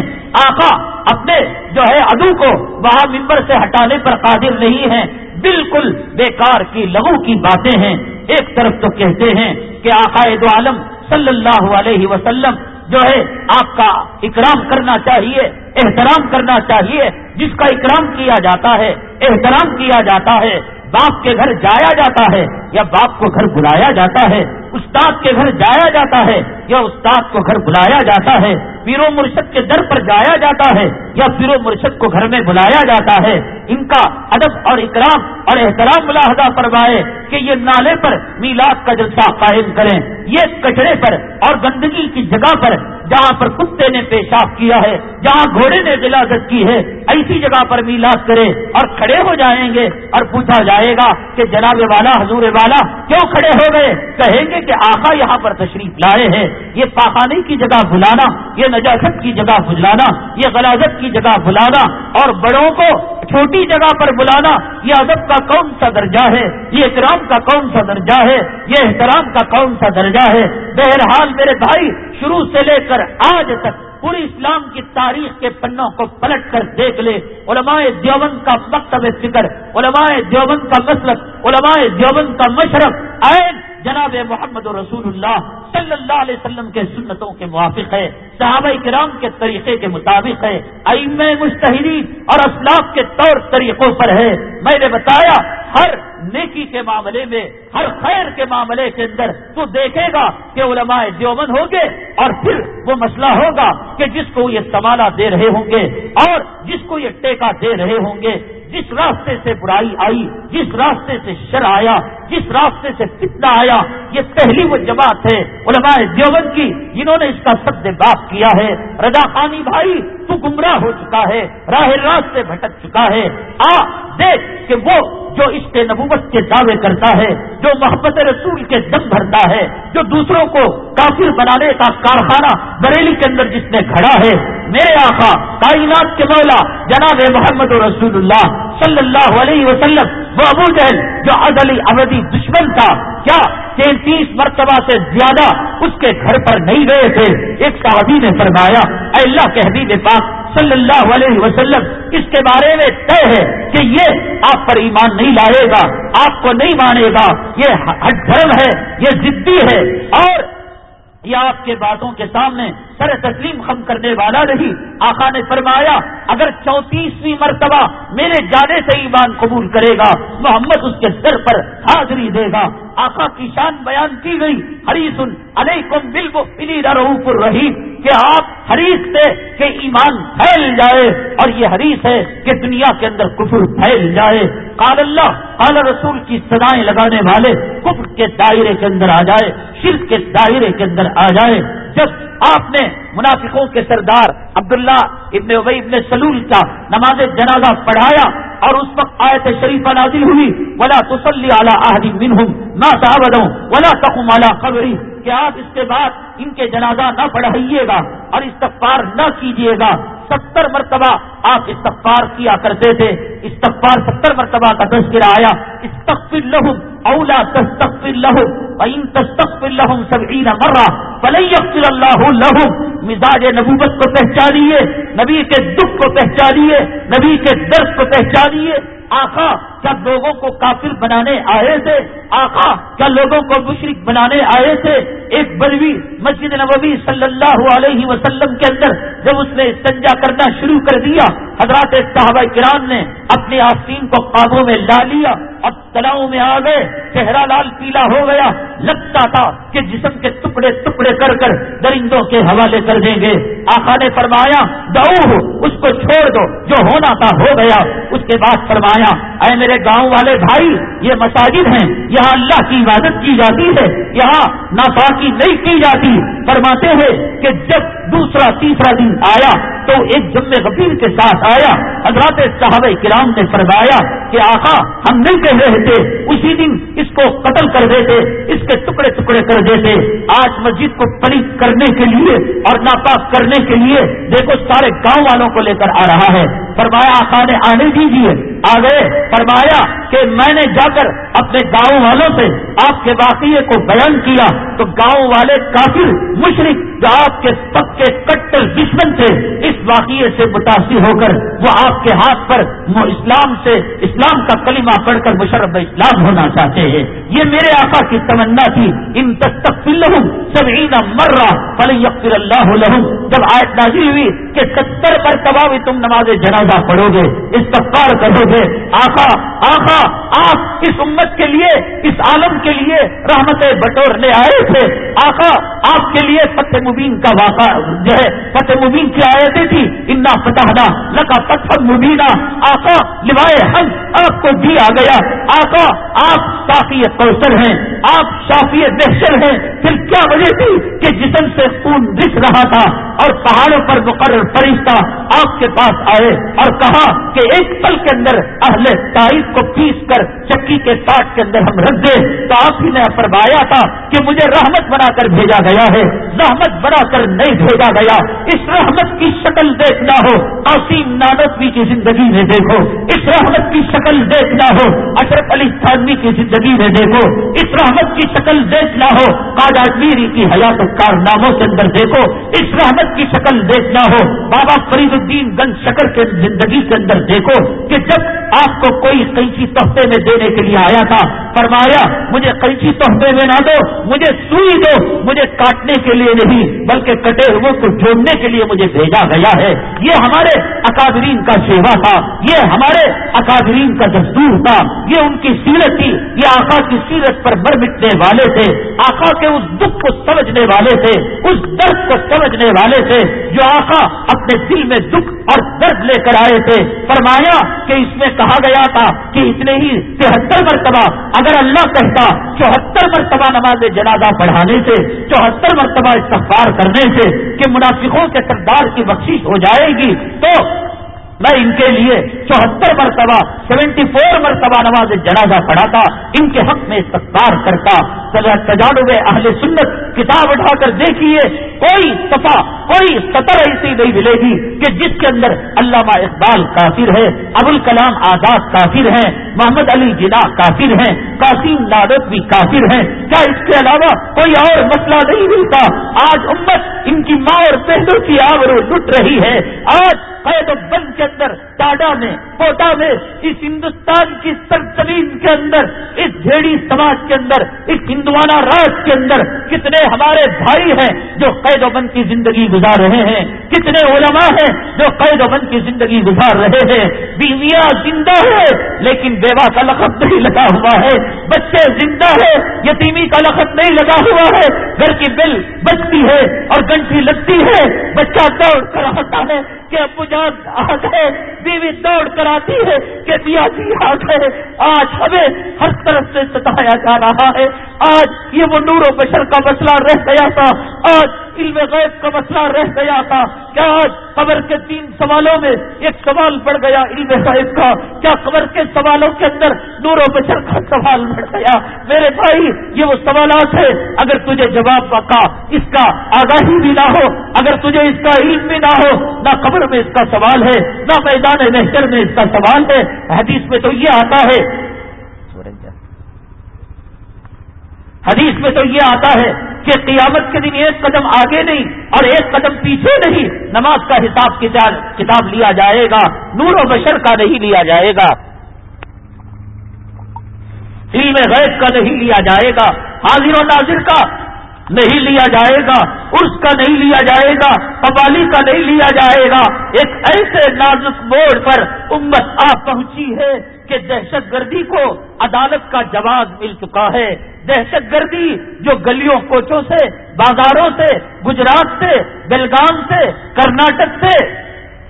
آقا اپنے جو ہے ادو کو وہاں ممبر سے ہٹانے پر قادر نہیں ہے بالکل بیکار کی لہو کی باتیں ہیں۔ ایک طرف تو کہتے ہیں کہ آقا دو عالم صلی اللہ علیہ وسلم جو ہے آپ کا اکرام کرنا چاہیے، احترام کرنا چاہیے، جس کا اکرام کیا جاتا ہے، احترام کیا جاتا ہے۔ باپ کے گھر جایا جاتا ہے یا باپ کو گھر بلایا جاتا ہے، استاد کے گھر جایا جاتا ہے یا استاد کو گھر بلایا جاتا ہے پیرو مرشد کے در پر جایا جاتا ہے یا پیرو مرشد کو گھر میں بلایا جاتا ہے۔ ان کا ادب اور اکرام اور احترام ملاحدہ پروائے کہ یہ نالے پر میلاد کا جلسہ قائم کریں۔ یہ کچرے پر اور گندگی کی جگہ پر جہاں پر کتے نے پیشاب کیا ہے، جہاں گھوڑے نے غلاظت کی ہے، ایسی جگہ پر میلاد کرے اور کھڑے ہو جائیں گے اور پوچھا جائے گا کہ جناب والا، حضور والا کیوں کھڑے ہو گئے؟ کہیں گے کہ آقا یہاں پر تشریف لائے ہیں۔ یہ پاخانے کی جگہ بلانا یہ نجاست کی جگہ بلانا یہ غلازت کی جگہ بلانا اور بڑوں کو چھوٹی جگہ پر بلانا یہ ادب کا کون سا درجہ ہے؟ یہ اکرام کا کون سا درجہ ہے؟ یہ احترام کا کون سا درجہ ہے؟ بہرحال میرے بھائی، شروع سے لے کر آج تک پوری اسلام کی تاریخ کے پنوں کو پلٹ کر دیکھ لے۔ علماء دیوبند کا مکتب فکر، علماء دیوبند کا مسلک، علماء دیوبند کا مشرف عین جناب محمد رسول اللہ صلی اللہ علیہ وسلم کے سنتوں کے موافق ہے، صحابہ کرام کے طریقے کے مطابق ہے ام مشتحرین اور اسلاف کے طور طریقوں پر ہے۔ میں نے بتایا، ہر نیکی کے معاملے میں، ہر خیر کے معاملے کے اندر تو دیکھے گا کہ علماء دیوبند ہوں گے اور پھر وہ مسئلہ ہوگا کہ جس کو یہ سمالا دے رہے ہوں گے اور جس کو یہ ٹیکا دے رہے ہوں گے۔ جس راستے سے برائی آئی، جس راستے سے شر آیا، جس راستے سے فتنہ آیا، یہ پہلی وہ جماعت ہے علماء دیوبند کی جنہوں نے اس کا سد باپ کیا ہے۔ رضا خانی بھائی، تو گمراہ ہو چکا ہے، راہ راست سے بھٹک چکا ہے۔ آ، دیکھ کہ وہ جو اس کے نبوت کے دعوے کرتا ہے، جو محبت رسول کے دم بھرتا ہے، جو دوسروں کو کافر بنانے کا کارخانہ بریلی کے اندر جس نے کھڑا ہے۔ میرے آقا، کائنات کے مولا، جناب محمد رسول اللہ صلی اللہ علیہ وسلم، وہ ابو جہل جو عدلی ابدی دشمن تھا، کیا تینتیس مرتبہ سے زیادہ اس کے گھر پر نہیں گئے تھے؟ ایک صحابی نے فرمایا، اے اللہ کے حبیب پاک صلی اللہ علیہ وسلم، اس کے بارے میں طے ہے کہ یہ آپ پر ایمان نہیں لائے گا، آپ کو نہیں مانے گا، یہ ہٹ دھرم ہے، یہ ضدی ہے اور یہ آپ کے باتوں کے سامنے سر تسلیم خم کرنے والا نہیں۔ آقا نے فرمایا، اگر چونتیسویں مرتبہ میرے جانے سے ایمان قبول کرے گا، محمد اس کے سر پر حاضری دے گا۔ آقا کی شان بیان کی گئی۔ ہریس علیکم بالکل رحوف الرحیم، کہ آپ حریث سے کہ ایمان پھیل جائے، اور یہ حریث ہے کہ دنیا کے اندر کفر پھیل جائے۔ قال اللہ، قال رسول کی سدائیں لگانے والے کفر کے دائرے کے اندر آ جائے، شرک کے دائرے کے اندر آ جائے۔ جب آپ نے منافقوں کے سردار عبداللہ ابن ابئی ابن سلول کا نماز جنازہ پڑھایا اور اس وقت آیت شریفہ نازل ہوئی، ولا تسلی اعلیٰ احدی منہم نہ صاحب ولا تقم اعلیٰ قبری کہ آپ اس کے بعد ان کے جنازہ نہ پڑھائیے گا اور استغفار نہ کیجیے گا؟ ستر مرتبہ آپ استغفار کیا کرتے تھے، استغفار ستر مرتبہ کا تذکرہ آیا استغفر لہم اولا تستغفر لہم وان تستغفر لہم سبعین مرہ فلن یغفر اللہ لہم مزاج نبوت کو پہچانیے، نبی کے دکھ کو پہچانیے، نبی کے درد کو پہچانیے. آقا، کیا لوگوں کو کافر بنانے آئے تھے؟ آقا، کیا لوگوں کو مشرق بنانے آئے تھے؟ ایک بروی مسجد نبوی صلی اللہ علیہ وسلم کے اندر جب اس نے استنجا کرنا شروع کر دیا، حضرات صحابہ کرام نے اپنے آستین کو قابو میں لا لیا. اب تلاؤں میں آ گئے، چہرہ لال پیلا ہو گیا۔ لگتا تھا کہ جسم کے ٹکڑے ٹکڑے کر کر درندوں کے حوالے کر دیں گے۔ آقا نے فرمایا، دعو اس کو چھوڑ دو، جو ہونا تھا ہو گیا۔ اس کے بعد فرمایا، اے میرے گاؤں والے بھائی، یہ مساجد ہیں، یہاں اللہ کی عبادت کی جاتی ہے، یہاں نافاقی نہیں کی جاتی۔ فرماتے ہیں کہ جب دوسرا، تیسرا دن آیا، تو ایک جم غفیر کے ساتھ آیا۔ حضرات صحابہ کرام نے فرمایا کہ آقا، ہم نہیں کہہ رہے تھے، اسی دن اس کو قتل کر دیتے، اس کے ٹکڑے ٹکڑے کر دیتے۔ آج مسجد کو پلیت کرنے کے لیے اور ناپاک کرنے کے لیے، دیکھو سارے گاؤں والوں کو لے کر آ رہا ہے۔ فرمایا، آقا نے آنے دیجیے آ گئے۔ فرمایا کہ میں نے جا کر اپنے گاؤں والوں سے آپ کے واقعے کو بیان کیا۔ تو گاؤں والے کافی مشرق آپ کے سب کے کٹر دشمن تھے، اس واقعے سے متاثر ہو کر وہ آپ کے ہاتھ پر اسلام سے، اسلام کا کلمہ پڑھ کر مشرف اسلام ہونا چاہتے ہیں۔ یہ میرے آقا کی تمنا تھی۔ ان لہم سب عید مر رہا یقر اللہ لہم جب آیت نازی ہوئی کہ ستر پر بھی تم نماز جنازہ پڑھو گے استفار کرو گے۔ آقا آقا، آپ اس امت کے لیے، اس عالم کے لیے رحمت بٹورنے آئے تھے۔ آقا، آپ کے لیے فتح مبین کا واقعہ جو ہے، فتح مبین کی آیتیں تھی انا فتحنا لکا پتھر مبینہ آقا، لوائے ہم، آپ کو دیا گیا۔ آقا، آپ کافی کوثر ہیں۔ آپ شافی بہشر ہیں۔ پھر کیا وجہ تھی کہ جسم سے خون رس رہا تھا اور پہاڑوں پر مقرر فرشتہ آپ کے پاس آئے اور کہا کہ ایک پل کے اندر اہل تاریخ کو پیس کر چکی کے ساٹ کے اندر ہم رکھ دیں۔ تو آپ ہی نے فرمایا تھا کہ مجھے رحمت بنا کر بھیجا گیا ہے۔ رحمت بنا کر نہیں بھیجا گیا۔ اس رحمت کی شکل دیکھنا ہو، آسیم نانوی کی زندگی میں دیکھو۔ اس رحمت کی شکل دیکھنا ہو، اشرف علی تھانوی کی زندگی میں دیکھو۔ اس رحمت کی شکل دیکھنا ہو میری کی حیات کارناموں کے اندر دیکھو۔ اس رحمت کی شکل دیکھنا ہو، بابا فرید الدین گنج شکر کے زندگی کے اندر دیکھو کہ جب آپ کو کوئی قینچی تحفے میں دینے کے لیے آیا تھا فرمایا، مجھے قینچی تحفے میں نہ دو، مجھے سوئی دو، مجھے کاٹنے کے لیے نہیں، بلکہ کٹے ہوئے کو جوڑنے کے لیے مجھے بھیجا گیا ہے. یہ ہمارے اکادرین کا سیوا تھا، یہ ہمارے اکادرین کا دستور تھا، یہ ان کی سیرت تھی، یہ آقا کی سیرت پر مر مٹنے والے تھے، آقا کے اس دکھ کو سمجھنے والے تھے، اس درد کو سمجھنے والے تھے، جو آقا اپنے دل میں دکھ اور درد لے کر آئے تھے، فرمایا کہ اس میں کہا گیا تھا کہ اتنے ہی تہتر مرتبہ اگر اللہ کہتا چوہتر مرتبہ نماز جنازہ پڑھانے سے، چوہتر مرتبہ استغفار کرنے سے کہ منافقوں کے سردار کی بخشش ہو جائے گی، تو میں ان کے لیے چوہتر مرتبہ، سیونٹی فور مرتبہ نماز جنازہ پڑھا تھا ان کے حق میں استفار کرتا۔ تجارب اہل سنت کتاب اٹھا کر دیکھیے، کوئی صفا، کوئی سطر ایسی نہیں ملے گی کہ جس کے اندر علامہ اقبال کافر ہے ابو الکلام آزاد کافر ہیں، محمد علی جنا کافر ہیں، قاسم نادت بھی کافر ہیں۔ کیا اس کے علاوہ کوئی اور مسئلہ نہیں ملتا؟ آج امت ان کی ماں اور بہنوں کی آور لٹ رہی ہے۔ آج قید و بند کے اندر ٹاڈا میں کوٹا میں اس ہندوستان کی سرزمین کے اندر، اس جھیڑی سماج کے اندر، اس ہندوانہ راج کے اندر کتنے ہمارے بھائی ہیں جو قید و بند کی زندگی گزار رہے ہیں، کتنے علماء ہیں جو قید و بند کی زندگی گزار رہے ہیں۔ بیویاں زندہ ہے لیکن بیوہ کا لقب نہیں لگا ہوا ہے۔ بچے زندہ ہے یتیمی کا لقب نہیں لگا ہوا ہے۔ گھر کی بل بچتی ہے اور گنٹی لگتی ہے۔ بچہ دوڑ کر آتا ہے کہ ابو جان آ گئے، بیوی دوڑ کر آتی ہے کہ دیا جی آ آج ہمیں ہر طرف سے ستایا جا رہا ہے۔ آج یہ وہ نور و بشر کا مسئلہ رہ گیا تھا۔ آج علم غیب کا مسئلہ رہ گیا تھا کیا آج قبر کے تین سوالوں میں ایک سوال بڑھ گیا علم غیب کا؟ کیا قبر کے سوالوں کے اندر نور و بشر کا سوال بڑھ گیا؟ میرے بھائی، یہ وہ سوالات ہے اگر تجھے جواب کا اس کا آگاہی بھی نہ ہو، اگر تجھے اس کا علم بھی نہ ہو، نہ قبر میں اس کا سوال ہے، نہ میدان محشر میں اس کا سوال ہے۔ حدیث میں تو یہ آتا ہے حدیث میں تو یہ آتا ہے کہ قیامت کے دن ایک قدم آگے نہیں اور ایک قدم پیچھے نہیں نماز کا حساب کتاب لیا جائے گا، نور و بشر کا نہیں لیا جائے گا۔ علم غیب کا نہیں لیا جائے گا، حاضر و ناظر کا نہیں لیا جائے گا اس کا نہیں لیا جائے گا، قوالی کا نہیں لیا جائے گا۔ ایک ایسے نازک موڑ پر امت آ پہنچی ہے کہ دہشت گردی کو عدالت کا جواز مل چکا ہے۔ دہشت گردی جو گلیوں کوچوں سے، بازاروں سے، گجرات سے، بلگام سے، کرناٹک سے،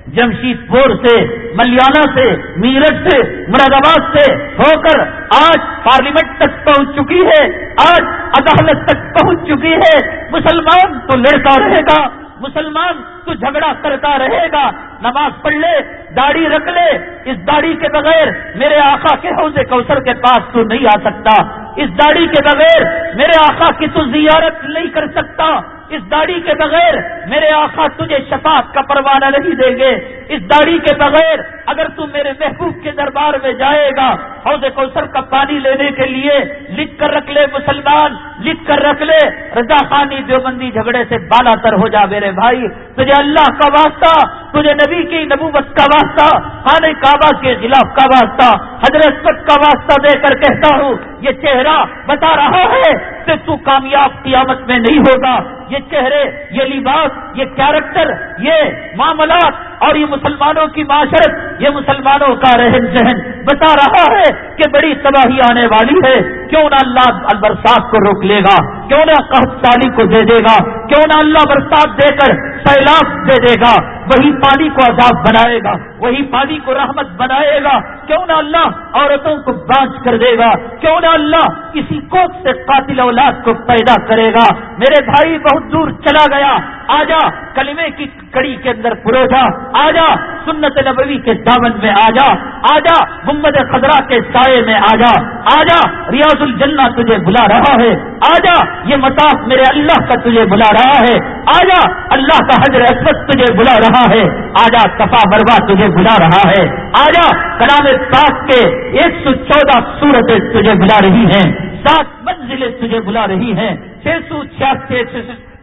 جمشید پور سے، ملیالہ سے، میرٹھ سے، مراد آباد سے ہو کر آج پارلیمنٹ تک پہنچ چکی ہے۔ آج عدالت تک پہنچ چکی ہے۔ مسلمان تو لڑتا رہے گا۔ مسلمان تو جھگڑا کرتا رہے گا۔ نماز پڑھ لے، داڑھی رکھ لے۔ اس داڑھی کے بغیر میرے آقا کے حوض کوثر کے پاس تو نہیں آ سکتا۔ اس داڑھی کے بغیر میرے آقا کی تو زیارت نہیں کر سکتا۔ اس داڑھی کے بغیر میرے آقا تجھے شفاعت کا پروانہ نہیں دیں گے۔ اس داڑھی کے بغیر اگر تم میرے محبوب کے دربار میں جائے گا، حوض کوثر کا پانی لینے کے لیے لکھ کر رکھ لے مسلمان، لکھ کر رکھ لے۔ رضا خانی دیوبندی جھگڑے سے بالا تر ہو جا میرے بھائی۔ تجھے اللہ کا واسطہ، تجھے نبی کی نبوت کا واسطہ، خانہ کعبہ کے خلاف کا واسطہ، حضرت کا واسطہ دے کر کہتا ہوں، یہ چہرہ بتا رہا ہے کہ تو کامیاب قیامت میں نہیں ہوگا، یہ چہرے یہ لباس یہ کیریکٹر یہ معاملات اور یہ مسلمانوں کی معاشرت، یہ مسلمانوں کا رہن سہن بتا رہا ہے کہ بڑی تباہی آنے والی ہے۔ کیوں نہ اللہ البرسات کو روک لے گا؟ کیوں نہ قحط سالی کو دے دے گا؟ کیوں نہ اللہ برسات دے کر سیلاب دے دے گا؟ وہی پانی کو عذاب بنائے گا، وہی پانی کو رحمت بنائے گا۔ کیوں نہ اللہ عورتوں کو بانچ کر دے گا؟ کیوں نہ اللہ کسی کوک سے قاتل اولاد کو پیدا کرے گا؟ میرے بھائی بہت دور چلا گیا۔ آجا کلمے کی کڑی کے اندر پرو جا آجا، سنت نبوی کے دامن میں آ جا آجا، محمد خزرا کے سائے میں آ جا آجا، ریاض الجنہ تجھے بلا رہا ہے، آجا، یہ مطاف میرے اللہ کا تجھے بلا رہا ہے، آجا، اللہ کا حضر اسمت تجھے بلا رہا ہے، آجا، صفا مروا تجھے بلا رہا ہے، آجا، کلام پاک کے ایک سو چودہ سورتیں تجھے بلا رہی ہیں، سات منزلیں تجھے بلا رہی ہیں، چھ سو چھیاسی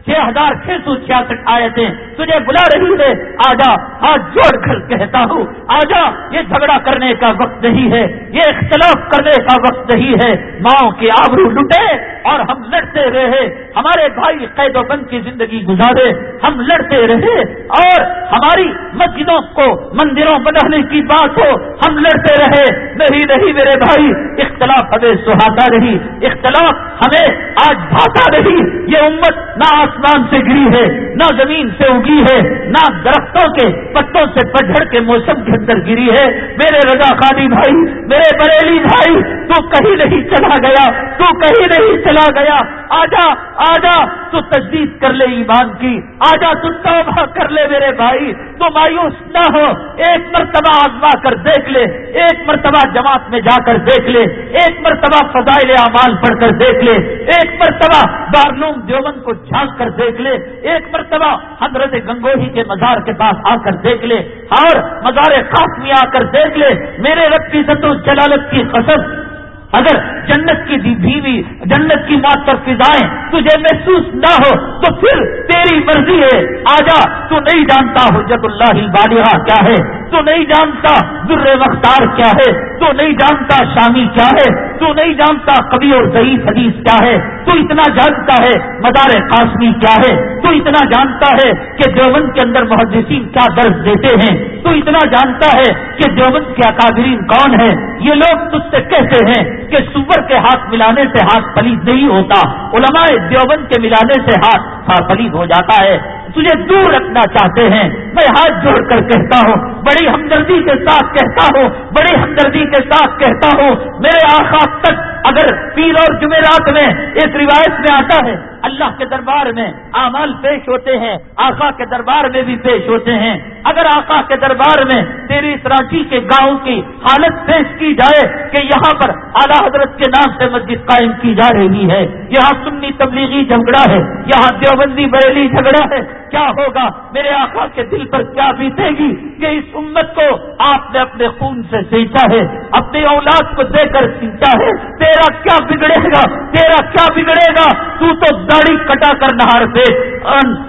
چھ ہزار چھ سو چھیاسٹھ آئے تھے تجھے بلا رہی ہے آجا، آج جوڑ کر کہتا ہوں۔ آجا، یہ جھگڑا کرنے کا وقت نہیں ہے۔ یہ اختلاف کرنے کا وقت نہیں ہے۔ ماؤں کے آبرو لٹے اور ہم لڑتے رہے۔ ہمارے بھائی قید و بند کی زندگی گزارے۔ ہم لڑتے رہے اور ہماری مسجدوں کو، مندروں بنانے کی بات ہو۔ ہم لڑتے رہے۔ نہیں نہیں میرے بھائی، اختلاف ہمیں سہاتا رہی اختلاف ہمیں آج بھاتا رہی یہ امت نہ آسمان سے گری ہے، نہ زمین سے اگی ہے، نہ درختوں کے پتوں سے پجڑ کے موسم کے اندر گری ہے۔ میرے رضا خانی بھائی، میرے بریلی بھائی، تو کہیں نہیں چلا گیا، تو کہیں نہیں چلا گیا۔ آجا آجا، تو تجدید کر لے ایمان کی۔ آجا، تو توبہ کر لے میرے بھائی۔ تو مایوس نہ ہو، ایک مرتبہ آزما کر دیکھ لے، ایک مرتبہ جماعت میں جا کر دیکھ لے، ایک مرتبہ فضائل اعمال پڑھ کر دیکھ لے، ایک مرتبہ دارلوم دیوبند کو جھانک کر دیکھ لے، ایک مرتبہ حضرت گنگوہی کے مزار کے پاس آ کر دیکھ لے اور مزار خاص میں آ کر دیکھ لے، میرے رب کی ستو جلالت کی قسم۔ اگر جنت کی بیوی، جنت کی معطر فضائیں تجھے محسوس نہ ہو، تو پھر تیری مرضی ہے۔ آجا، تو نہیں جانتا حجت اللہ بالغ کیا ہے، تو نہیں جانتا در وختار کیا ہے۔ تو نہیں جانتا شامی کیا ہے، تو نہیں جانتا کبھی اور ضعیف حدیث کیا ہے، تو اتنا جانتا ہے مدار قاسمی کیا ہے، تو اتنا جانتا ہے کہ دیوبند کے اندر محدثین کیا درد دیتے ہیں، تو اتنا جانتا ہے کہ دیوبند کے اکادرین کون ہے یہ لوگ تجھ سے کہتے ہیں کہ سور کے ہاتھ ملانے سے ہاتھ پلیت نہیں ہوتا، علماء دیوبند کے ملانے سے ہاتھ پلیت ہو جاتا ہے۔ تجھے دور رکھنا چاہتے ہیں۔ میں ہاتھ جوڑ کر کہتا ہوں، بڑی ہمدردی کے ساتھ کہتا ہوں، بڑی ہمدردی کے ساتھ کہتا ہوں، میرے آخا تک اگر پیر اور جمعرات میں ایک روایت میں آتا ہے، اللہ کے دربار میں اعمال پیش ہوتے ہیں، آقا کے دربار میں بھی پیش ہوتے ہیں۔ اگر آقا کے دربار میں تیری سراچی کے گاؤں کی حالت پیش کی جائے کہ یہاں پر اعلیٰ حضرت کے نام سے مسجد قائم کی جا رہی ہے، یہاں سنی تبلیغی جھگڑا ہے، یہاں دیوبندی بریلی جھگڑا ہے، کیا ہوگا؟ میرے آقا کے دل پر کیا بیتے گی کہ اس امت کو آپ نے اپنے خون سے سینچا ہے، اپنی اولاد کو دے کر سینچا ہے تیرا کیا بگڑے گا؟ تیرا کیا بگڑے گا؟ تو تو داڑھی کٹا کر نہار سے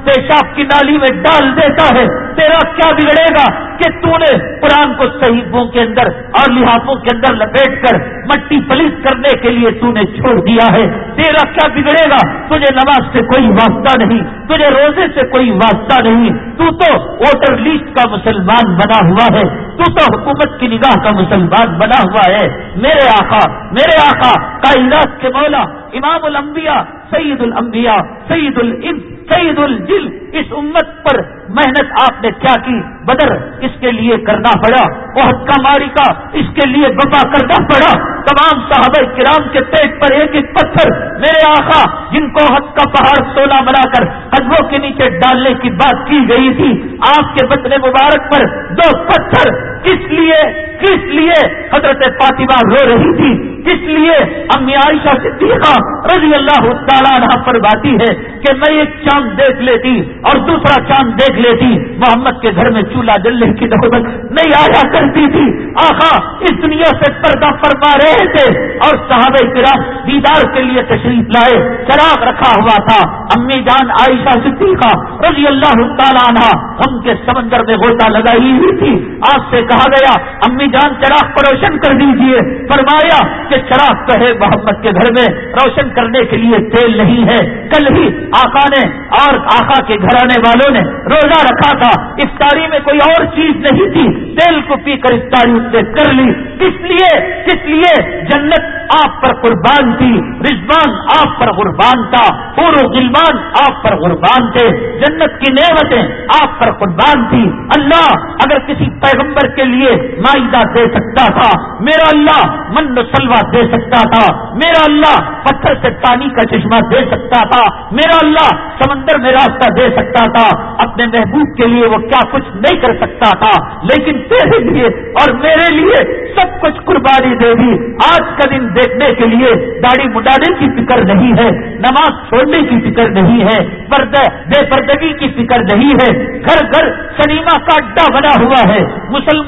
پیشاب کی نالی میں ڈال دیتا ہے، تیرا کیا بگڑے گا؟ کہ تو نے قرآن کو صحیحوں کے اندر اور لحاظوں کے اندر لپیٹ کر مٹی پلیس کرنے کے لیے تو نے چھوڑ دیا ہے۔ تیرا کیا بگڑے گا؟ تجھے نماز سے کوئی واسطہ نہیں۔ تجھے روزے سے کوئی واسطہ نہیں۔ تو تو ووٹر لسٹ کا مسلمان بنا ہوا ہے۔ تو تو حکومت کی نگاہ کا مسلمان بنا ہوا ہے۔ میرے آقا میرے آقا، کائنات کے مولا، امام الانبیاء سعید الانبیاء سعید الانس سعید الجل، اس امت پر محنت آپ نے کیا کی؟ بدر، اس کے لیے کرنا پڑا۔ بہت کا ماری کا اس کے لیے وفا کرنا پڑا۔ تمام صحابہ کرام کے پیٹ پر ایک ایک پتھر۔ میرے آقا، جن کو حد کا پہاڑ سونا بنا کر قدموں کے نیچے ڈالنے کی بات کی گئی تھی، آپ کے بدن مبارک پر دو پتھر کس لیے کس لیے حضرت فاطمہ رو رہی تھی؟ کس لیے امی عائشہ صدیقہ رضی اللہ تعالیٰ پر باتی ہے کہ میں ایک چاند دیکھ لیتی اور دوسرا چاند دیکھ لیتی، محمد کے گھر میں چولہا جلنے کی نوبت نہیں آیا کرتی تھی۔ آخا اس دنیا سے پردہ فرما رہے تھے اور صحابہ کرام دیدار کے لیے تشریف لائے، چراغ رکھا ہوا تھا۔ امی جان عائشہ صدیقہ رضی اللہ تعالیٰ عنہ ہم کے سمندر میں گوتا لگائی ہوئی تھی۔ آج سے کہا گیا، امی جان چراغ کو روشن کر دیجیے۔ فرمایا کہ چراغ کہے محمد کے گھر میں، روشن کرنے کے لیے تیل نہیں ہے۔ کل ہی آقا نے اور آقا کے گھرانے والوں نے روزہ رکھا تھا۔ افطاری میں کوئی اور چیز نہیں تھی۔ تیل کو پی کر افطاری اس سے کر لی۔ کس لیے؟ کس لیے؟ جنت آپ پر قربان تھی۔ رضوان آپ پر قربان تھا۔ پور غلمان آپ پر قربان تھے۔ جنت کی نعمتیں آپ پر قربان تھی اللہ، اگر کسی پیغمبر کے لیے معاہدہ دے سکتا تھا۔ میرا اللہ من سلوا دے سکتا تھا۔ میرا اللہ پتھر سے پانی کا چشمہ دے سکتا تھا۔ میرا اللہ سمندر میں راستہ دے سکتا تھا۔ اپنے محبوب کے لیے وہ کیا کچھ نہیں کر سکتا تھا۔ لیکن تیرے لیے اور میرے لیے سب کچھ قربانی دے دی۔ آج کا دن دیکھنے کے لیے داڑھی مڈانے کی فکر نہیں ہے۔ نماز چھوڑنے کی فکر نہیں ہے۔ پردہ بے پردگی کی فکر نہیں ہے۔ گھر گھر سنیما کا اڈا بنا ہوا ہے۔ مسلمان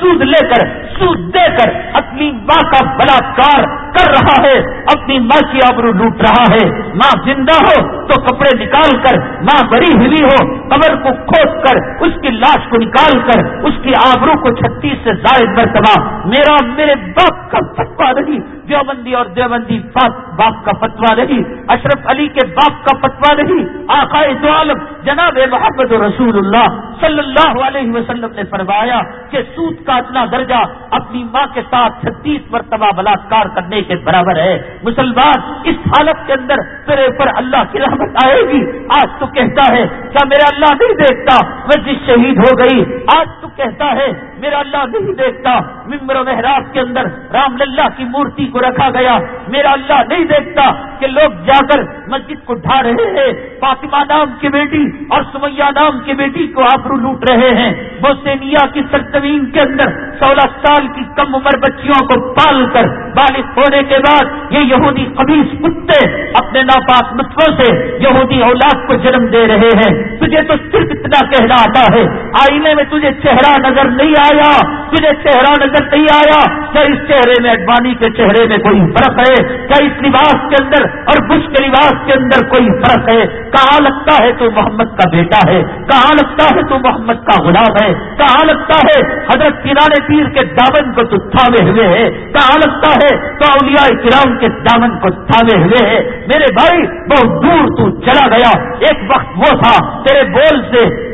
سود لے کر، سود دے کر اپنی ماں کا بلاکار کر رہا ہے، اپنی ماں کی آبرو لوٹ رہا ہے۔ ماں زندہ ہو تو کپڑے نکال کر، ماں بری ہوئی ہو، قبر کو کھود کر، اس کی لاش کو نکال کر، اس کی آبرو کو چھتیس سے زائد مرتبہ، میرا، میرے باپ کا فتوا نہیں دیوبندی اور دیوبندی باپ کا فتوا نہیں، اشرف علی کے باپ کا فتوا نہیں آقائے دو عالم، جناب محمد رسول اللہ صلی اللہ علیہ وسلم نے فرمایا کہ سود کا اتنا درجہ اپنی ماں کے ساتھ چھتیس مرتبہ بلاکار کرنے کے برابر ہے۔ مسلمان، اس حالت کے اندر تیرے اوپر اللہ کی رحمت آئے گی۔ آج تو کہتا ہے، کیا میرا اللہ نہیں دیکھتا؟ مسجد شہید ہو گئی، آج تو کہتا ہے، میرا اللہ نہیں دیکھتا۔ ممبر و محراب کے اندر رام للہ کی مورتی کو رکھا گیا۔ میرا اللہ نہیں دیکھتا کہ لوگ جا کر مسجد کو ڈھا رہے ہیں۔ فاطمہ نام کی بیٹی اور سمیہ نام کی بیٹی کو آبرو لوٹ رہے ہیں۔ بوسینیا کی سرزمین کے اندر سولہ سال کی کم عمر بچیوں کو پال کر بالغ ہونے کے بعد یہ یہودی قبیص کتے اپنے ناپاک نطفوں سے یہودی اولاد کو جنم دے رہے ہیں۔ تجھے تو صرف اتنا کہنا آتا ہے۔ آئینے میں تجھے چہرہ نظر نہیں آیا۔ تجھے چہرہ نظر نظر نہیں آیا، کیا اس چہرے میں اڈوانی کے چہرے میں کوئی فرق ہے؟ کیا اس لباس کے اندر اور بش کے لباس کے اندر کوئی فرق ہے؟ کہاں لگتا ہے تو محمد کا بیٹا ہے؟ کہاں لگتا ہے تو محمد کا غلام ہے؟ کہاں لگتا ہے حضرت کنارے پیر کے دامن کو تو تھامے ہوئے ہے کہاں لگتا ہے تو اولیاء کرام کے دامن کو تھامے ہوئے ہے میرے بھائی، بہت دور تو چلا گیا۔ ایک وقت وہ تھا، تیرے بول سے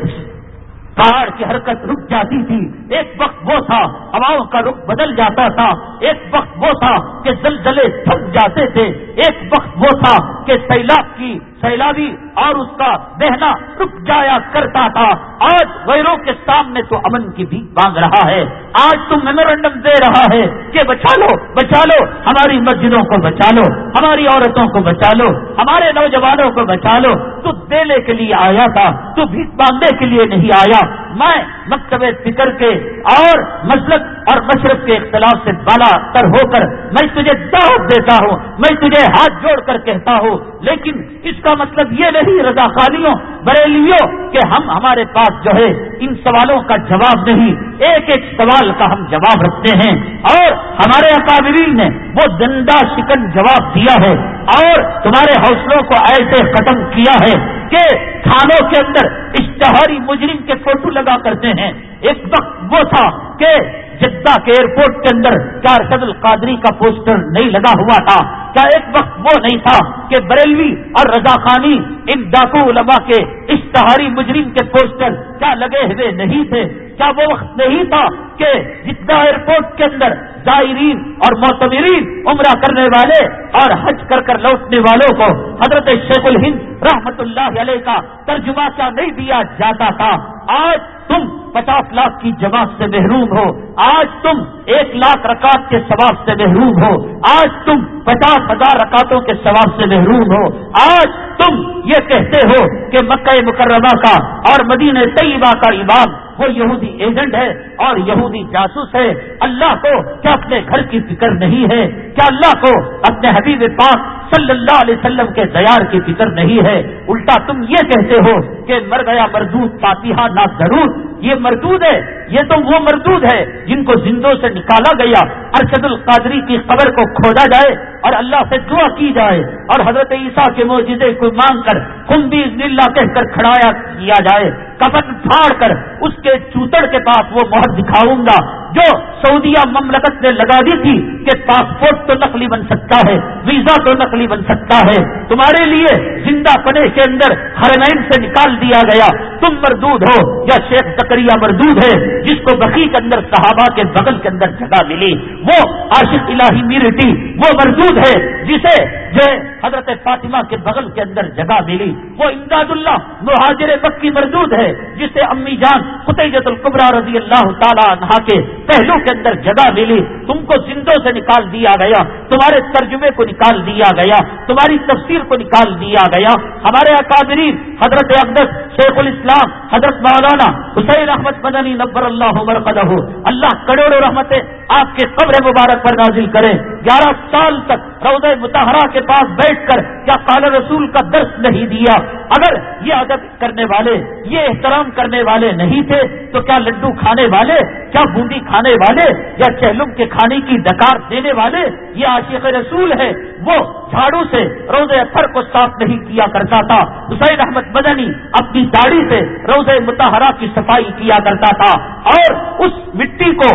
پہاڑ کی حرکت رک جاتی تھی۔ ایک وقت وہ تھا، ہواؤں کا رخ بدل جاتا تھا۔ ایک وقت وہ تھا کہ زلزلے تھک جاتے تھے۔ ایک وقت وہ تھا کہ سیلاب کی سیلابی اور اس کا بہنا رک جایا کرتا تھا۔ آج غیروں کے سامنے تو امن کی بھی مانگ رہا ہے۔ آج تو میمورینڈم دے رہا ہے کہ بچا لو بچا لو۔ ہماری مسجدوں کو بچا لو، ہماری عورتوں کو بچا لو، ہمارے نوجوانوں کو بچا لو۔ تو دینے کے لیے آیا تھا، تو بھی باندھنے کے لیے نہیں آیا۔ میں مکتب فکر کے اور مسلک اور مشرق کے اختلاف سے بالا تر ہو کر میں تجھے دعوت دیتا ہوں، میں تجھے ہاتھ جوڑ کر کہتا ہوں۔ لیکن اس کا مطلب یہ نہیں، رضا خالیوں، بریلیوں، کہ ہم ہمارے پاس جو ہے، ان سوالوں کا جواب نہیں۔ ایک ایک سوال کا ہم جواب رکھتے ہیں۔ اور ہمارے اکابرین نے وہ زندہ شکن جواب دیا ہے۔ اور تمہارے حوصلوں کو ایسے ختم کیا ہے کہ تھانوں کے اندر اس اشتہاری مجرم کے فوٹو لگا کرتے ہیں۔ ایک وقت وہ تھا کہ جدہ کے ایئرپورٹ کے اندر چار شد القادری کا پوسٹر نہیں لگا ہوا تھا۔ کیا ایک وقت وہ نہیں تھا کہ بریلوی اور رضا خانی ان ڈاکو علماء کے اشتہاری مجرم کے پوسٹر کیا لگے ہوئے نہیں تھے؟ کیا وہ وقت نہیں تھا کہ جدہ ایئرپورٹ کے اندر زائرین اور معتمرین عمرہ کرنے والے اور حج کر کر لوٹنے والوں کو حضرت شیخ الہند رحمت اللہ علیہ کا ترجمہ کیا نہیں دیا جاتا تھا؟ آج تم پچاس لاکھ کی جماعت سے محروم ہو، آج تم ایک لاکھ رکعت کے ثواب سے محروم ہو، آج تم پچاس ہزار رکعتوں کے ثواب سے محروم ہو، آج تم یہ کہتے ہو کہ مکہ مکرمہ کا اور مدینہ طیبہ کا امام وہ یہودی ایجنٹ ہے اور یہودی جاسوس ہے۔ اللہ کو کیا اپنے گھر کی فکر نہیں ہے؟ کیا اللہ کو اپنے حبیب پاک صلی اللہ علیہ وسلم کے دیار کی فکر نہیں ہے؟ الٹا تم یہ کہتے ہو کہ مر گیا مردود فاتحہ نہ ضرور یہ مردود ہے، یہ تو وہ مردود ہے جن کو زندوں سے نکالا گیا۔ ارشد القادری کی خبر کو کھودا جائے اور اللہ سے دعا کی جائے اور حضرت عیسیٰ کے موجودے کو مانگ کر خم بھی اللہ کہہ کر کھڑایا کیا جائے، کفن پھاڑ کر اس کے چوتڑ کے پاس وہ مہر دکھاؤں گا جو سعودیہ مملکت نے لگا دی تھی۔ کہ پاسپورٹ تو نقلی بن سکتا ہے، ویزا تو نقلی بن سکتا ہے۔ تمہارے لیے زندہ پنے کے اندر ہر سے نکال دیا گیا۔ تم مردود ہو یا شیخ زکریہ مردود ہے، جس کو بقی کے اندر صحابہ کے بغل کے اندر جگہ ملی۔ وہ عاشق الہی میرٹی، وہ مردود ہے جسے جو حضرت فاطمہ کے بغل کے اندر جگہ ملی۔ وہ امداد اللہ مہاجر مکی مردود ہے، جسے امی جان فتحت القبرا رضی اللہ تعالیٰ عنہ کے پہلو کے اندر جگہ ملی۔ تم کو زندوں سے نکال دیا گیا، تمہارے ترجمے کو نکال دیا گیا، تمہاری تفسیر کو نکال دیا گیا۔ ہمارے اکادرین حضرت اقدس، شیخ الاسلام، حضرت مولانا حسین احمد مدنی نبر اللہ مرقدہ اللہ کروڑوں رحمتیں آپ کے قبر مبارک پر نازل کرے گیارہ سال تک روز متحرہ کے پاس بیٹھ کر کیا قال رسول کا درس نہیں دیا۔ اگر یہ ادب کرنے والے، یہ احترام کرنے والے نہیں تھے، تو کیا لڈو کھانے والے، کیا بوندی کھانے والے، یا چہلم کے کھانے کی ڈکار دینے والے یہ عاشق رسول ہے، وہ جھاڑو سے روز اثر کو صاف نہیں کیا کرتا تھا۔ حسین احمد مدنی اپنی داڑھی سے روز متحرہ کی صفائی کیا کرتا تھا اور اس مٹی کو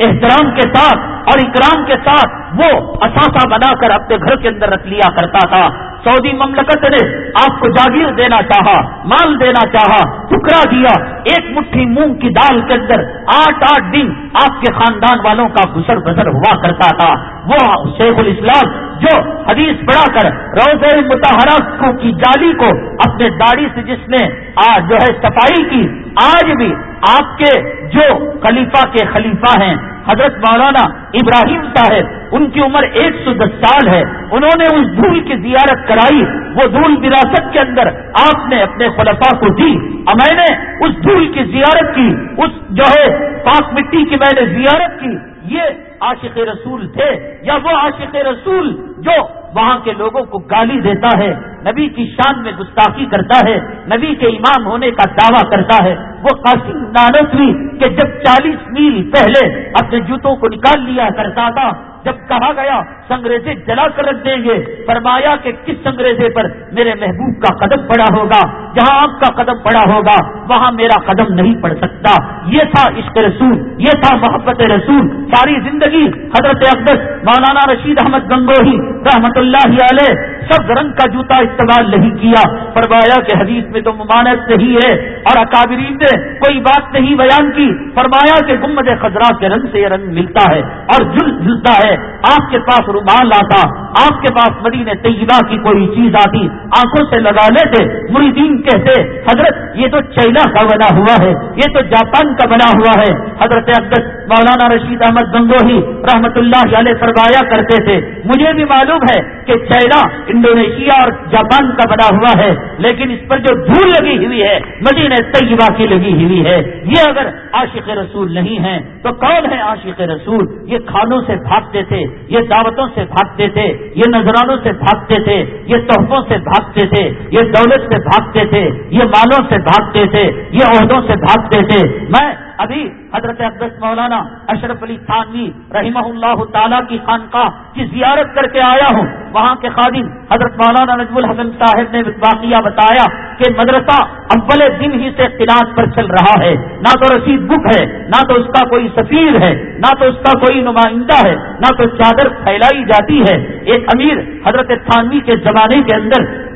احترام کے ساتھ اور اکرام کے ساتھ وہ اثاثہ بنا کر اپنے گھر کے اندر رکھ لیا کرتا تھا۔ سعودی مملکت نے آپ کو جاگیر دینا چاہا، مال دینا چاہا ٹکڑا دیا، ایک مٹھی مونگ کی دال کے اندر آٹھ آٹھ دن آپ کے خاندان والوں کا گزر بسر ہوا کرتا تھا۔ وہ شیخ الاسلام جو حدیث پڑھا کر روز متحرہ کی جالی کو اپنے داڑھی سے جس نے آج جو ہے صفائی کی، آج بھی آپ کے جو خلیفہ کے خلیفہ ہیں حضرت مولانا ابراہیم صاحب ان کی عمر ایک سو دس سال ہے، انہوں نے اس دھول کی زیارت کرائی، وہ دھول وراثت کے اندر آپ نے اپنے خلفا کو دی۔ اور میں نے اس دھول کی زیارت کی، اس جو ہے پاک مٹی کی میں نے زیارت کی، یہ عاشق رسول تھے، یا وہ عاشق رسول جو وہاں کے لوگوں کو گالی دیتا ہے، نبی کی شان میں گستاخی کرتا ہے، نبی کے امام ہونے کا دعویٰ کرتا ہے۔ وہ قاسم نانسوی کہ جب چالیس میل پہلے اپنے جوتوں کو نکال لیا کرتا تھا جب کہا گیا سنگریزے جلا کر رکھ دیں گے، فرمایا کہ کس سنگریزے پر میرے محبوب کا قدم پڑا ہوگا؟ جہاں آپ کا قدم پڑا ہوگا، وہاں میرا قدم نہیں پڑ سکتا۔ یہ تھا عشق رسول، یہ تھا محبت رسول۔ ساری زندگی حضرت اقدس، مولانا رشید احمد گنگوہی رحمت اللہ علیہ، سب رنگ کا جوتا استعمال نہیں کیا۔ فرمایا کہ حدیث میں تو ممانت نہیں ہے اور اکابرین نے کوئی بات نہیں بیان کی۔ فرمایا کہ گمد خزرا کے رنگ سے یہ رنگ ملتا ہے اور جل جلتا ہے۔ آپ کے پاس رومال آتا آپ کے پاس مدین طیبہ کی کوئی چیز آتی، آنکھوں سے لگا لیتے، مریدین کہتے، حضرت یہ تو چائنا کا بنا ہوا ہے، یہ تو جاپان کا بنا ہوا ہے۔ حضرت اقدس مولانا رشید احمد گنگوہی رحمت اللہ علیہ فرمایا کرتے تھے، مجھے بھی معلوم ہے کہ چائنا انڈونیشیا اور جاپان کا بنا ہوا ہے، لیکن اس پر جو دھول لگی ہوئی ہے مدین طیبہ کی لگی ہوئی ہے، یہ اگر عاشق رسول نہیں ہے تو کون ہے عاشق رسول؟ یہ کھانوں سے بھاگتے تھے، یہ دعوتوں سے بھاگتے تھے، یہ نذرانوں سے بھاگتے تھے، یہ تحفوں سے بھاگتے تھے، یہ دولت سے بھاگتے تھے، یہ مالوں سے بھاگتے تھے، یہ عہدوں سے بھاگتے تھے۔ میں ابھی حضرت اقدس مولانا اشرف علی خانوی رحمہ اللہ تعالیٰ کی خانقاہ کی زیارت کر کے آیا ہوں۔ وہاں کے خادم حضرت مولانا نجم الحسن صاحب نے واقعہ بتایا کہ مدرسہ اول دن ہی سے قلعت پر چل رہا ہے۔ نہ تو رسید بک ہے، نہ تو اس کا کوئی سفیر ہے، نہ تو اس کا کوئی نمائندہ ہے، نہ تو چادر پھیلائی جاتی ہے۔ ایک امیر حضرت تھانوی کے زمانے کے اندر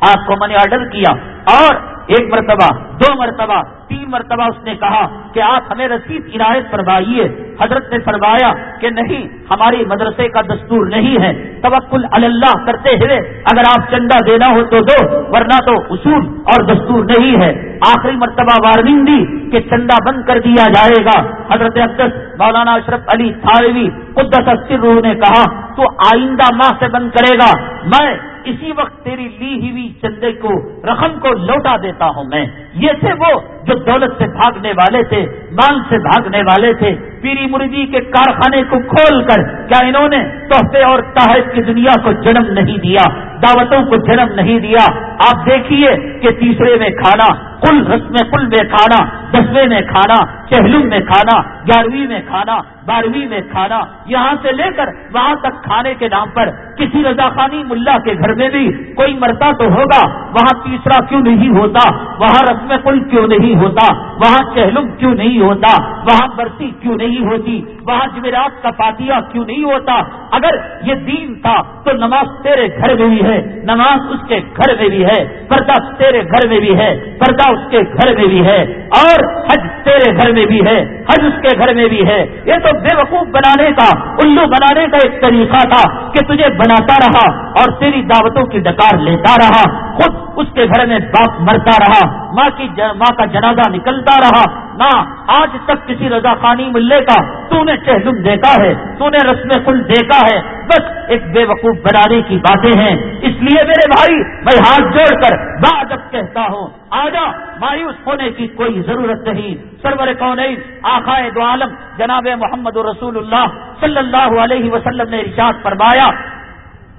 آپ کو میں نے آرڈر کیا اور ایک مرتبہ، دو مرتبہ، تین مرتبہ اس نے کہا کہ آپ ہمیں رسید عنایت فرمائیے۔ حضرت نے فرمایا کہ نہیں، ہماری مدرسے کا دستور نہیں ہے۔ توکل اللہ کرتے ہوئے اگر آپ چندہ دینا ہو تو دو، ورنہ تو اصول اور دستور نہیں ہے۔ آخری مرتبہ وارننگ دی کہ چندہ بند کر دیا جائے گا۔ حضرت اقدس، مولانا اشرف علی تھاروی، قدس روح نے کہا، تو آئندہ ماہ سے بند کرے گا۔ میں اسی وقت تیری لی ہوئی چندے کو، رقم کو لوٹا دیتا ہوں میں۔ یہ تھے وہ جو دولت سے بھاگنے والے تھے، مال سے بھاگنے والے تھے۔ پیری مردی کے کارخانے کو کھول کر، کیا انہوں نے تحفے اور تحائف کی دنیا کو جنم نہیں دیا؟ دعوتوں کو جنم نہیں دیا۔ آپ دیکھیے کہ تیسرے میں کھانا، کل رسم کل میں کھانا، دسویں میں کھانا، چہلم میں کھانا، گیارہویں میں کھانا، بارہویں میں کھانا، یہاں سے لے کر وہاں تک کھانے کے نام پر کسی رضا خانی ملا کے گھر میں بھی کوئی مرتا تو ہوگا، وہاں تیسرا کیوں نہیں ہوتا؟ وہاں رسم کل کیوں نہیں ہوتا؟ وہاں چہلم کیوں نہیں ہوتا؟ وہاں برسی کیوں نہیں ہوتی؟ وہاں جمعرات کا فاتحہ کیوں نہیں ہوتا؟ اگر یہ دین تھا تو نماز تیرے گھر میں بھی ہے، نماز اس کے گھر میں بھی ہے، پردہ تیرے گھر میں بھی ہے، پردہ اس کے گھر میں بھی ہے، اور حج تیرے گھر میں بھی ہے، حج اس کے گھر میں بھی ہے۔ یہ تو بے وقوف بنانے کا، الو بنانے کا ایک طریقہ تھا کہ تجھے بناتا رہا اور تیری دعوتوں کی ڈکار لیتا رہا۔ خود اس کے گھر میں باپ مرتا رہا، ماں کی ماں کا جنازہ نکلتا رہا نہ آج تک کسی رضا خانی ملے کا تو نے چہلم دیکھا ہے، تو نے رسم کل دیکھا ہے۔ بس ایک بے وقوف بنانے کی باتیں ہیں۔ اس لیے میرے بھائی، میں ہاتھ جوڑ کر جب کہتا ہوں، آجا، مایوس ہونے کی کوئی ضرورت نہیں۔ سرور کون آخائے دو عالم، جناب محمد رسول اللہ صلی اللہ علیہ وسلم نے ارشاد فرمایا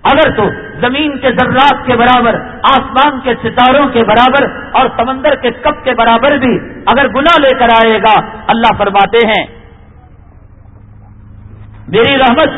اگر تو زمین کے ذرات کے برابر، آسمان کے ستاروں کے برابر اور سمندر کے کپ کے برابر بھی اگر گناہ لے کر آئے گا، اللہ فرماتے ہیں، میری رحمت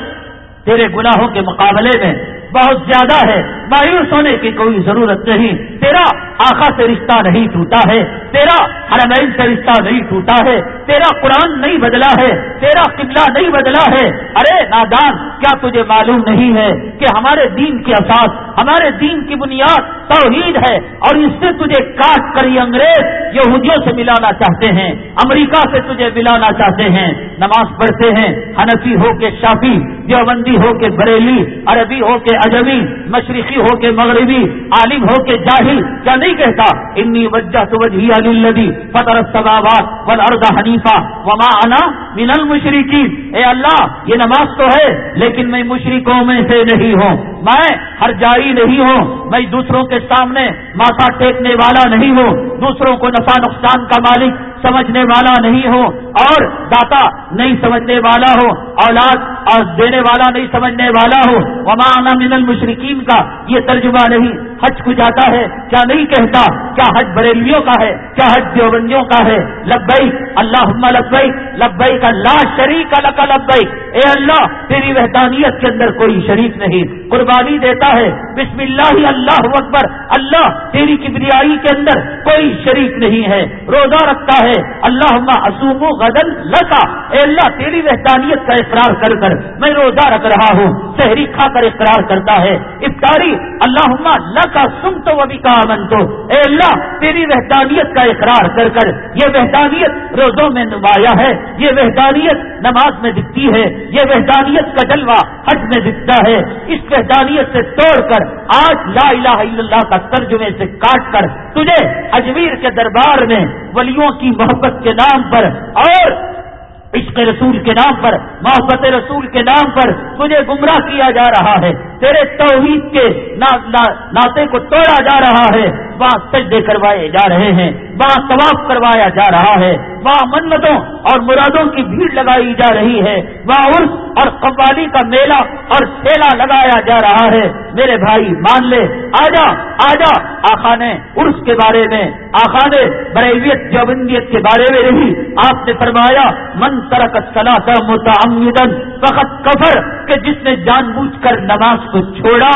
تیرے گناہوں کے مقابلے میں بہت زیادہ ہے۔ مایوس ہونے کی کوئی ضرورت نہیں۔ تیرا آخا سے رشتہ نہیں ٹوٹا ہے۔ تیرا حرمین سے رشتہ نہیں ٹوٹا ہے۔ تیرا قرآن نہیں بدلا ہے۔ تیرا قبلہ نہیں بدلا ہے۔ ارے نادان، کیا تجھے معلوم نہیں ہے کہ ہمارے دین کی اساس، ہمارے دین کی بنیاد توحید ہے اور اس سے تجھے کاٹ کر یہ انگریز یہودیوں سے ملانا چاہتے ہیں، امریکہ سے تجھے ملانا چاہتے ہیں۔ نماز پڑھتے ہیں، حنفی ہو کے شافی، دیوبندی ہو کے بریلی، عربی ہو کے اجبی مشرقی ہو کے مغربی، عالم ہو کے جاہل، کیا نہیں کہتا؟ انی وجہ تو وجہ علی الدی فتر سبابات ون اردا حنیفہ وما انا من المشرقین اے اللہ، یہ نماز تو ہے، لیکن میں مشرقوں میں سے نہیں ہوں۔ میں ہر جاری نہیں ہوں، میں دوسروں کے سامنے ماتھا ٹیکنے والا نہیں ہوں، دوسروں کو نفع نقصان کا مالک سمجھنے والا نہیں ہو اور داتا نہیں سمجھنے والا ہو اولاد اور دینے والا نہیں سمجھنے والا ہو۔ وما من المشرقین کا یہ ترجمہ نہیں۔ حج کو جاتا ہے، کیا نہیں کہتا؟ کیا حج بریلیوں کا ہے؟ کیا حج دیوبندیوں کا ہے؟ لبئی اللہ لبئی لبئی کا لا شریک الک لبئی اے اللہ، تیری وحدانیت کے اندر کوئی شریک نہیں۔ قربانی دیتا ہے۔ بسم اللہ اللہ اکبر۔ اللہ، تیری کبریائی کے اندر کوئی شریک نہیں ہے۔ روزہ رکھتا ہے۔ ہے اللہ اسوم غدن لتا اے اللہ، تیری وحدانیت کا اقرار کر کر میں روزہ رکھ رہا ہوں۔ شہری کھا کر اقرار کرتا ہے۔ افطاری اللہ لکا سم تو ابھی کا امن تو۔ اے اللہ، تیری وحدانیت کا اقرار کر کر، یہ وحدانیت روزوں میں نمایاں ہے، یہ وحدانیت نماز میں دکھتی ہے، یہ وحدانیت کا جلوہ حج میں دکھتا ہے۔ اس وحدانیت سے توڑ کر، آج لا الہ الا اللہ کا ترجمے سے کاٹ کر، تجھے اجمیر کے دربار میں ولیوں کی محبت کے نام پر اور عشق رسول کے نام پر، محبت رسول کے نام پر تجھے گمراہ کیا جا رہا ہے۔ تیرے توحید کے ناطے کو توڑا جا رہا ہے۔ وہاں سجدے کروائے جا رہے ہیں، وہاں طواف کروایا جا رہا ہے۔ وہاں منتوں اور مرادوں کی بھیڑ لگائی جا رہی ہے۔ وہاں عرف اور قوالی کا میلہ اور ٹھیلا لگایا جا رہا ہے۔ میرے بھائی، مان لے۔ آجا آجا۔ آخا نے عرف کے بارے میں آخا نے بریویت جوبندیت کے بارے میں رہی آپ نے فرمایا، من ترک صلاح متعمدن فقط کفر کہ جس نے جان بوجھ کر نماز کو چھوڑا،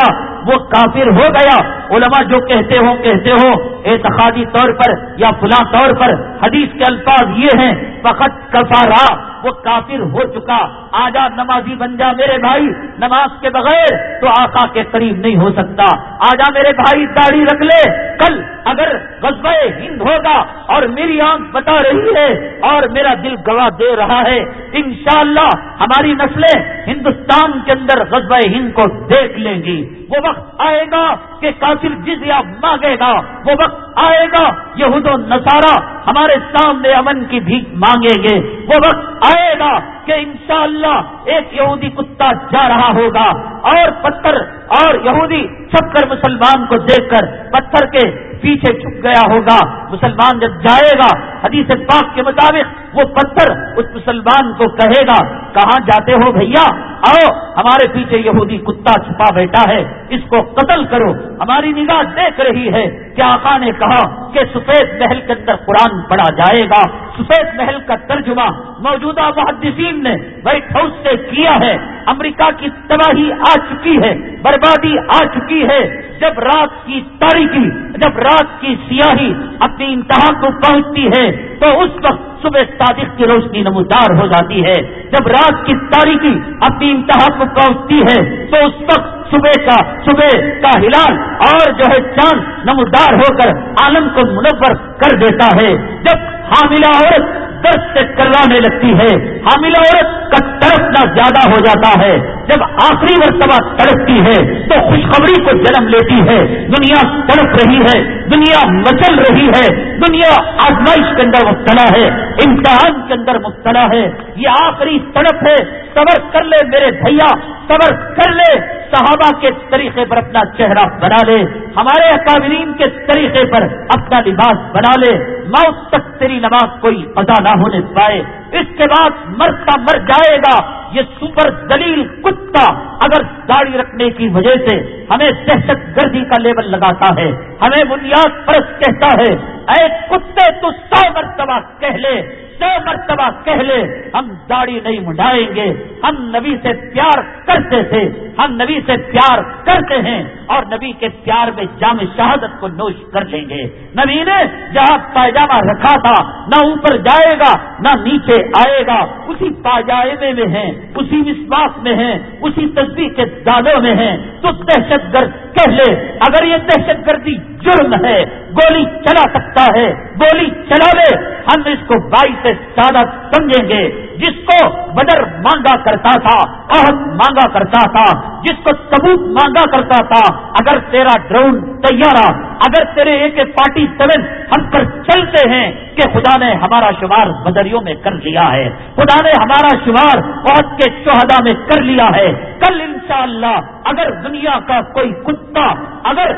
وہ کافر ہو گیا۔ علماء جو کہتے ہو کہتے ہو اعتقادی طور پر یا فلاں طور پر حدیث کے الفاظ یہ ہیں، فقط کفارا وہ کافر ہو چکا آجا نمازی بن جا میرے بھائی، نماز کے بغیر تو آقا کے قریب نہیں ہو سکتا۔ آجا میرے بھائی، داڑھی رکھ لے۔ کل اگر غزب ہند ہوگا اور میری آنکھ بتا رہی ہے اور میرا دل گواہ دے رہا ہے، انشاءاللہ ہماری نسلیں ہندوستان کے اندر غزب ہند کو دیکھ لیں گی۔ وہ وقت آئے گا کہ کافر جزیا مانگے گا۔ وہ وقت آئے گا، یہود و نصارہ ہمارے سامنے امن کی بھی مانگیں گے۔ وہ وقت آئے گا کہ انشاءاللہ ایک یہودی کتا جا رہا ہوگا اور پتھر اور یہودی چھپ کر مسلمان کو دیکھ کر پتھر کے پیچھے چھپ گیا ہوگا۔ مسلمان جب جائے گا، حدیث پاک کے مطابق وہ پتھر اس مسلمان کو کہے گا، کہاں جاتے ہو بھیا؟ آؤ، ہمارے پیچھے یہودی کتا چھپا بیٹھا ہے، اس کو قتل کرو۔ ہماری نگاہ دیکھ رہی ہے کہ آقا نے کہا کہ سفید محل کے اندر قرآن پڑھا جائے گا۔ سفید محل کا ترجمہ موجودہ محدثین نے وائٹ ہاؤس سے کیا ہے؟ امریکہ کی تباہی آ چکی ہے، بربادی آ چکی ہے۔ جب رات کی تاریخی، جب رات کی سیاہی اپنی انتہا کو پہنچتی ہے، تو اس وقت صبح صادق کی روشنی نمودار ہو جاتی ہے۔ جب رات کی تاریخی اپنی انتہا کو پہنچتی ہے، تو اس وقت صبح کا صبح کا ہلال اور جو ہے چاند نمودار ہو کر عالم کو منور کر دیتا ہے۔ جب حاملہ عورت درد آنے لگتی ہے۔ حاملہ عورت کا تڑپنا زیادہ ہو جاتا ہے۔ جب آخری مرتبہ تڑپتی ہے، تو خوشخبری کو جنم لیتی ہے۔ دنیا تڑپ رہی ہے، دنیا مچل رہی ہے۔ دنیا آزمائش کے اندر مبتلا ہے، امتحان کے اندر مبتلا ہے۔ یہ آخری تڑپ ہے، صبر کر لے میرے بھیا، صبر کر لے۔ صحابہ کے طریقے پر اپنا چہرہ بنا لے، ہمارے اکابرین کے طریقے پر اپنا لباس بنا لے۔ موت تک تیری نماز کوئی ادا نہ ہونے پائے۔ اس کے بعد مرتا مر جائے گا۔ یہ سپر دلیل کتا اگر داڑھی رکھنے کی وجہ سے ہمیں دہشت گردی کا لیبل لگاتا ہے، ہمیں بنیاد پرست کہتا ہے، اے کتے تو سو مرتبہ کہہ لے۔ سو مرتبہ کہہ لے ہم داڑھی نہیں منڈائیں گے۔ ہم نبی سے پیار کرتے تھے۔ ہم نبی سے پیار کرتے ہیں اور نبی کے پیار میں جام شہادت کو نوش کر لیں گے۔ نبی نے جہاں پائجامہ رکھا تھا، نہ اوپر جائے گا، نہ نیچے آئے گا۔ اسی پاجائے میں ہیں، اسی وشواس میں ہیں، اسی تصویر کے دادوں میں ہیں۔ تو دہشت گرد کہہ لے اگر یہ دہشت گردی جرم ہے، گولی چلا سکتا ہے، گولی چلا لے ہم اس کو بائی سے زیادہ سمجھیں گے۔ جس کو بدر مانگا کرتا تھا، عہد مانگا کرتا تھا، جس کو ثبوت مانگا کرتا تھا، اگر تیرا ڈرون تیارہ، اگر تیرے ایک پارٹی سیون ہم پر چلتے ہیں کہ خدا نے ہمارا شمار بدریوں میں کر لیا ہے۔ خدا نے ہمارا شمار عہد کے چوہدا میں کر لیا ہے۔ کل انشاءاللہ اگر دنیا کا کوئی کتا، اگر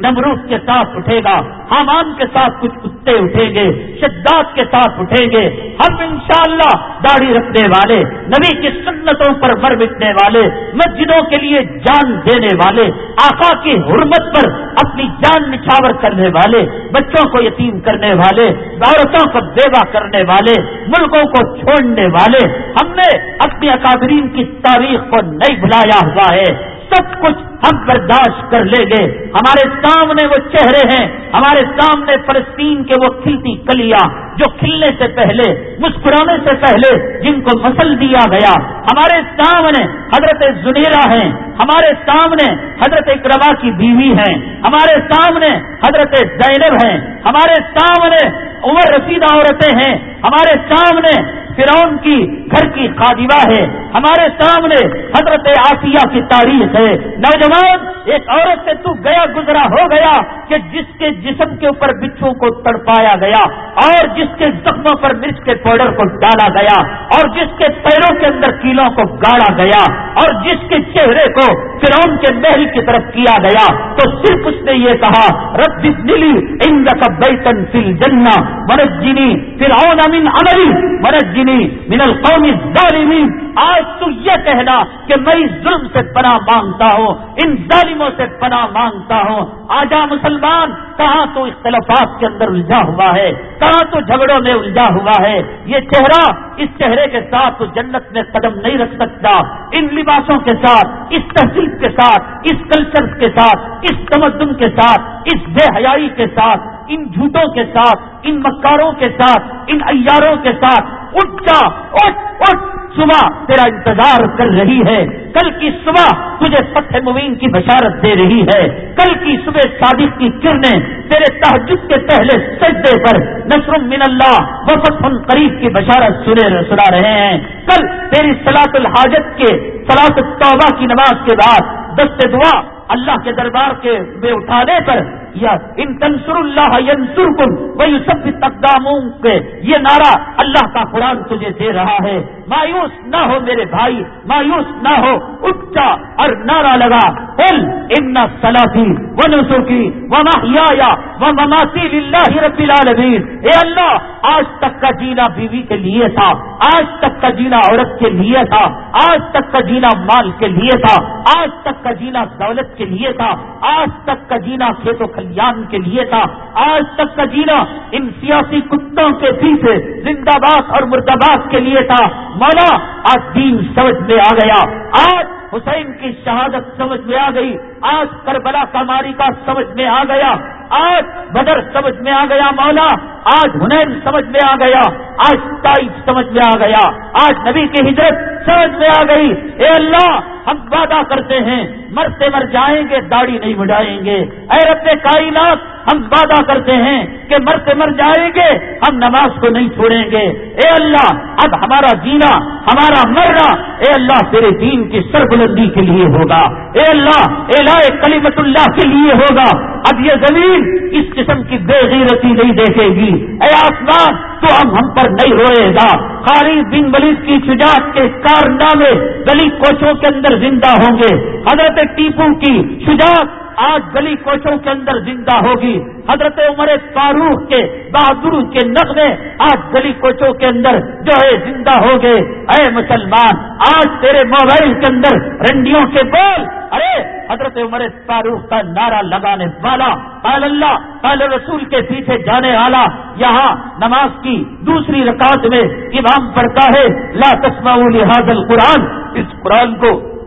نمروز کے ساتھ اٹھے گا، حامان کے ساتھ کچھ کتے اٹھیں گے، شداد کے ساتھ اٹھیں گے، ہم انشاءاللہ داڑھی رکھنے والے، نبی کی سنتوں پر مر مٹنے والے، مسجدوں کے لیے جان دینے والے، آقا کی حرمت پر اپنی جان نچھاور کرنے والے، بچوں کو یتیم کرنے والے، عورتوں کو بیوہ کرنے والے، ملکوں کو چھوڑنے والے، ہم نے اپنی اکابرین کی تاریخ کو نہیں بلایا ہوا ہے۔ سب کچھ ہم برداشت کر لیں گے۔ ہمارے سامنے وہ چہرے ہیں، ہمارے سامنے فلسطین کے وہ کھلتی کلیاں جو کھلنے سے پہلے، مسکرانے سے پہلے جن کو مسل دیا گیا۔ ہمارے سامنے حضرت زنیرا ہیں، ہمارے سامنے حضرت اکرما کی بیوی ہیں۔ ہمارے سامنے حضرت زینب ہیں۔ ہمارے سامنے عمر رسیدہ عورتیں ہیں۔ ہمارے سامنے فرون کی گھر کی خادمہ ہے۔ ہمارے سامنے حضرت آسیہ کی تاریخ ہے۔ نوجوان، ایک عورت سے تو گیا گزرا ہو گیا کہ جس کے جسم کے اوپر بچھو کو تڑپایا گیا اور جس کے زخموں پر مرچ کے پاؤڈر کو ڈالا گیا اور جس کے پیروں کے اندر کیلوں کو گاڑا گیا اور جس کے چہرے کو فرون کے محل کی طرف کیا گیا۔ تو صرف اس نے یہ کہا، رب ملی ان کا بیتن فل جنا مرد جنی فرعون امین امری مرد جنی من القوم الظالمین آج تو یہ کہنا کہ میں اس ظلم سے پناہ مانگتا ہوں، ان ظالموں سے پناہ مانگتا ہوں۔ آجا مسلمان، کہاں تو اختلافات کے اندر الجھا ہوا ہے؟ کہاں تو جھگڑوں میں الجھا ہوا ہے؟ یہ چہرہ اس چہرے کے ساتھ تو جنت میں قدم نہیں رکھ سکتا۔ ان لباسوں کے ساتھ، اس تہذیب کے ساتھ، اس کلچر کے ساتھ، اس تمدن کے ساتھ، اس بے حیائی کے ساتھ ان جھوٹوں کے ساتھ، ان مکاروں کے ساتھ، ان ایاروں کے ساتھ اٹھ جا، اٹھ اٹھ، صبح تیرا انتظار کر رہی ہے۔ کل کی صبح تجھے فتح مبین کی بشارت دے رہی ہے۔ کل کی صبح صادق کی کرنیں تیرے تحجد کے پہلے سجدے پر نصر من اللہ وفت قریب کی بشارت سنے، سنا رہے ہیں۔ کل تیری سلاط الحاجت کے سلاط توبہ کی نماز کے بعد دست دعا اللہ کے دربار کے بے اٹھانے پر یا ان تنسر اللہ ینسر کن وہی سب تقداموں یہ نعرہ اللہ کا قرآن تجھے دے رہا ہے۔ مایوس نہ ہو میرے بھائی، مایوس نہ ہو اٹھ اور نعرہ لگا بول ان سلاسی و نسخی و محیا و مماسی اللہ رب العالمین۔ اے اللہ، آج تک کا جینا بیوی کے لیے تھا، آج تک کا جینا عورت کے لیے تھا، آج تک کا جینا مال کے لیے تھا، آج تک کا جینا دولت کے لیے تھا، آج تک کا جینا کھیت و کلیان کے لیے تھا، آج تک کا جینا ان سیاسی کتوں کے پیچھے زندہ باد اور مردباد کے لیے تھا۔ مولا، آج دین سمجھ میں آ گیا۔ آج حسین کی شہادت سمجھ میں آ گئی۔ آج کربلا کماری کا سمجھ میں آ گیا۔ آج بدر سمجھ میں آ گیا مولا۔ آج ہنین سمجھ میں آ گیا۔ آج تائف سمجھ میں آ گیا۔ آج نبی کی ہجرت سمجھ میں آ گئی۔ اے اللہ ہم وعدہ کرتے ہیں، مرتے مر جائیں گے، داڑھی نہیں بڑھائیں گے۔ اے رب کائنات، ہم وعدہ کرتے ہیں کہ مرتے مر جائیں گے، ہم نماز کو نہیں چھوڑیں گے۔ اے اللہ، اب ہمارا جینا، ہمارا مرنا، اے اللہ تیرے دین کی سربلندی کے لیے ہوگا۔ اے اللہ، اے لائے کلیمت اللہ کے لیے ہوگا۔ اب یہ زمین اس قسم کی بے غیرتی نہیں دیکھے گی۔ اے آسمان تو اب ہم پر نہیں ہوئے گا۔ خالد بن ولید کی شجاعت کے کارنامے گلی کوچوں کے اندر زندہ ہوں گے۔ حضرت ٹیپو کی شجاعت آج گلی کوچوں کے اندر زندہ ہوگی۔ حضرت عمر فاروق کے بہادر کے نغمے آج گلی کوچوں کے اندر جو ہے زندہ ہو گئے۔ اے مسلمان، آج تیرے موبائل کے اندر رنڈیوں کے بول ارے، حضرت عمر فاروق کا نعرہ لگانے والا، قال اللہ، قال رسول کے پیچھے جانے والا، یہاں نماز کی دوسری رکعت میں امام پڑھتا ہے۔ لا تسمعوا لهذا القرآن۔ اس قرآن کو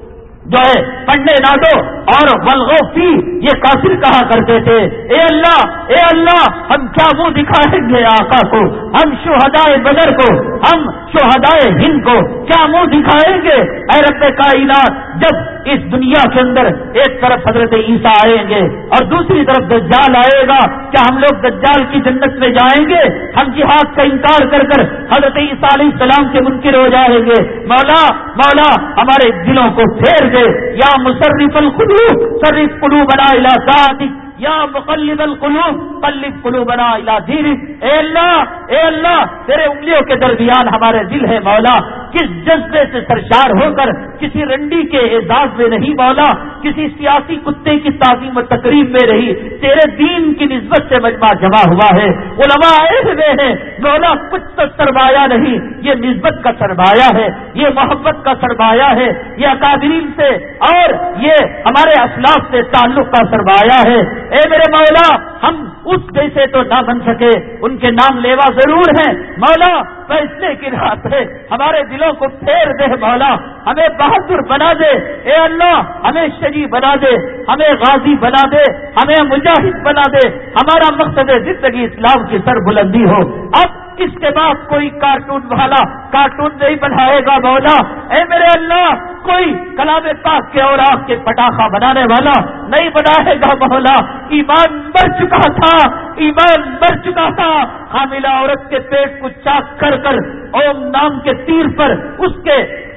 جو ہے، پڑھنے نہ دو اور ولغوفی یہ کافر کہا کرتے تھے۔ اے اللہ اے اللہ، ہم کیا منہ دکھائیں گے آقا کو؟ ہم شہدائے بدر کو، ہم شہدائے ہند کو کیا منہ دکھائیں گے؟ اے رب کائنات، جب اس دنیا کے اندر ایک طرف حضرت عیسیٰ آئیں گے اور دوسری طرف دجال آئے گا، کیا ہم لوگ دجال کی جنت میں جائیں گے؟ ہم جہاد کا انکار کر کر حضرت عیسیٰ علیہ السلام کے منکر ہو جائیں گے۔ مولا مولا، ہمارے دلوں کو پھیر دے۔ یا مصرف القلوب صرف قلوبنا الى علاقہ یا مقلب القلوب، قلب قلوبنا الى دینک۔ اے اللہ اے اللہ، تیرے انگلیوں کے درمیان ہمارے دل ہے مولا۔ کس جذبے سے سرشار ہو کر کسی رنڈی کے اعزاز میں نہیں مولا، کسی سیاسی کتے کی تعظیم و تقریب میں رہی تیرے دین کی نسبت سے مجمع جمع ہوا ہے۔ علماء آئے ہوئے ہیں۔ مولا، کچھ تو سرمایہ نہیں۔ یہ نسبت کا سرمایہ ہے۔ یہ محبت کا سرمایہ ہے۔ یہ اکادرین سے اور یہ ہمارے اسلاف سے تعلق کا سرمایہ ہے۔ اے میرے مولا، ہم اس جیسے تو نہ بن سکے، ان کے نام لیوا ضرور ہیں۔ مولا فیصلے کی رات ہے، ہمارے دلوں کو پھیر دے مولا، ہمیں بہادر بنا دے۔ اے اللہ، ہمیں شجی بنا دے، ہمیں غازی بنا دے، ہمیں مجاہد بنا دے۔ ہمارا مقصد زندگی اسلام کی سر بلندی ہو۔ اب اس کے بعد کوئی کارٹون والا کارٹون نہیں بنائے گا مولا۔ اے میرے اللہ کوئی کلام پاک کے اور آگ کے پٹاخہ بنانے والا نہیں بنائے گا مولا۔ ایمان مر چکا تھا، ایمان مر چکا تھا۔ حاملہ عورت کے پیٹ کو چاک کر کر، اوم نام کے تیر پر اس کے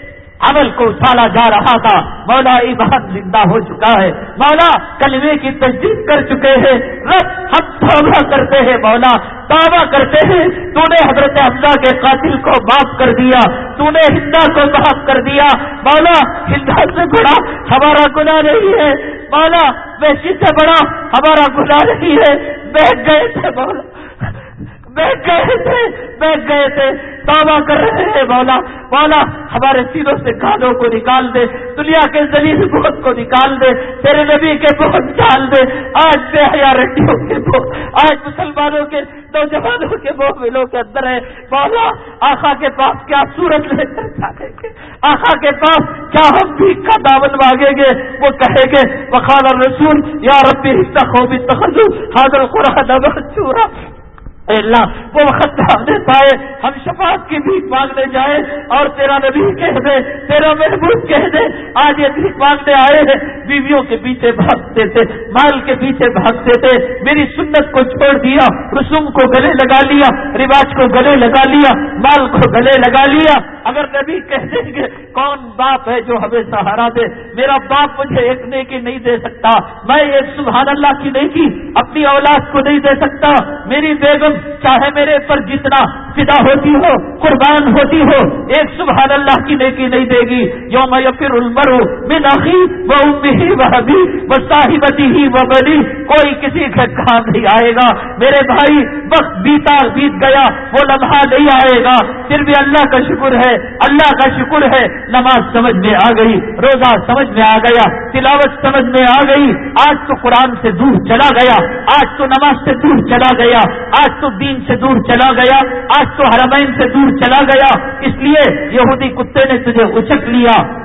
عمل کو اچھالا جا رہا تھا۔ مولا ایمان زندہ ہو چکا ہے۔ مولا کلمے کی تجدید کر چکے ہیں۔ رب ہم توبہ کرتے ہیں مولا۔ توبہ کرتے ہیں۔ تو نے حضرت حمزہ کے قاتل کو معاف کر دیا۔ تو نے ہندا کو معاف کر دیا۔ مولا ہندا سے بڑا ہمارا گناہ نہیں ہے۔ مولا ویسی سے بڑا ہمارا گناہ نہیں ہے۔ بیٹھ گئے تھے مولا۔ بیٹھ گئے تھے بیٹھ گئے تھے۔ توبہ کر رہے ہیں، مولا مولا، ہمارے سینوں سے کانوں کو نکال دے، دنیا کے زمین بہت کو نکال دے، تیرے نبی کے بہت نکال دے۔ آج بے حیا رڈیوں کے بہت آج مسلمانوں کے، نوجوانوں کے بہت ملوں کے اندر ہے۔ مولا آخا کے پاس کیا صورت لے کر جانے گے؟ آخا کے پاس کیا ہم بھی کا دعوت مانگیں گے؟ وہ کہیں گے بخار رسول یا ربی خوبی تخذو حاضر قرآن چورا۔ اے اللہ، وہ وقت ہم پائے، ہم شفاعت کی بھیک مانگنے جائیں اور تیرا نبی کہہ دے، تیرا محبوب کہہ دے، آج یہ بھیک مانگنے آئے ہیں۔ بیویوں کے پیچھے بھاگتے تھے، مال کے پیچھے بھاگتے تھے، میری سنت کو چھوڑ دیا، رسوم کو گلے لگا لیا، رواج کو گلے لگا لیا، مال کو گلے لگا لیا۔ اگر نبی کہہ دیں گے، کون باپ ہے جو ہمیں سہارا دے؟ میرا باپ مجھے ایک نیکی نہیں دے سکتا، میں ایک سبحان اللہ کی نیکی اپنی اولاد کو نہیں دے سکتا، میری بیگم چاہے میرے پر جتنا فدا ہوتی ہو، قربان ہوتی ہو، ایک سبحان اللہ کی نیکی نہیں دے گی۔ یوم پھر المر ہو وہ ہی وہ بھی وہ صاحبتی ہی وہ بنی۔ کوئی کسی کے کام نہیں آئے گا۔ میرے بھائی، وقت بیتا بیت گیا، وہ لمحہ نہیں آئے گا۔ پھر بھی اللہ کا شکر ہے، اللہ کا شکر ہے۔ نماز سمجھ میں آ گئی، روزہ سمجھ میں آ گیا، تلاوت سمجھ میں آ گئی۔ آج تو قرآن سے دور چلا گیا، آج تو نماز سے دور چلا گیا۔ آج تو دین سے دور چلا گیا، آج تو حرمین سے دور چلا گیا۔ اس لیے یہودی کتے نے تجھے اچک لیا۔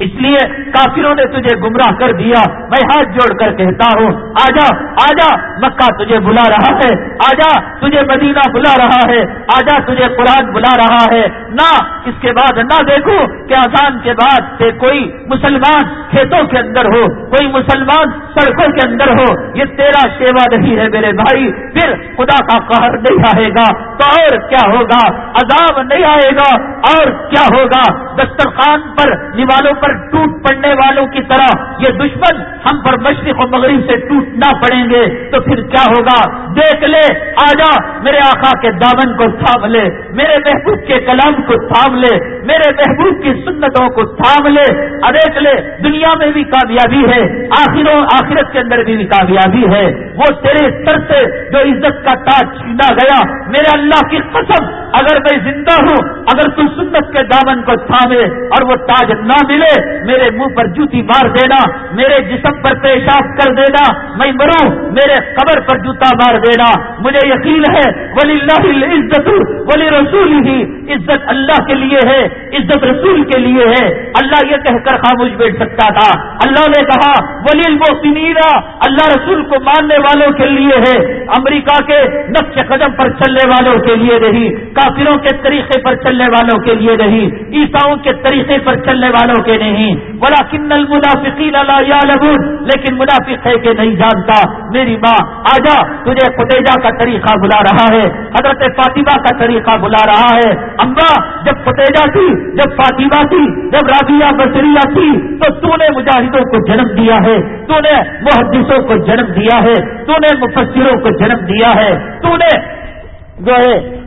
اس لیے کافروں نے تجھے گمراہ کر دیا، میں ہاتھ جوڑ کر کہتا ہوں، آجا آجا، مکہ تجھے بلا رہا ہے، آجا، تجھے مدینہ بلا رہا ہے، آجا، تجھے قرآن بلا رہا ہے۔ نہ اس کے بعد نہ دیکھو کہ آسان کے بعد سے کوئی مسلمان کھیتوں کے اندر ہو، کوئی مسلمان سڑکوں کے اندر ہو۔ یہ تیرا سیوا نہیں ہے میرے بھائی، پھر خدا کا قہر نہیں آئے گا۔ تو اور کیا ہوگا؟ عذاب نہیں آئے گا۔ اور کیا ہوگا؟ دسترخوان پر نوالوں پر ٹوٹ پڑنے والوں کی طرح یہ دشمن ہم پر مشرق و مغرب سے ٹوٹنا پڑیں گے، تو پھر کیا ہوگا؟ دیکھ لے آ جا میرے آقا کے دامن کو تھام لے، میرے محبوب کے کلام کو تھام لے، میرے محبوب کی سنتوں کو تھام لے۔ دیکھ لے، دنیا میں بھی کامیابی ہے، آخروں، آخرت کے اندر بھی کامیابی ہے۔ وہ تیرے سر سے جو عزت کا تاج چھینا گیا، میرے اللہ کی قسم، اگر میں زندہ ہوں، اگر تو سنت کے دامن کو تھامے اور وہ تاج نہ ملے میرے منہ پر جوتی مار دینا، میرے جسم پر پیشاب کر دینا، میں مروں، میرے قبر پر جوتا مار دینا۔ مجھے یقین ہے ولی اللہ عزت ولی رسول ہی عزت اللہ کے لیے ہے، عزت رسول کے لیے ہے۔ اللہ یہ کہہ کر خاموش بیٹھ سکتا تھا۔ اللہ نے کہا ولی المحسنین اللہ رسول کو ماننے والوں کے لیے ہے۔ امریکہ کے نقش قدم پر چلنے والوں کے لیے نہیں، کافروں کے طریقے پر چلنے والوں کے لیے نہیں عیساؤں کے طریقے پر چلنے والوں کے نہیں. بلا کن المنافقین اللہ لیکن منافق ہے کہ نہیں جانتا. میری ماں، آجا، تجھے فتیجہ کا طریقہ بلا رہا ہے. حضرت فاطمہ کا طریقہ بلا رہا ہے. امبا جب فتیجہ تھی، جب فاطمہ تھی، جب رابعہ بصریہ تھی، تو تو نے مجاہدوں کو جنم دیا ہے. تو نے محدثوں کو جنم دیا ہے. تو نے مفسروں کو جنم دیا ہے. تو نے جو ہے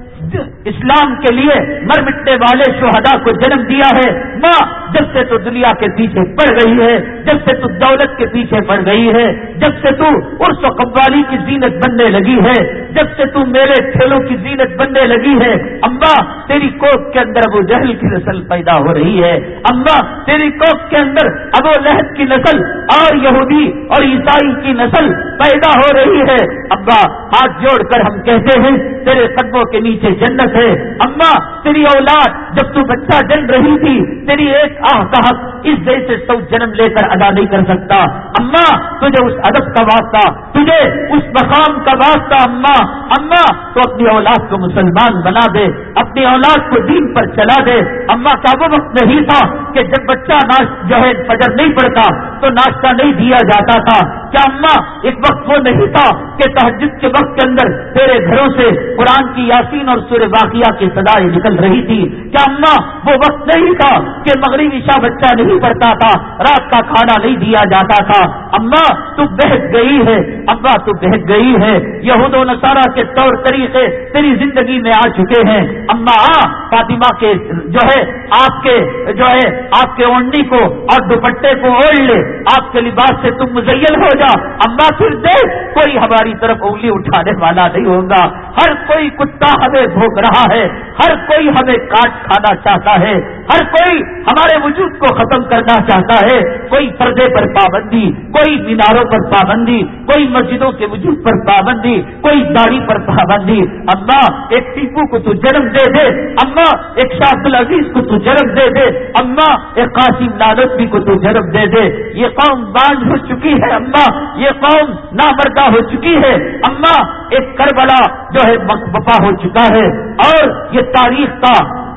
اسلام کے لیے مر مٹنے والے شہدا کو جنم دیا ہے۔ ماں جب سے تو دنیا کے پیچھے پڑ گئی ہے، جب سے تو دولت کے پیچھے پڑ گئی ہے، جب سے تو عرس و قوالی کی زینت بننے لگی ہے، جب سے تو میرے کھیلوں کی زینت بننے لگی ہے۔ امبا تیری کوک کے اندر ابو جہل کی نسل پیدا ہو رہی ہے۔ امبا تیری کوک کے اندر ابو لہد کی نسل اور یہودی اور عیسائی کی نسل پیدا ہو رہی ہے۔ ابا ہاتھ جوڑ کر ہم کہتے ہیں، تیرے قدموں کے نیچے جنت ہے اما، تیری اولاد جب تو بچہ جن رہی تھی، تیری ایک آہ کا حق اس دیش سے سو جنم لے کر ادا نہیں کر سکتا۔ اما، تجھے اس ادب کا واسطہ، تجھے اس مقام کا واسطہ، اما اما، تو اپنی اولاد کو مسلمان بنا دے، اپنی اولاد کو دین پر چلا دے۔ اما کا وہ وقت نہیں تھا کہ جب بچہ ناش جو ہے، فجر نہیں پڑتا، تو ناشتہ نہیں دیا جاتا تھا۔ کیا اما، ایک وقت وہ نہیں تھا کہ تحجد کے وقت کے اندر تیرے گھروں سے قرآن کی یاسین اور سور واقعہ کی سدائیں نکل رہی تھی کیا اما وہ وقت نہیں تھا کہ مغربی شاہ بچہ اچھا نہیں پڑتا تھا، رات کا کھانا نہیں دیا جاتا تھا۔ اما تو بہت گئی ہے۔ ابا تو بہت گئی ہے۔ یہود و نصارہ کے طور طریقے تیری زندگی میں آ چکے ہیں۔ اما آ فاطمہ کے جو ہے، آپ کے جو ہے، آپ کے اونڈی کو اور دوپٹے کو اوڑھ لے۔ آپ کے لباس سے تم مزین ہو جا۔ اما پھر دیکھ، کوئی ہماری طرف انگلی اٹھانے والا نہیں ہوگا۔ ہر کوئی کتا ہمیں بھوک رہا ہے۔ ہر کوئی ہمیں کاٹ کھانا چاہتا ہے۔ ہر کوئی ہمارے وجود کو ختم کرنا چاہتا ہے۔ کوئی پردے پر پابندی، کوئی میناروں پر پابندی، کوئی مسجدوں کے وجود پر پابندی، کوئی داڑھی پر پابندی۔ اما ایک ٹیپو کو تو جنم دے دے، اما ایک شاہ العزیز کو تو جنم دے دے، اما ایک قاسم نانوی کو تو جنم دے دے۔ یہ قوم بانج ہو چکی ہے، اما یہ قوم نامردہ ہو چکی ہے۔ اما ایک کربلا جو ہے بپا ہو چکا ہے۔ اور یہ تاریخ کا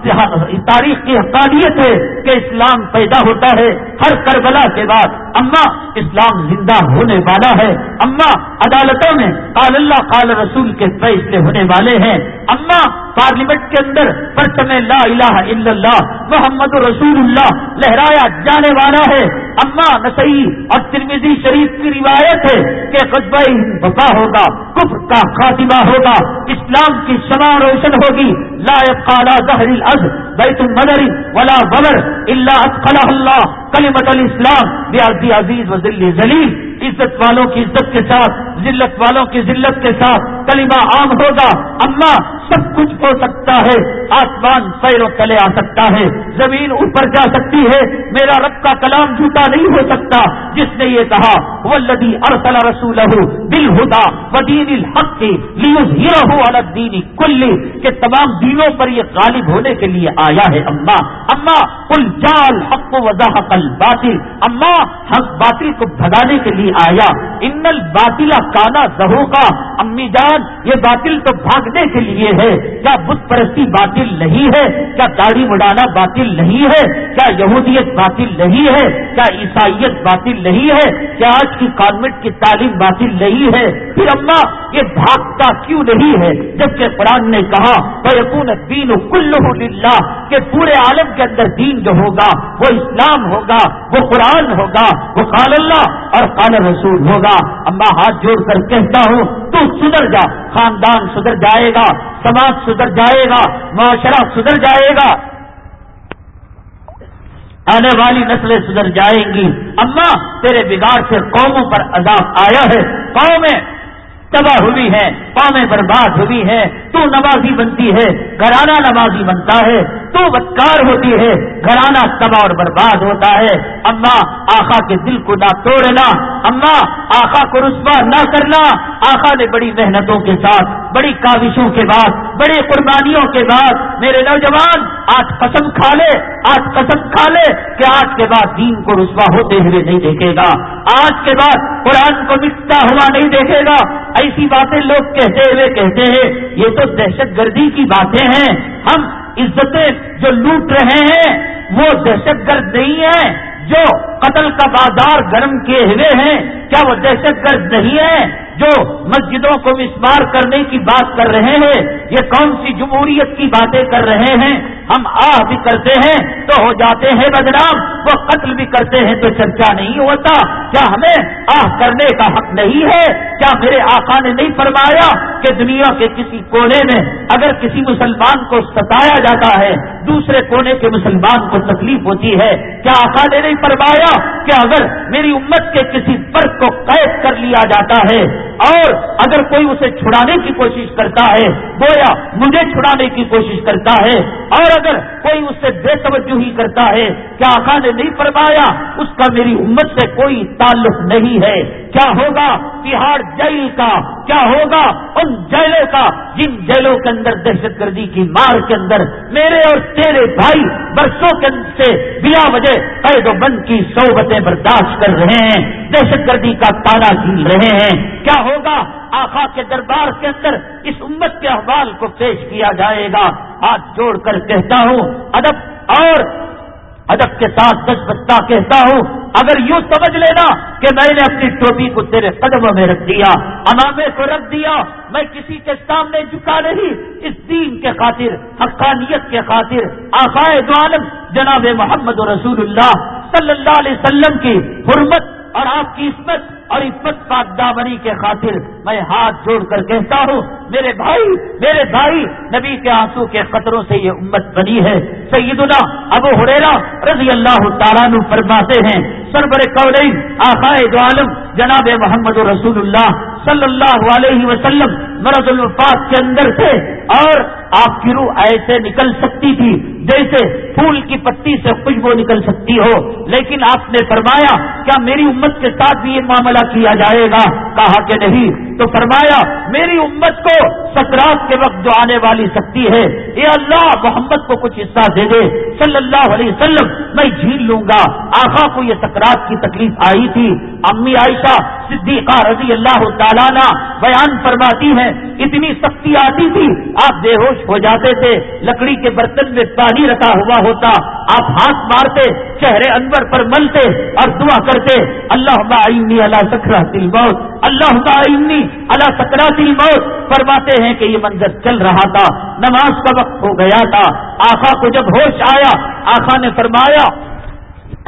تاریخ کی حقانیت ہے کہ اسلام پیدا ہوتا ہے ہر کربلا کے بعد۔ اما اسلام زندہ ہونے والا ہے۔ اما عدالتوں میں قال اللہ قال رسول کے فیصلے ہونے والے ہیں۔ اما پارلیمنٹ کے اندر پرچم لا الہ الا اللہ، محمد رسول اللہ، لہرایا جانے والا ہے۔ اما نسائی اور ترمیزی شریف کی روایت ہے کہ قصبہ بپا ہوگا، کفر کا خاتمہ ہوگا، اسلام کی شمع روشن ہوگی۔ لا قالا ظہر العز بیت المدر ولا ببر اللہ اطخلہ اللہ۔ کلمت الاسلام بیازی عزیز و ذلی ذلیل۔ عزت والوں کی عزت کے ساتھ، ذلت والوں کی ذلت کے ساتھ کلمہ عام ہوگا۔ اما سب کچھ ہو سکتا ہے، آسمان پیروں تلے آ سکتا ہے، زمین اوپر جا سکتی ہے، میرا رب کا کلام جھوٹا نہیں ہو سکتا۔ جس نے یہ کہا وہ لدی ارسل رسول دل ہدا ودین الحق کی لیو الدینی کلی کے تمام دینوں پر یہ غالب ہونے کے لیے آیا ہے اما۔ اما کل جال حق و وضاح باطل اما، حق باطل کو بھگانے کے لیے آیا۔ ان باطلا کانا زہو امی جان، یہ باطل تو بھاگنے کے لیے ہے۔ کیا بت پرستی باطل نہیں ہے؟ کیا داڑھی مڈانا باطل نہیں ہے؟ کیا یہودیت باطل نہیں ہے؟ کیا عیسائیت باطل نہیں ہے؟ کیا آج آج کی کانوینٹ کی تعلیم باطل نہیں ہے۔ پھر اما، یہ بھاگتا کیوں نہیں ہے؟ جبکہ قرآن نے کہا وہ یقون دین کل کہ پورے عالم کے اندر دین جو ہوگا، وہ اسلام ہوگا، وہ قرآن ہوگا، وہ قال اللہ اور قال رسول ہوگا۔ اما، ہاتھ جوڑ کر کہتا ہوں، تو سدھر جا، خاندان سدھر جائے گا، سماج سدھر جائے گا، معاشرہ سدھر جائے گا۔ آنے والی نسلیں سدھر جائیں گی۔ اما، تیرے بگاڑ سے قوموں پر عذاب آیا ہے۔ قومیں تباہ ہوئی ہے قومیں برباد ہوئی ہے، تو نمازی بنتی ہے، گھرانہ نمازی بنتا ہے، تو بدکار ہوتی ہے، گھرانہ تباہ اور برباد ہوتا ہے۔ اما آخا کے دل کو نہ توڑنا، اما آخا کو رسوا نہ کرنا۔ آخا نے بڑی محنتوں کے ساتھ، بڑی کاوشوں کے بعد بڑی قربانیوں کے بعد میرے نوجوان، آج قسم کھا لے، آج قسم کھا لے کہ آج کے بعد دین کو رسوا ہوتے ہوئے نہیں دیکھے گا۔ آج کے بعد قرآن کو مٹتا ہوا نہیں دیکھے گا۔ ایسی باتیں لوگ کہتے ہوئے کہتے ہیں، یہ تو دہشت گردی کی باتیں ہیں۔ ہم عزتیں جو لوٹ رہے ہیں، وہ دہشت گرد نہیں ہے جو قتل کا بازار گرم کیے ہوئے ہیں، کیا وہ دہشت گرد نہیں ہے جو مسجدوں کو مسمار کرنے کی بات کر رہے ہیں؟ یہ کون سی جمہوریت کی باتیں کر رہے ہیں؟ ہم آہ بھی کرتے ہیں تو ہو جاتے ہیں بدنام، وہ قتل بھی کرتے ہیں تو چرچا نہیں ہوتا۔ کیا ہمیں آہ کرنے کا حق نہیں ہے؟ کیا میرے آقا نے نہیں فرمایا کہ دنیا کے کسی کونے میں اگر کسی مسلمان کو ستایا جاتا ہے، دوسرے کونے کے مسلمان کو تکلیف ہوتی ہے؟ کیا آقا نے نہیں فرمایا کہ اگر میری امت کے کسی فرق کو قید کر لیا جاتا ہے اور اگر کوئی اسے چھڑانے کی کوشش کرتا ہے، گویا مجھے چھڑانے کی کوشش کرتا ہے، اور اگر کوئی اس سے بے توجہ ہی کرتا ہے، کیا آقا نے نہیں فرمایا اس کا میری امت سے کوئی تعلق نہیں ہے؟ کیا ہوگا تہاڑ جیل کا، کیا ہوگا ان جیلوں کا جن جیلوں کے اندر دہشت گردی کی مار کے اندر میرے اور تیرے بھائی برسوں کے سے بیا وجہ قید و بند کی صحبتیں برداشت کر رہے ہیں، دہشت گردی کا تالا جھیل رہے ہیں۔ کیا ہوگا؟ آخا کے دربار کے اندر اس امت کے احوال کو پیش کیا جائے گا۔ ہاتھ جوڑ کر کہتا ہوں، ادب اور ادب کے ساتھ دس بستہ کہتا ہوں، اگر یوں سمجھ لینا کہ میں نے اپنی ٹوپی کو تیرے قدموں میں رکھ دیا، امامے کو رکھ دیا، میں کسی کے سامنے جھکا نہیں، اس دین کے خاطر، حقانیت کے خاطر آخائے عالم، جناب محمد رسول اللہ صلی اللہ علیہ وسلم کی حرمت اور آپ کی عصمت اور عصمت پاک دامنی کے خاطر میں ہاتھ جوڑ کر کہتا ہوں، میرے بھائی میرے بھائی، نبی کے آنسو کے قطروں سے یہ امت بنی ہے۔ سیدنا ابو ہریرا رضی اللہ تعالیٰ فرماتے ہیں سربر قولین آخائے دو عالم جناب محمد رسول اللہ صلی اللہ علیہ وسلم مرض الفاظ کے اندر تھے اور آپ کی روح ایسے نکل سکتی تھی جیسے پھول کی پتی سے خوشبو نکل سکتی ہو۔ لیکن آپ نے فرمایا، کیا میری امت کے ساتھ بھی یہ معاملہ کیا جائے گا؟ کہا کہ نہیں۔ تو فرمایا، میری امت کو سکرات کے وقت جو آنے والی سکتی ہے یہ اللہ، محمد کو کچھ حصہ دے دے۔ صلی اللہ علیہ وسلم، میں جھیل لوں گا۔ آخا کو یہ سکرات کی تکلیف آئی تھی۔ امی عائشہ صدیقہ رضی اللہ تعالیٰ بیان فرماتی ہے اتنی سختی آتی تھی، آپ بے ہوش ہو جاتے تھے، لکڑی کے برتن میں پانی رکھا ہوا ہوتا، آپ ہاتھ مارتے، چہرے انور پر ملتے اور دعا کرتے اللہ عینی اللہ سکرا تل موت اللہ عینی اللہ سکرا تل موت فرماتے ہیں کہ یہ منظر چل رہا تھا، نماز کا وقت ہو گیا تھا آخا کو جب ہوش آیا آخا نے فرمایا،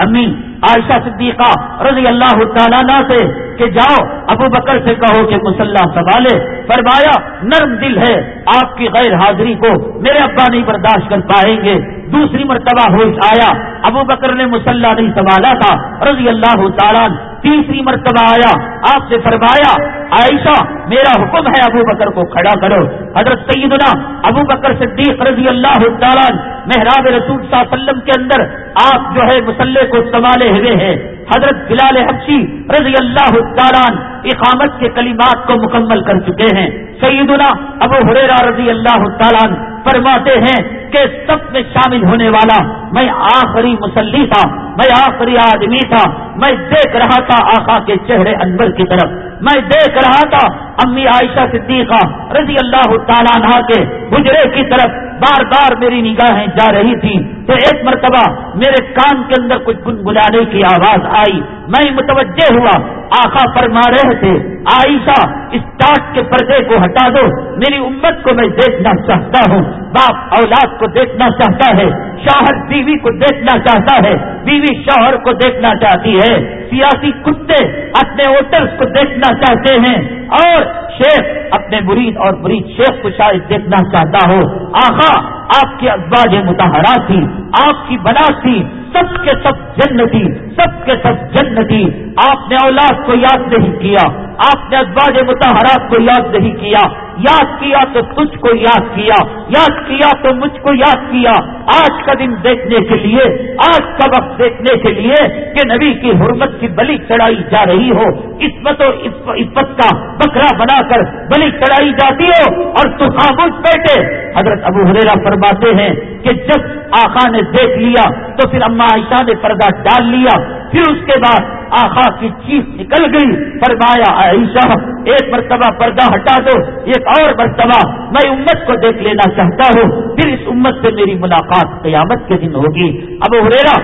امی عائشہ صدیقہ رضی اللہ تعالیٰ سے کہ جاؤ، ابو بکر سے کہو کہ مسلح سنبھالے، فرمایا، نرم دل ہے، آپ کی غیر حاضری کو میرے ابا نہیں برداشت کر پائیں گے۔ دوسری مرتبہ ہوش آیا، ابو بکر نے مسلح نہیں سنبھالا تھا۔ رضی اللہ تعالیٰ تیسری مرتبہ آیا، آپ سے فرمایا، عائشہ، میرا حکم ہے ابو بکر کو کھڑا کرو۔ حضرت سیدنا ابو بکر صدیق رضی اللہ تعالیٰ محراب رسول صلی اللہ علیہ وسلم کے اندر، آپ جو ہے مسلح کو سنبھالے۔ ہوئے ہیں حضرت بلال حبشی رضی اللہ تعالیٰ اقامت کے کلمات کو مکمل کر چکے ہیں۔ سیدنا ابو حریرا رضی اللہ تعالیٰ فرماتے ہیں کہ سب میں شامل ہونے والا میں آخری مسلی تھا، میں آخری آدمی تھا، میں دیکھ رہا تھا آقا کے چہرے انور کی طرف۔ میں دیکھ رہا تھا امی عائشہ صدیقہ رضی اللہ تعالیٰ کے گجرے کی طرف بار بار میری نگاہیں جا رہی تھی تو ایک مرتبہ میرے کان کے اندر کچھ گنگنانے کی آواز آئی۔ میں متوجہ ہوا۔ آخا فرما رہے تھے، عائشہ، اس ٹاٹ کے پردے کو ہٹا دو۔ میری امت کو میں دیکھنا چاہتا ہوں۔ باپ اولاد کو دیکھنا چاہتا ہے۔ شوہر بیوی کو دیکھنا چاہتا ہے۔ بیوی شوہر کو دیکھنا چاہتی ہے۔ سیاسی کتے اپنے ووٹرس کو دیکھنا چاہتے ہیں اور شیخ اپنے مرید اور مرید شیخ کو شاید دیکھنا چاہتا ہو۔ آخا آپ کی ازواج متحرات تھی، آپ کی بنا تھی، سب کے سب جنتی، سب کے سب جنتی۔ آپ نے اولاد کو یاد نہیں کیا، آپ نے ازواج متحرات کو یاد نہیں کیا۔ یاد کیا تو تجھ کو یاد کیا یاد کیا تو مجھ کو یاد کیا۔ آج کا دن دیکھنے کے لیے، آج کا وقت دیکھنے کے لیے کہ نبی کی حرمت کی بلی چڑھائی جا رہی ہو۔ عصمت و عفت کا بکرا بنا کر بلی چڑھائی جاتی ہو اور تو خاموش بیٹھے۔ حضرت ابو حریرا فرماتے ہیں کہ جب آخا نے دیکھ لیا تو پھر اما عائشہ نے پردہ ڈال لیا۔ پھر اس کے بعد آخا کی چیز نکل گئی، فرمایا عائشہ ایک مرتبہ پردہ ہٹا دو، ایک اور مرتبہ میں امت کو دیکھ لینا چاہتا ہوں، پھر اس امت سے میری ملاقات قیامت کے دن ہوگی۔ اب ہریرا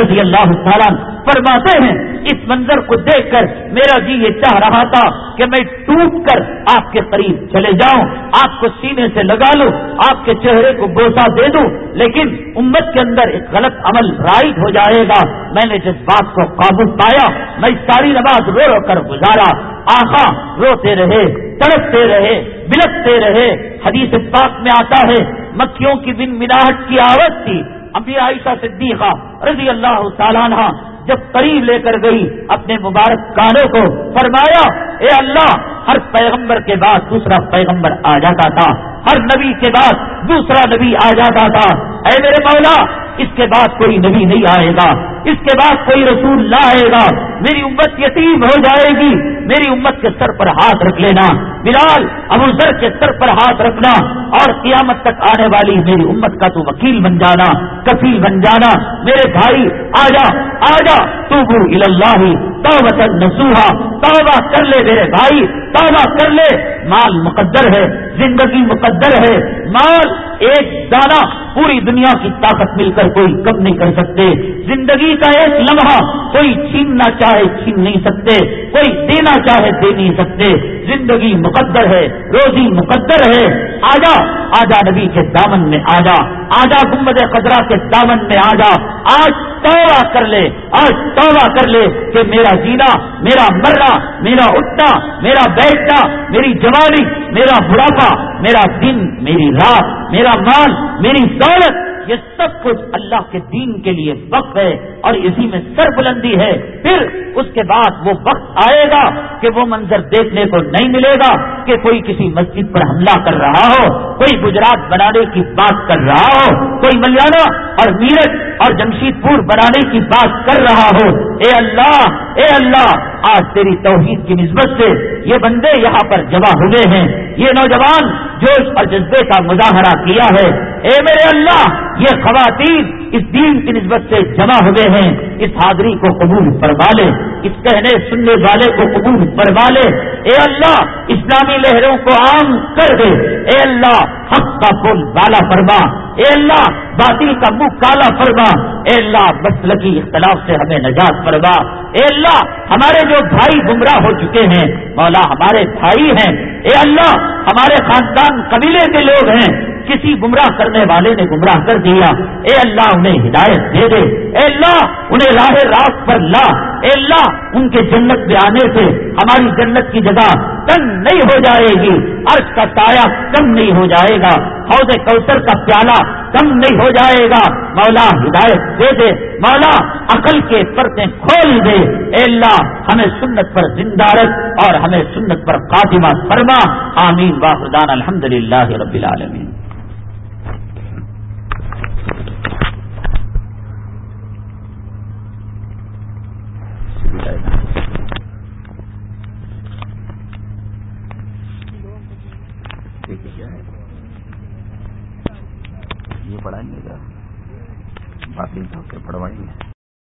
رضی اللہ تعالیٰ فرماتے ہیں اس منظر کو دیکھ کر میرا جی یہ چاہ رہا تھا کہ میں ٹوٹ کر آپ کے قریب چلے جاؤں، آپ کو سینے سے لگا لوں، آپ کے چہرے کو بوسا دے دوں، لیکن امت کے اندر ایک غلط عمل رائج ہو جائے گا۔ میں نے جس بات کو قابو پایا، میں ساری نماز رو رو کر گزارا۔ آخا، روتے رہے، تڑپتے رہے، بلکتے رہے۔ حدیث پاک میں آتا ہے، مکھیوں کی بن مناہٹ کی آواز تھی ابھی عائشہ صدیقہ رضی اللہ تعالیٰ جب قریب لے کر گئی اپنے مبارک کانوں کو، فرمایا، اے اللہ، ہر پیغمبر کے بعد دوسرا پیغمبر آ جاتا تھا۔ ہر نبی کے بعد دوسرا نبی آ جاتا تھا۔ اے میرے مولا، اس کے بعد کوئی نبی نہیں آئے گا۔ اس کے بعد کوئی رسول نہ آئے گا۔ میری امت یتیم ہو جائے گی۔ میری امت کے سر پر ہاتھ رکھ لینا۔ بلال، ابو ذر کے سر پر ہاتھ رکھنا۔ اور قیامت تک آنے والی میری امت کا تو وکیل بن جانا، کفیل بن جانا۔ میرے بھائی، آجا آجا تو اللہ تو وطن نسوہا توبہ کر لے میرے بھائی، توبہ کر لے۔ مال مقدر ہے، زندگی مقدر ہے۔ مال، ایک دانا پوری دنیا کی طاقت مل کر کوئی کم نہیں کر سکتے۔ زندگی کا ایک لمحہ کوئی چھیننا چاہے چھین نہیں سکتے، کوئی دینا چاہے دے نہیں سکتے۔ زندگی مقدر ہے، روزی مقدر ہے۔ آجا آجا نبی کے دامن میں آجا۔ آجا گمبد قدرہ کے دامن میں آجا۔ آج توبہ کر لے، آج توبہ کر لے کہ میرا جینا، میرا مرنا، میرا اٹھنا، میرا بیٹھنا، میری جوانی، میرا بڑھاپا، میرا دن، میری رات، میرا مال، میری دولت یہ سب کچھ اللہ کے دین کے لیے وقت ہے اور اسی میں سر بلندی ہے۔ پھر اس کے بعد وہ وقت آئے گا کہ وہ منظر دیکھنے کو نہیں ملے گا کہ کوئی کسی مسجد پر حملہ کر رہا ہو، کوئی گجرات بنانے کی بات کر رہا ہو، کوئی ملیالہ اور میرٹ اور جمشید پور بنانے کی بات کر رہا ہو۔ اے اللہ اے اللہ، آج تیری توحید کی نسبت سے یہ بندے یہاں پر جمع ہوئے ہیں۔ یہ نوجوان جوش اور جذبے کا مظاہرہ کیا ہے۔ اے میرے اللہ، یہ خواتین اس دین کی نسبت سے جمع ہوئے ہیں۔ اس حاضری کو قبول فرما لے، اس کہنے سننے والے کو قبول فرما لے۔ اے اللہ، اسلامی لہروں کو عام کر دے۔ اے اللہ، حق کا پل بالا فرما۔ اے اللہ باطل کا منہ کالا فرما، اے اللہ، مسلکی اختلاف سے ہمیں نجات فرما۔ اے اللہ، ہمارے جو بھائی گمراہ ہو چکے ہیں، مولا ہمارے بھائی ہیں۔ اے اللہ، ہمارے خاندان قبیلے کے لوگ ہیں۔ کسی گمراہ کرنے والے نے گمراہ کر دیا۔ اے اللہ، انہیں ہدایت دے دے۔ اے اللہ، انہیں راہ راست پر لا۔ اے اللہ، ان کے جنت میں آنے سے ہماری جنت کی جگہ تنگ نہیں ہو جائے گی۔ عرش کا سایہ کم نہیں ہو جائے گا۔ حوض کوثر کا پیالہ کم نہیں ہو جائے گا۔ مولا، ہدایت دے دے۔ مولا، عقل کے پرتیں کھول دے۔ اے اللہ، ہمیں سنت پر زندہ رکھ اور ہمیں سنت پر قاتمہ فرما۔ آمین۔ واحدان الحمد للہ رب العالمین۔ یہ پڑھائیں گے باقی پڑھوائیں گے